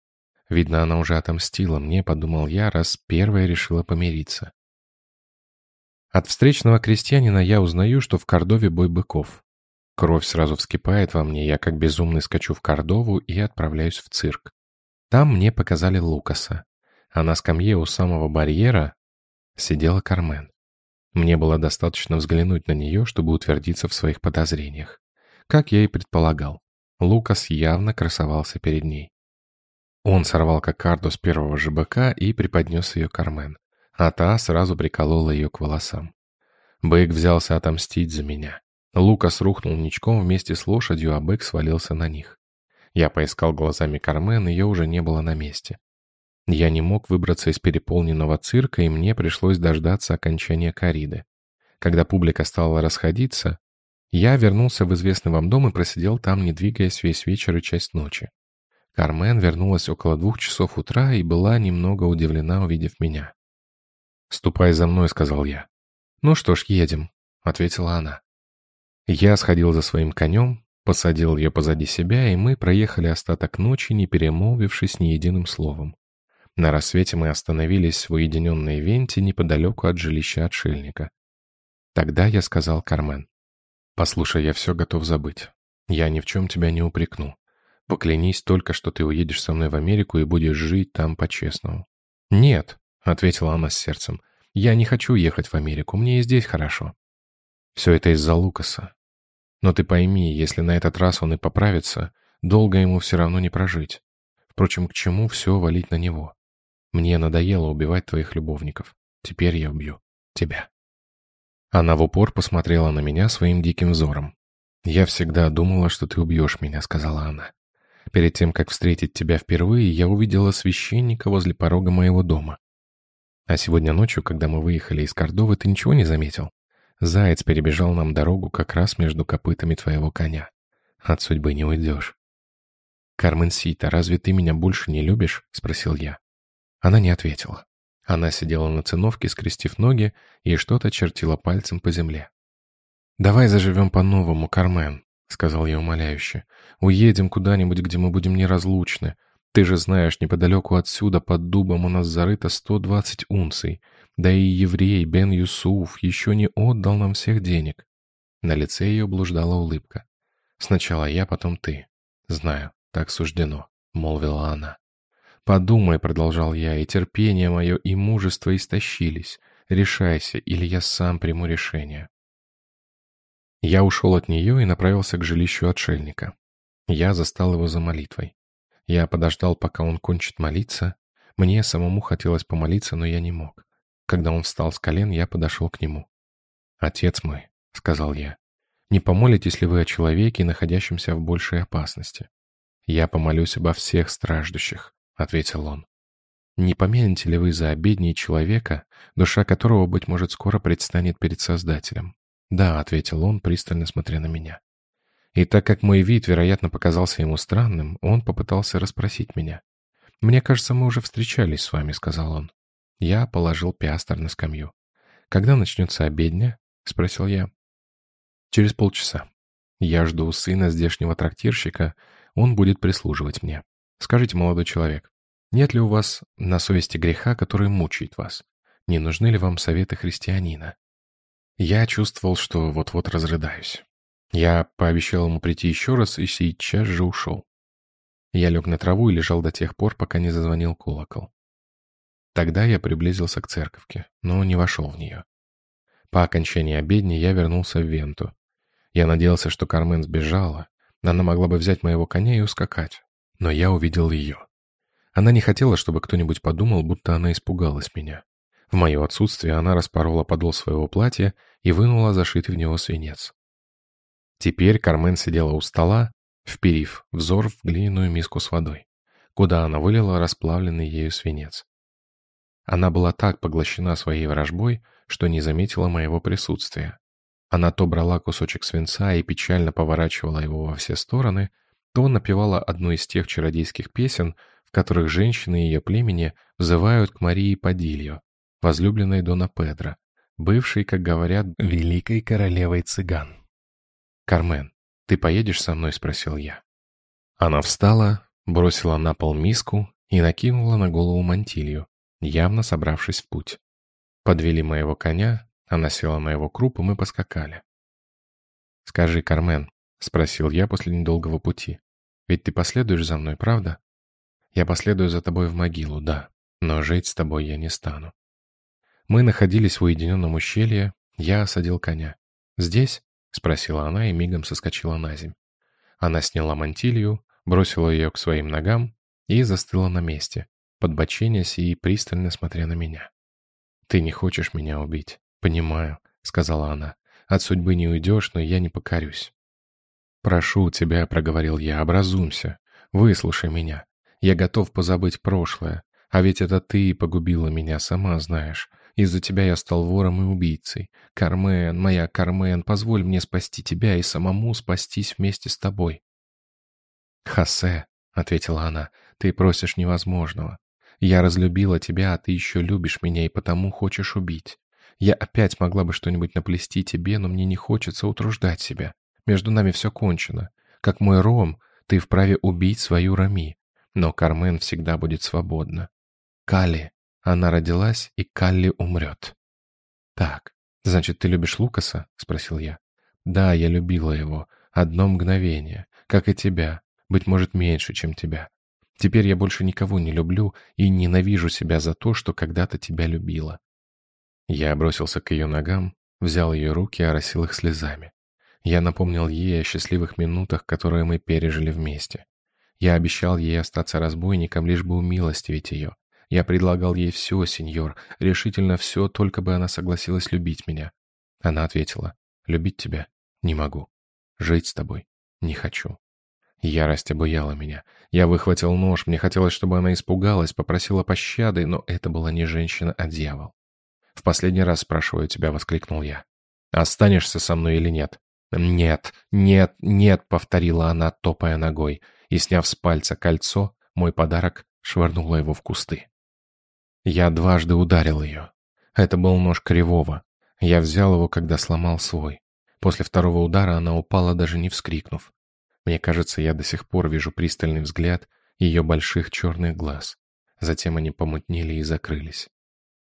Speaker 2: Видно, она уже отомстила мне, подумал я, раз первая решила помириться. От встречного крестьянина я узнаю, что в Кордове бой быков. Кровь сразу вскипает во мне, я как безумный скачу в Кордову и отправляюсь в цирк. Там мне показали Лукаса, а на скамье у самого барьера сидела Кармен. Мне было достаточно взглянуть на нее, чтобы утвердиться в своих подозрениях. Как я и предполагал, Лукас явно красовался перед ней. Он сорвал кокарду с первого ЖБК и преподнес ее Кармен, а та сразу приколола ее к волосам. Бэк взялся отомстить за меня. Лукас рухнул ничком вместе с лошадью, а Бэк свалился на них. Я поискал глазами Кармен, ее уже не было на месте. Я не мог выбраться из переполненного цирка, и мне пришлось дождаться окончания кориды. Когда публика стала расходиться, я вернулся в известный вам дом и просидел там, не двигаясь весь вечер и часть ночи. Кармен вернулась около двух часов утра и была немного удивлена, увидев меня. «Ступай за мной», — сказал я. «Ну что ж, едем», — ответила она. Я сходил за своим конем, посадил ее позади себя, и мы проехали остаток ночи, не перемолвившись ни единым словом. На рассвете мы остановились в уединенной венте неподалеку от жилища отшельника. Тогда я сказал Кармен. «Послушай, я все готов забыть. Я ни в чем тебя не упрекну. Поклянись только, что ты уедешь со мной в Америку и будешь жить там по-честному». «Нет», — ответила она с сердцем, — «я не хочу ехать в Америку, мне и здесь хорошо». «Все это из-за Лукаса. Но ты пойми, если на этот раз он и поправится, долго ему все равно не прожить. Впрочем, к чему все валить на него?» Мне надоело убивать твоих любовников. Теперь я убью тебя». Она в упор посмотрела на меня своим диким взором. «Я всегда думала, что ты убьешь меня», — сказала она. «Перед тем, как встретить тебя впервые, я увидела священника возле порога моего дома. А сегодня ночью, когда мы выехали из Кордовы, ты ничего не заметил? Заяц перебежал нам дорогу как раз между копытами твоего коня. От судьбы не уйдешь». «Кармен Сита, разве ты меня больше не любишь?» — спросил я. Она не ответила. Она сидела на циновке, скрестив ноги, и что-то чертила пальцем по земле. «Давай заживем по-новому, Кармен», — сказал я умоляюще. «Уедем куда-нибудь, где мы будем неразлучны. Ты же знаешь, неподалеку отсюда, под дубом, у нас зарыто сто двадцать унций. Да и еврей Бен Юсуф еще не отдал нам всех денег». На лице ее блуждала улыбка. «Сначала я, потом ты. Знаю, так суждено», — молвила она. «Подумай», — продолжал я, — «и терпение мое, и мужество истощились. Решайся, или я сам приму решение». Я ушел от нее и направился к жилищу отшельника. Я застал его за молитвой. Я подождал, пока он кончит молиться. Мне самому хотелось помолиться, но я не мог. Когда он встал с колен, я подошел к нему. «Отец мой», — сказал я, — «не помолитесь ли вы о человеке, находящемся в большей опасности? Я помолюсь обо всех страждущих, ответил он. «Не помянете ли вы за обедней человека, душа которого, быть может, скоро предстанет перед Создателем?» «Да», — ответил он, пристально смотря на меня. И так как мой вид, вероятно, показался ему странным, он попытался расспросить меня. «Мне кажется, мы уже встречались с вами», — сказал он. Я положил пиастер на скамью. «Когда начнется обедня?» — спросил я. «Через полчаса. Я жду сына здешнего трактирщика, он будет прислуживать мне. Скажите, молодой человек, нет ли у вас на совести греха, который мучает вас? Не нужны ли вам советы христианина? Я чувствовал, что вот-вот разрыдаюсь. Я пообещал ему прийти еще раз и сейчас же ушел. Я лег на траву и лежал до тех пор, пока не зазвонил колокол. Тогда я приблизился к церковке, но не вошел в нее. По окончании обедни я вернулся в Венту. Я надеялся, что Кармен сбежала. Она могла бы взять моего коня и ускакать но я увидел ее. Она не хотела, чтобы кто-нибудь подумал, будто она испугалась меня. В мое отсутствие она распорола подол своего платья и вынула зашитый в него свинец. Теперь Кармен сидела у стола, вперив взор в глиняную миску с водой, куда она вылила расплавленный ею свинец. Она была так поглощена своей ворожбой, что не заметила моего присутствия. Она то брала кусочек свинца и печально поворачивала его во все стороны, то напевала одну из тех чародейских песен, в которых женщины ее племени взывают к Марии Падильо, возлюбленной Дона Педро, бывшей, как говорят, великой королевой цыган. «Кармен, ты поедешь со мной?» — спросил я. Она встала, бросила на пол миску и накинула на голову мантилью, явно собравшись в путь. Подвели моего коня, она села на его круп, и мы поскакали. «Скажи, Кармен, — спросил я после недолгого пути. «Ведь ты последуешь за мной, правда?» «Я последую за тобой в могилу, да, но жить с тобой я не стану». Мы находились в уединенном ущелье, я осадил коня. «Здесь?» — спросила она и мигом соскочила на земь. Она сняла мантилью, бросила ее к своим ногам и застыла на месте, подбоченясь и пристально смотря на меня. «Ты не хочешь меня убить?» «Понимаю», — сказала она. «От судьбы не уйдешь, но я не покорюсь». «Прошу тебя», — проговорил я, — «образумся. Выслушай меня. Я готов позабыть прошлое. А ведь это ты погубила меня, сама знаешь. Из-за тебя я стал вором и убийцей. Кармен, моя Кармен, позволь мне спасти тебя и самому спастись вместе с тобой». «Хосе», — ответила она, — «ты просишь невозможного. Я разлюбила тебя, а ты еще любишь меня и потому хочешь убить. Я опять могла бы что-нибудь наплести тебе, но мне не хочется утруждать себя. Между нами все кончено. Как мой Ром, ты вправе убить свою Рами. Но Кармен всегда будет свободна. Калли. Она родилась, и Калли умрет. «Так, значит, ты любишь Лукаса?» — спросил я. «Да, я любила его. Одно мгновение. Как и тебя. Быть может, меньше, чем тебя. Теперь я больше никого не люблю и ненавижу себя за то, что когда-то тебя любила. Я бросился к ее ногам, взял ее руки и оросил их слезами. Я напомнил ей о счастливых минутах, которые мы пережили вместе. Я обещал ей остаться разбойником, лишь бы умилостивить ее. Я предлагал ей все, сеньор, решительно все, только бы она согласилась любить меня. Она ответила, любить тебя не могу, жить с тобой не хочу. Ярость обуяла меня. Я выхватил нож, мне хотелось, чтобы она испугалась, попросила пощады, но это была не женщина, а дьявол. «В последний раз спрашиваю тебя», — воскликнул я. «Останешься со мной или нет?» «Нет, нет, нет», — повторила она, топая ногой, и, сняв с пальца кольцо, мой подарок швырнула его в кусты. Я дважды ударил ее. Это был нож кривого. Я взял его, когда сломал свой. После второго удара она упала, даже не вскрикнув. Мне кажется, я до сих пор вижу пристальный взгляд ее больших черных глаз. Затем они помутнели и закрылись.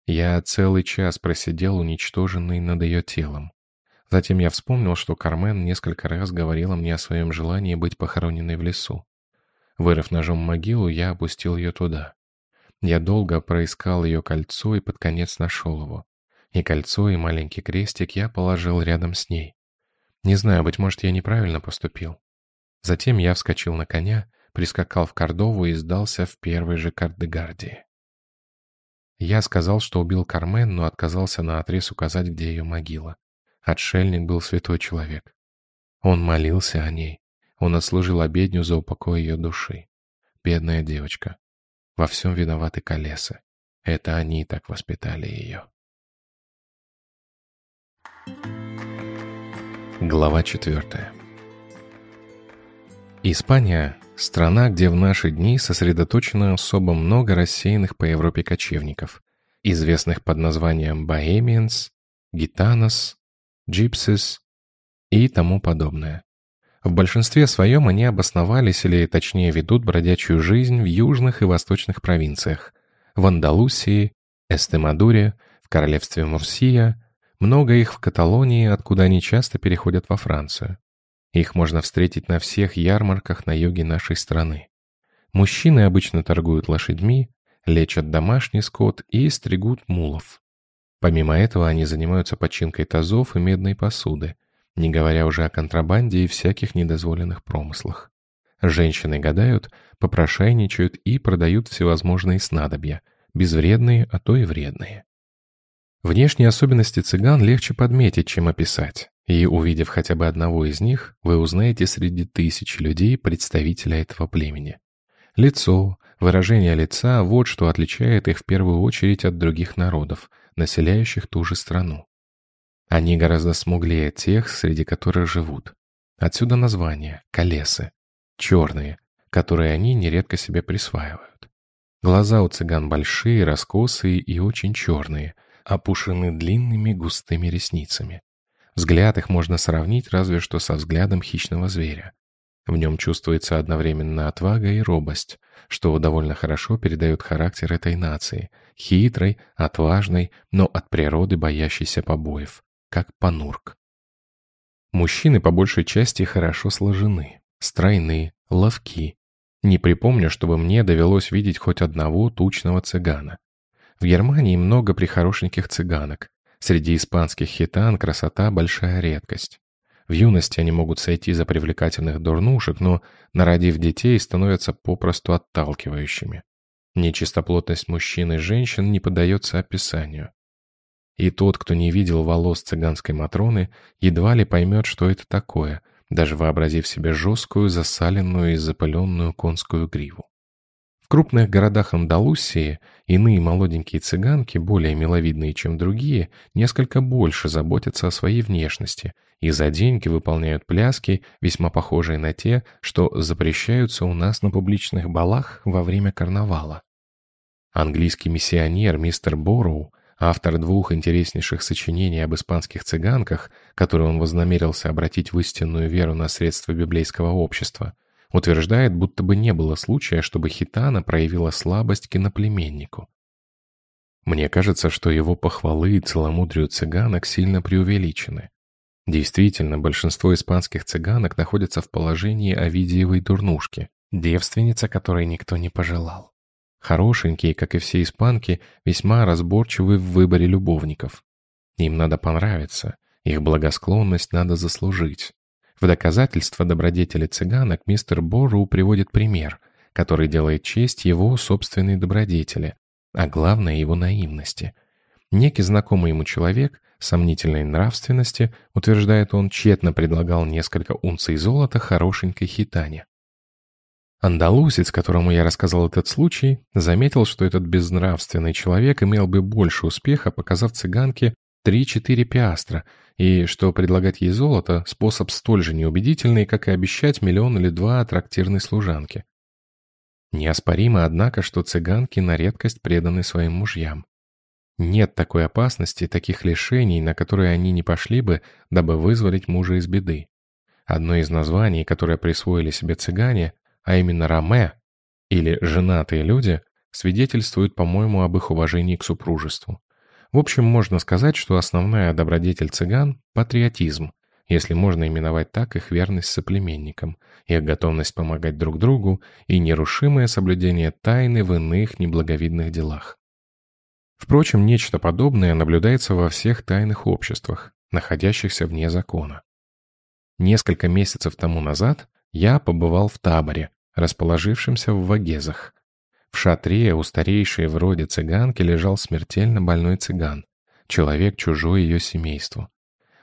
Speaker 2: Я целый час просидел уничтоженный над ее телом. Затем я вспомнил, что Кармен несколько раз говорила мне о своем желании быть похороненной в лесу. Вырыв ножом могилу, я опустил ее туда. Я долго проискал ее кольцо и под конец нашел его. И кольцо, и маленький крестик я положил рядом с ней. Не знаю, быть может, я неправильно поступил. Затем я вскочил на коня, прискакал в Кордову и сдался в первой же Кардегардии. Я сказал, что убил Кармен, но отказался на отрез указать, где ее могила. Отшельник был святой человек. Он молился о ней. Он отслужил обедню за упокой ее души. Бедная девочка. Во всем виноваты колеса. Это они так воспитали ее. Глава четвертая. Испания Страна, где в наши дни сосредоточено особо много рассеянных по Европе кочевников, известных под названием Bohemians, Gitanos, Gypsies и тому подобное. В большинстве своем они обосновались или точнее ведут бродячую жизнь в южных и восточных провинциях, в Андалусии, Эстемадуре, в королевстве Мурсия, много их в Каталонии, откуда они часто переходят во Францию. Их можно встретить на всех ярмарках на юге нашей страны. Мужчины обычно торгуют лошадьми, лечат домашний скот и стригут мулов. Помимо этого они занимаются починкой тазов и медной посуды, не говоря уже о контрабанде и всяких недозволенных промыслах. Женщины гадают, попрошайничают и продают всевозможные снадобья, безвредные, а то и вредные. Внешние особенности цыган легче подметить, чем описать. И увидев хотя бы одного из них, вы узнаете среди тысяч людей представителя этого племени. Лицо, выражение лица – вот что отличает их в первую очередь от других народов, населяющих ту же страну. Они гораздо смуглее тех, среди которых живут. Отсюда название – колесы, черные, которые они нередко себе присваивают. Глаза у цыган большие, раскосые и очень черные, опушены длинными густыми ресницами. Взгляд их можно сравнить разве что со взглядом хищного зверя. В нем чувствуется одновременно отвага и робость, что довольно хорошо передает характер этой нации, хитрой, отважной, но от природы боящейся побоев, как панурк. Мужчины по большей части хорошо сложены, стройны, ловки. Не припомню, чтобы мне довелось видеть хоть одного тучного цыгана. В Германии много прихорошеньких цыганок. Среди испанских хитан красота – большая редкость. В юности они могут сойти за привлекательных дурнушек, но, народив детей, становятся попросту отталкивающими. Нечистоплотность мужчин и женщин не поддается описанию. И тот, кто не видел волос цыганской Матроны, едва ли поймет, что это такое, даже вообразив себе жесткую, засаленную и запыленную конскую гриву. В крупных городах Андалусии иные молоденькие цыганки, более миловидные, чем другие, несколько больше заботятся о своей внешности и за деньги выполняют пляски, весьма похожие на те, что запрещаются у нас на публичных балах во время карнавала. Английский миссионер мистер Борроу Автор двух интереснейших сочинений об испанских цыганках, которые он вознамерился обратить в истинную веру на средства библейского общества, утверждает, будто бы не было случая, чтобы Хитана проявила слабость к иноплеменнику. Мне кажется, что его похвалы и целомудрию цыганок сильно преувеличены. Действительно, большинство испанских цыганок находятся в положении Овидиевой дурнушки, девственница, которой никто не пожелал. Хорошенькие, как и все испанки, весьма разборчивы в выборе любовников. Им надо понравиться, их благосклонность надо заслужить. В доказательство добродетели цыганок мистер Борроу приводит пример, который делает честь его собственной добродетели, а главное его наивности. Некий знакомый ему человек, сомнительной нравственности, утверждает он, тщетно предлагал несколько унций золота хорошенькой хитане. Андалусец, которому я рассказал этот случай, заметил, что этот безнравственный человек имел бы больше успеха, показав цыганке 3-4 пиастра, и что предлагать ей золото – способ столь же неубедительный, как и обещать миллион или два трактирной служанке. Неоспоримо, однако, что цыганки на редкость преданы своим мужьям. Нет такой опасности, таких лишений, на которые они не пошли бы, дабы вызволить мужа из беды. Одно из названий, которое присвоили себе цыгане, а именно Раме, или женатые люди, свидетельствуют, по-моему, об их уважении к супружеству. В общем, можно сказать, что основная добродетель цыган – патриотизм, если можно именовать так их верность соплеменникам, их готовность помогать друг другу и нерушимое соблюдение тайны в иных неблаговидных делах. Впрочем, нечто подобное наблюдается во всех тайных обществах, находящихся вне закона. Несколько месяцев тому назад я побывал в таборе, расположившемся в Вагезах. В шатре у старейшей вроде цыганки лежал смертельно больной цыган, человек чужой ее семейству.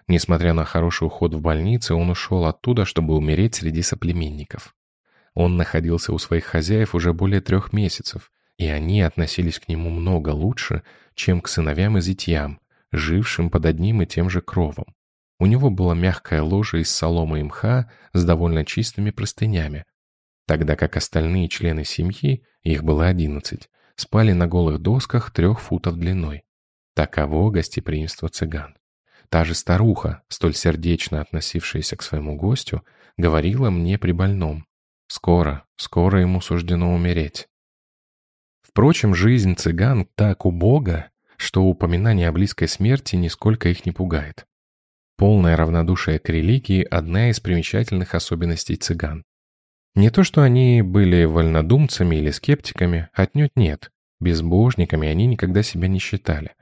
Speaker 2: Несмотря на хороший уход в больнице, он ушел оттуда, чтобы умереть среди соплеменников. Он находился у своих хозяев уже более трех месяцев, и они относились к нему много лучше, чем к сыновьям и зятьям, жившим под одним и тем же кровом. У него было мягкое ложе из соломы и мха с довольно чистыми простынями, тогда как остальные члены семьи, их было одиннадцать, спали на голых досках трех футов длиной. Таково гостеприимство цыган. Та же старуха, столь сердечно относившаяся к своему гостю, говорила мне при больном. Скоро, скоро ему суждено умереть. Впрочем, жизнь цыган так убога, что упоминание о близкой смерти нисколько их не пугает. Полное равнодушие к религии – одна из примечательных особенностей цыган. Не то, что они были вольнодумцами или скептиками, отнюдь нет. Безбожниками они никогда себя не считали.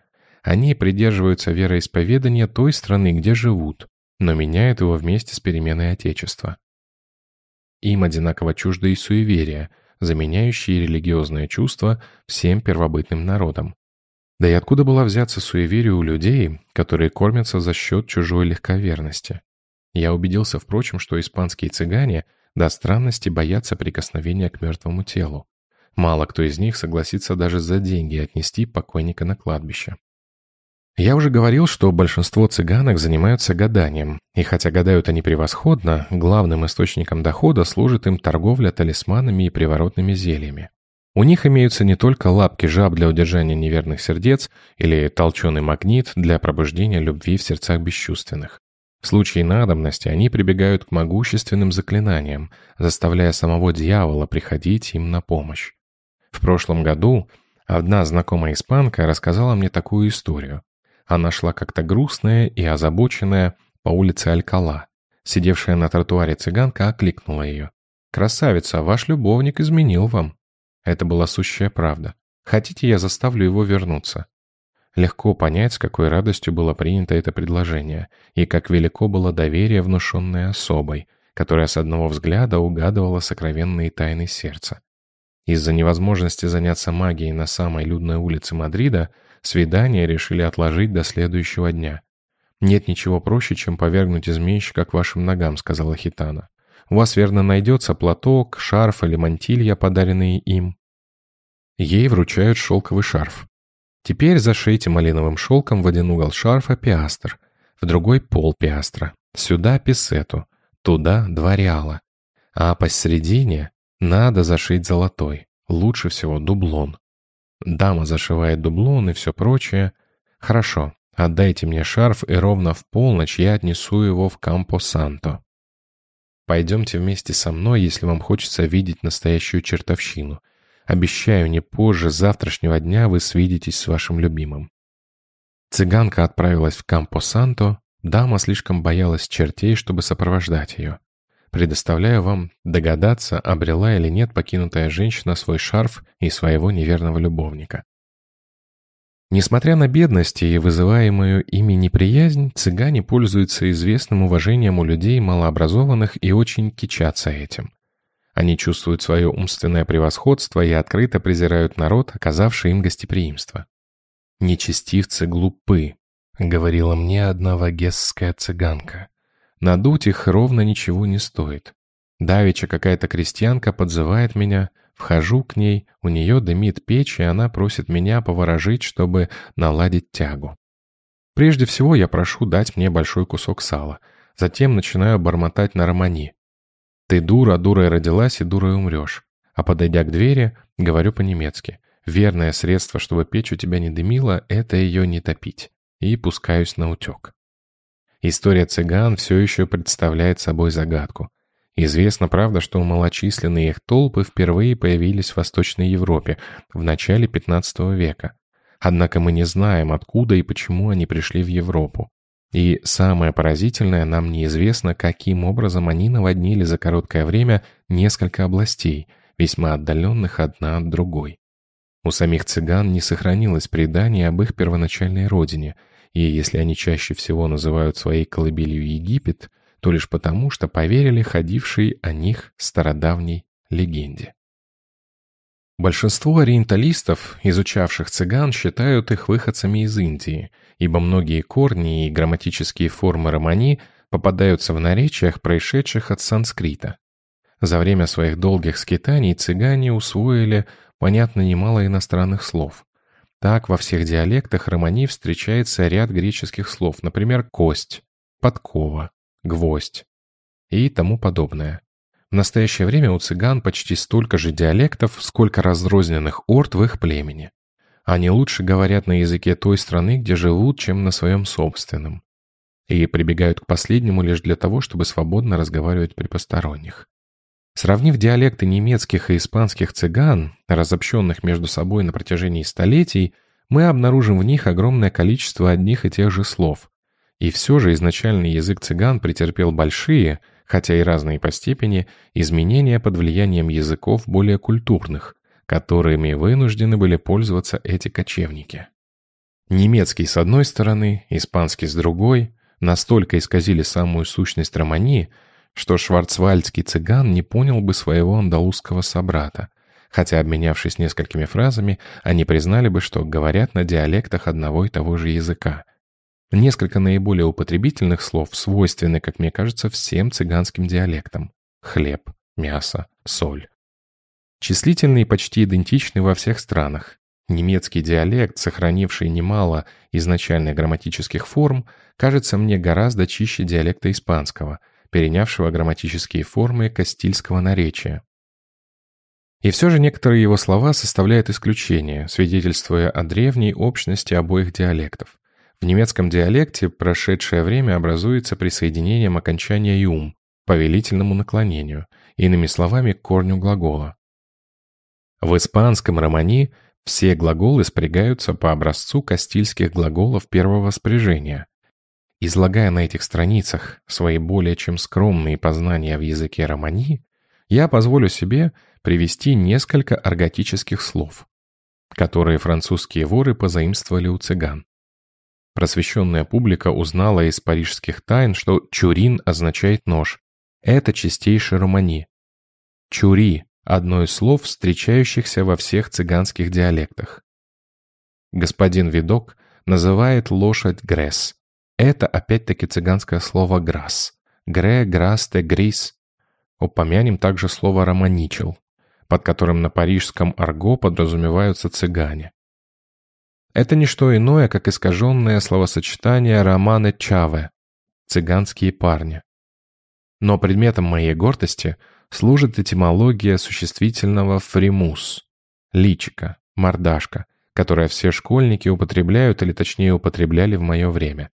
Speaker 2: Они придерживаются вероисповедания той страны, где живут, но меняют его вместе с переменой Отечества. Им одинаково чужды и суеверия, заменяющие религиозное чувство всем первобытным народам. Да и откуда была взяться суеверие у людей, которые кормятся за счет чужой легковерности? Я убедился, впрочем, что испанские цыгане до странности боятся прикосновения к мертвому телу. Мало кто из них согласится даже за деньги отнести покойника на кладбище. Я уже говорил, что большинство цыганок занимаются гаданием, и хотя гадают они превосходно, главным источником дохода служит им торговля талисманами и приворотными зельями. У них имеются не только лапки жаб для удержания неверных сердец или толченый магнит для пробуждения любви в сердцах бесчувственных. В случае надобности они прибегают к могущественным заклинаниям, заставляя самого дьявола приходить им на помощь. В прошлом году одна знакомая испанка рассказала мне такую историю. Она шла как-то грустная и озабоченная по улице Алькала, Сидевшая на тротуаре цыганка окликнула ее. «Красавица, ваш любовник изменил вам». Это была сущая правда. Хотите, я заставлю его вернуться? Легко понять, с какой радостью было принято это предложение, и как велико было доверие, внушенное особой, которая с одного взгляда угадывала сокровенные тайны сердца. Из-за невозможности заняться магией на самой людной улице Мадрида, свидание решили отложить до следующего дня. «Нет ничего проще, чем повергнуть изменщика к вашим ногам», — сказала Хитана. «У вас, верно, найдется платок, шарф или мантилья, подаренные им». Ей вручают шелковый шарф. Теперь зашейте малиновым шелком в один угол шарфа пиастр, в другой пол пиастра, сюда песету, туда два реала. А посередине надо зашить золотой, лучше всего дублон. Дама зашивает дублон и все прочее. Хорошо, отдайте мне шарф, и ровно в полночь я отнесу его в Кампо-Санто. Пойдемте вместе со мной, если вам хочется видеть настоящую чертовщину — Обещаю, не позже завтрашнего дня вы свидитесь с вашим любимым». Цыганка отправилась в Кампо-Санто, дама слишком боялась чертей, чтобы сопровождать ее. Предоставляю вам догадаться, обрела или нет покинутая женщина свой шарф и своего неверного любовника. Несмотря на бедность и вызываемую ими неприязнь, цыгане пользуются известным уважением у людей малообразованных и очень кичатся этим. Они чувствуют свое умственное превосходство и открыто презирают народ, оказавший им гостеприимство. «Нечестивцы глупы», — говорила мне одна вагесская цыганка. «Надуть их ровно ничего не стоит. Давеча какая-то крестьянка подзывает меня, вхожу к ней, у нее дымит печь, и она просит меня поворожить, чтобы наладить тягу. Прежде всего я прошу дать мне большой кусок сала, затем начинаю бормотать на романи. Ты дура, дурой родилась и дурой умрешь. А подойдя к двери, говорю по-немецки. Верное средство, чтобы печь у тебя не дымила, это ее не топить. И пускаюсь на утек. История цыган все еще представляет собой загадку. Известно, правда, что малочисленные их толпы впервые появились в Восточной Европе в начале XV века. Однако мы не знаем, откуда и почему они пришли в Европу. И самое поразительное, нам неизвестно, каким образом они наводнили за короткое время несколько областей, весьма отдаленных одна от другой. У самих цыган не сохранилось предания об их первоначальной родине, и если они чаще всего называют своей колыбелью Египет, то лишь потому, что поверили ходившей о них стародавней легенде. Большинство ориенталистов, изучавших цыган, считают их выходцами из Индии, ибо многие корни и грамматические формы романи попадаются в наречиях, происшедших от санскрита. За время своих долгих скитаний цыгане усвоили, понятно, немало иностранных слов. Так во всех диалектах романи встречается ряд греческих слов, например, «кость», «подкова», «гвоздь» и тому подобное. В настоящее время у цыган почти столько же диалектов, сколько разрозненных орд в их племени. Они лучше говорят на языке той страны, где живут, чем на своем собственном. И прибегают к последнему лишь для того, чтобы свободно разговаривать при посторонних. Сравнив диалекты немецких и испанских цыган, разобщенных между собой на протяжении столетий, мы обнаружим в них огромное количество одних и тех же слов. И все же изначальный язык цыган претерпел большие – хотя и разные по степени, изменения под влиянием языков более культурных, которыми вынуждены были пользоваться эти кочевники. Немецкий с одной стороны, испанский с другой настолько исказили самую сущность романи, что шварцвальдский цыган не понял бы своего андалузского собрата, хотя, обменявшись несколькими фразами, они признали бы, что говорят на диалектах одного и того же языка – Несколько наиболее употребительных слов свойственны, как мне кажется, всем цыганским диалектам. Хлеб, мясо, соль. Числительные почти идентичны во всех странах. Немецкий диалект, сохранивший немало изначальных грамматических форм, кажется мне гораздо чище диалекта испанского, перенявшего грамматические формы кастильского наречия. И все же некоторые его слова составляют исключение, свидетельствуя о древней общности обоих диалектов. В немецком диалекте прошедшее время образуется присоединением окончания «юм» – повелительному наклонению, иными словами, к корню глагола. В испанском романи все глаголы спрягаются по образцу кастильских глаголов первого спряжения. Излагая на этих страницах свои более чем скромные познания в языке романи, я позволю себе привести несколько арготических слов, которые французские воры позаимствовали у цыган. Просвещенная публика узнала из парижских тайн, что «чурин» означает «нож». Это чистейший романи. «Чури» — одно из слов, встречающихся во всех цыганских диалектах. Господин Видок называет лошадь «гресс». Это опять-таки цыганское слово «грасс». «Гре», «грасс», «те», «грис». Упомянем также слово «романичел», под которым на парижском арго подразумеваются цыгане. Это не что иное, как искаженное словосочетание романы чаве – цыганские парни. Но предметом моей гордости служит этимология существительного фримус – личика, мордашка, которое все школьники употребляют или точнее употребляли в мое время.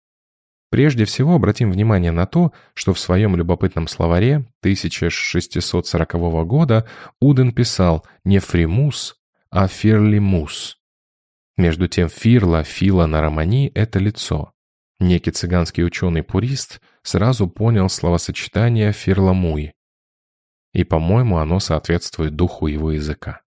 Speaker 2: Прежде всего обратим внимание на то, что в своем любопытном словаре 1640 года Уден писал не фримус, а фирлимус, между тем Фирла, Фила на романи — это лицо. Некий цыганский ученый-пурист сразу понял словосочетание «фирламуй». И, по-моему, оно соответствует духу его языка.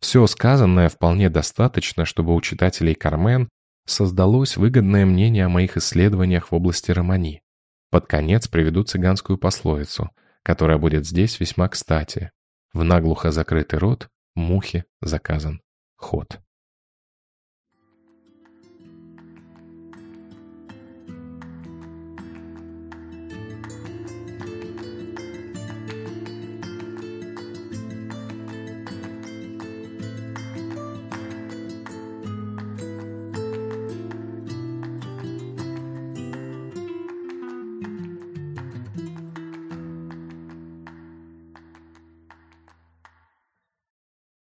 Speaker 2: Все сказанное вполне достаточно, чтобы у читателей Кармен создалось выгодное мнение о моих исследованиях в области романи. Под конец приведу цыганскую пословицу, которая будет здесь весьма кстати. В наглухо закрытый рот мухе заказан ход.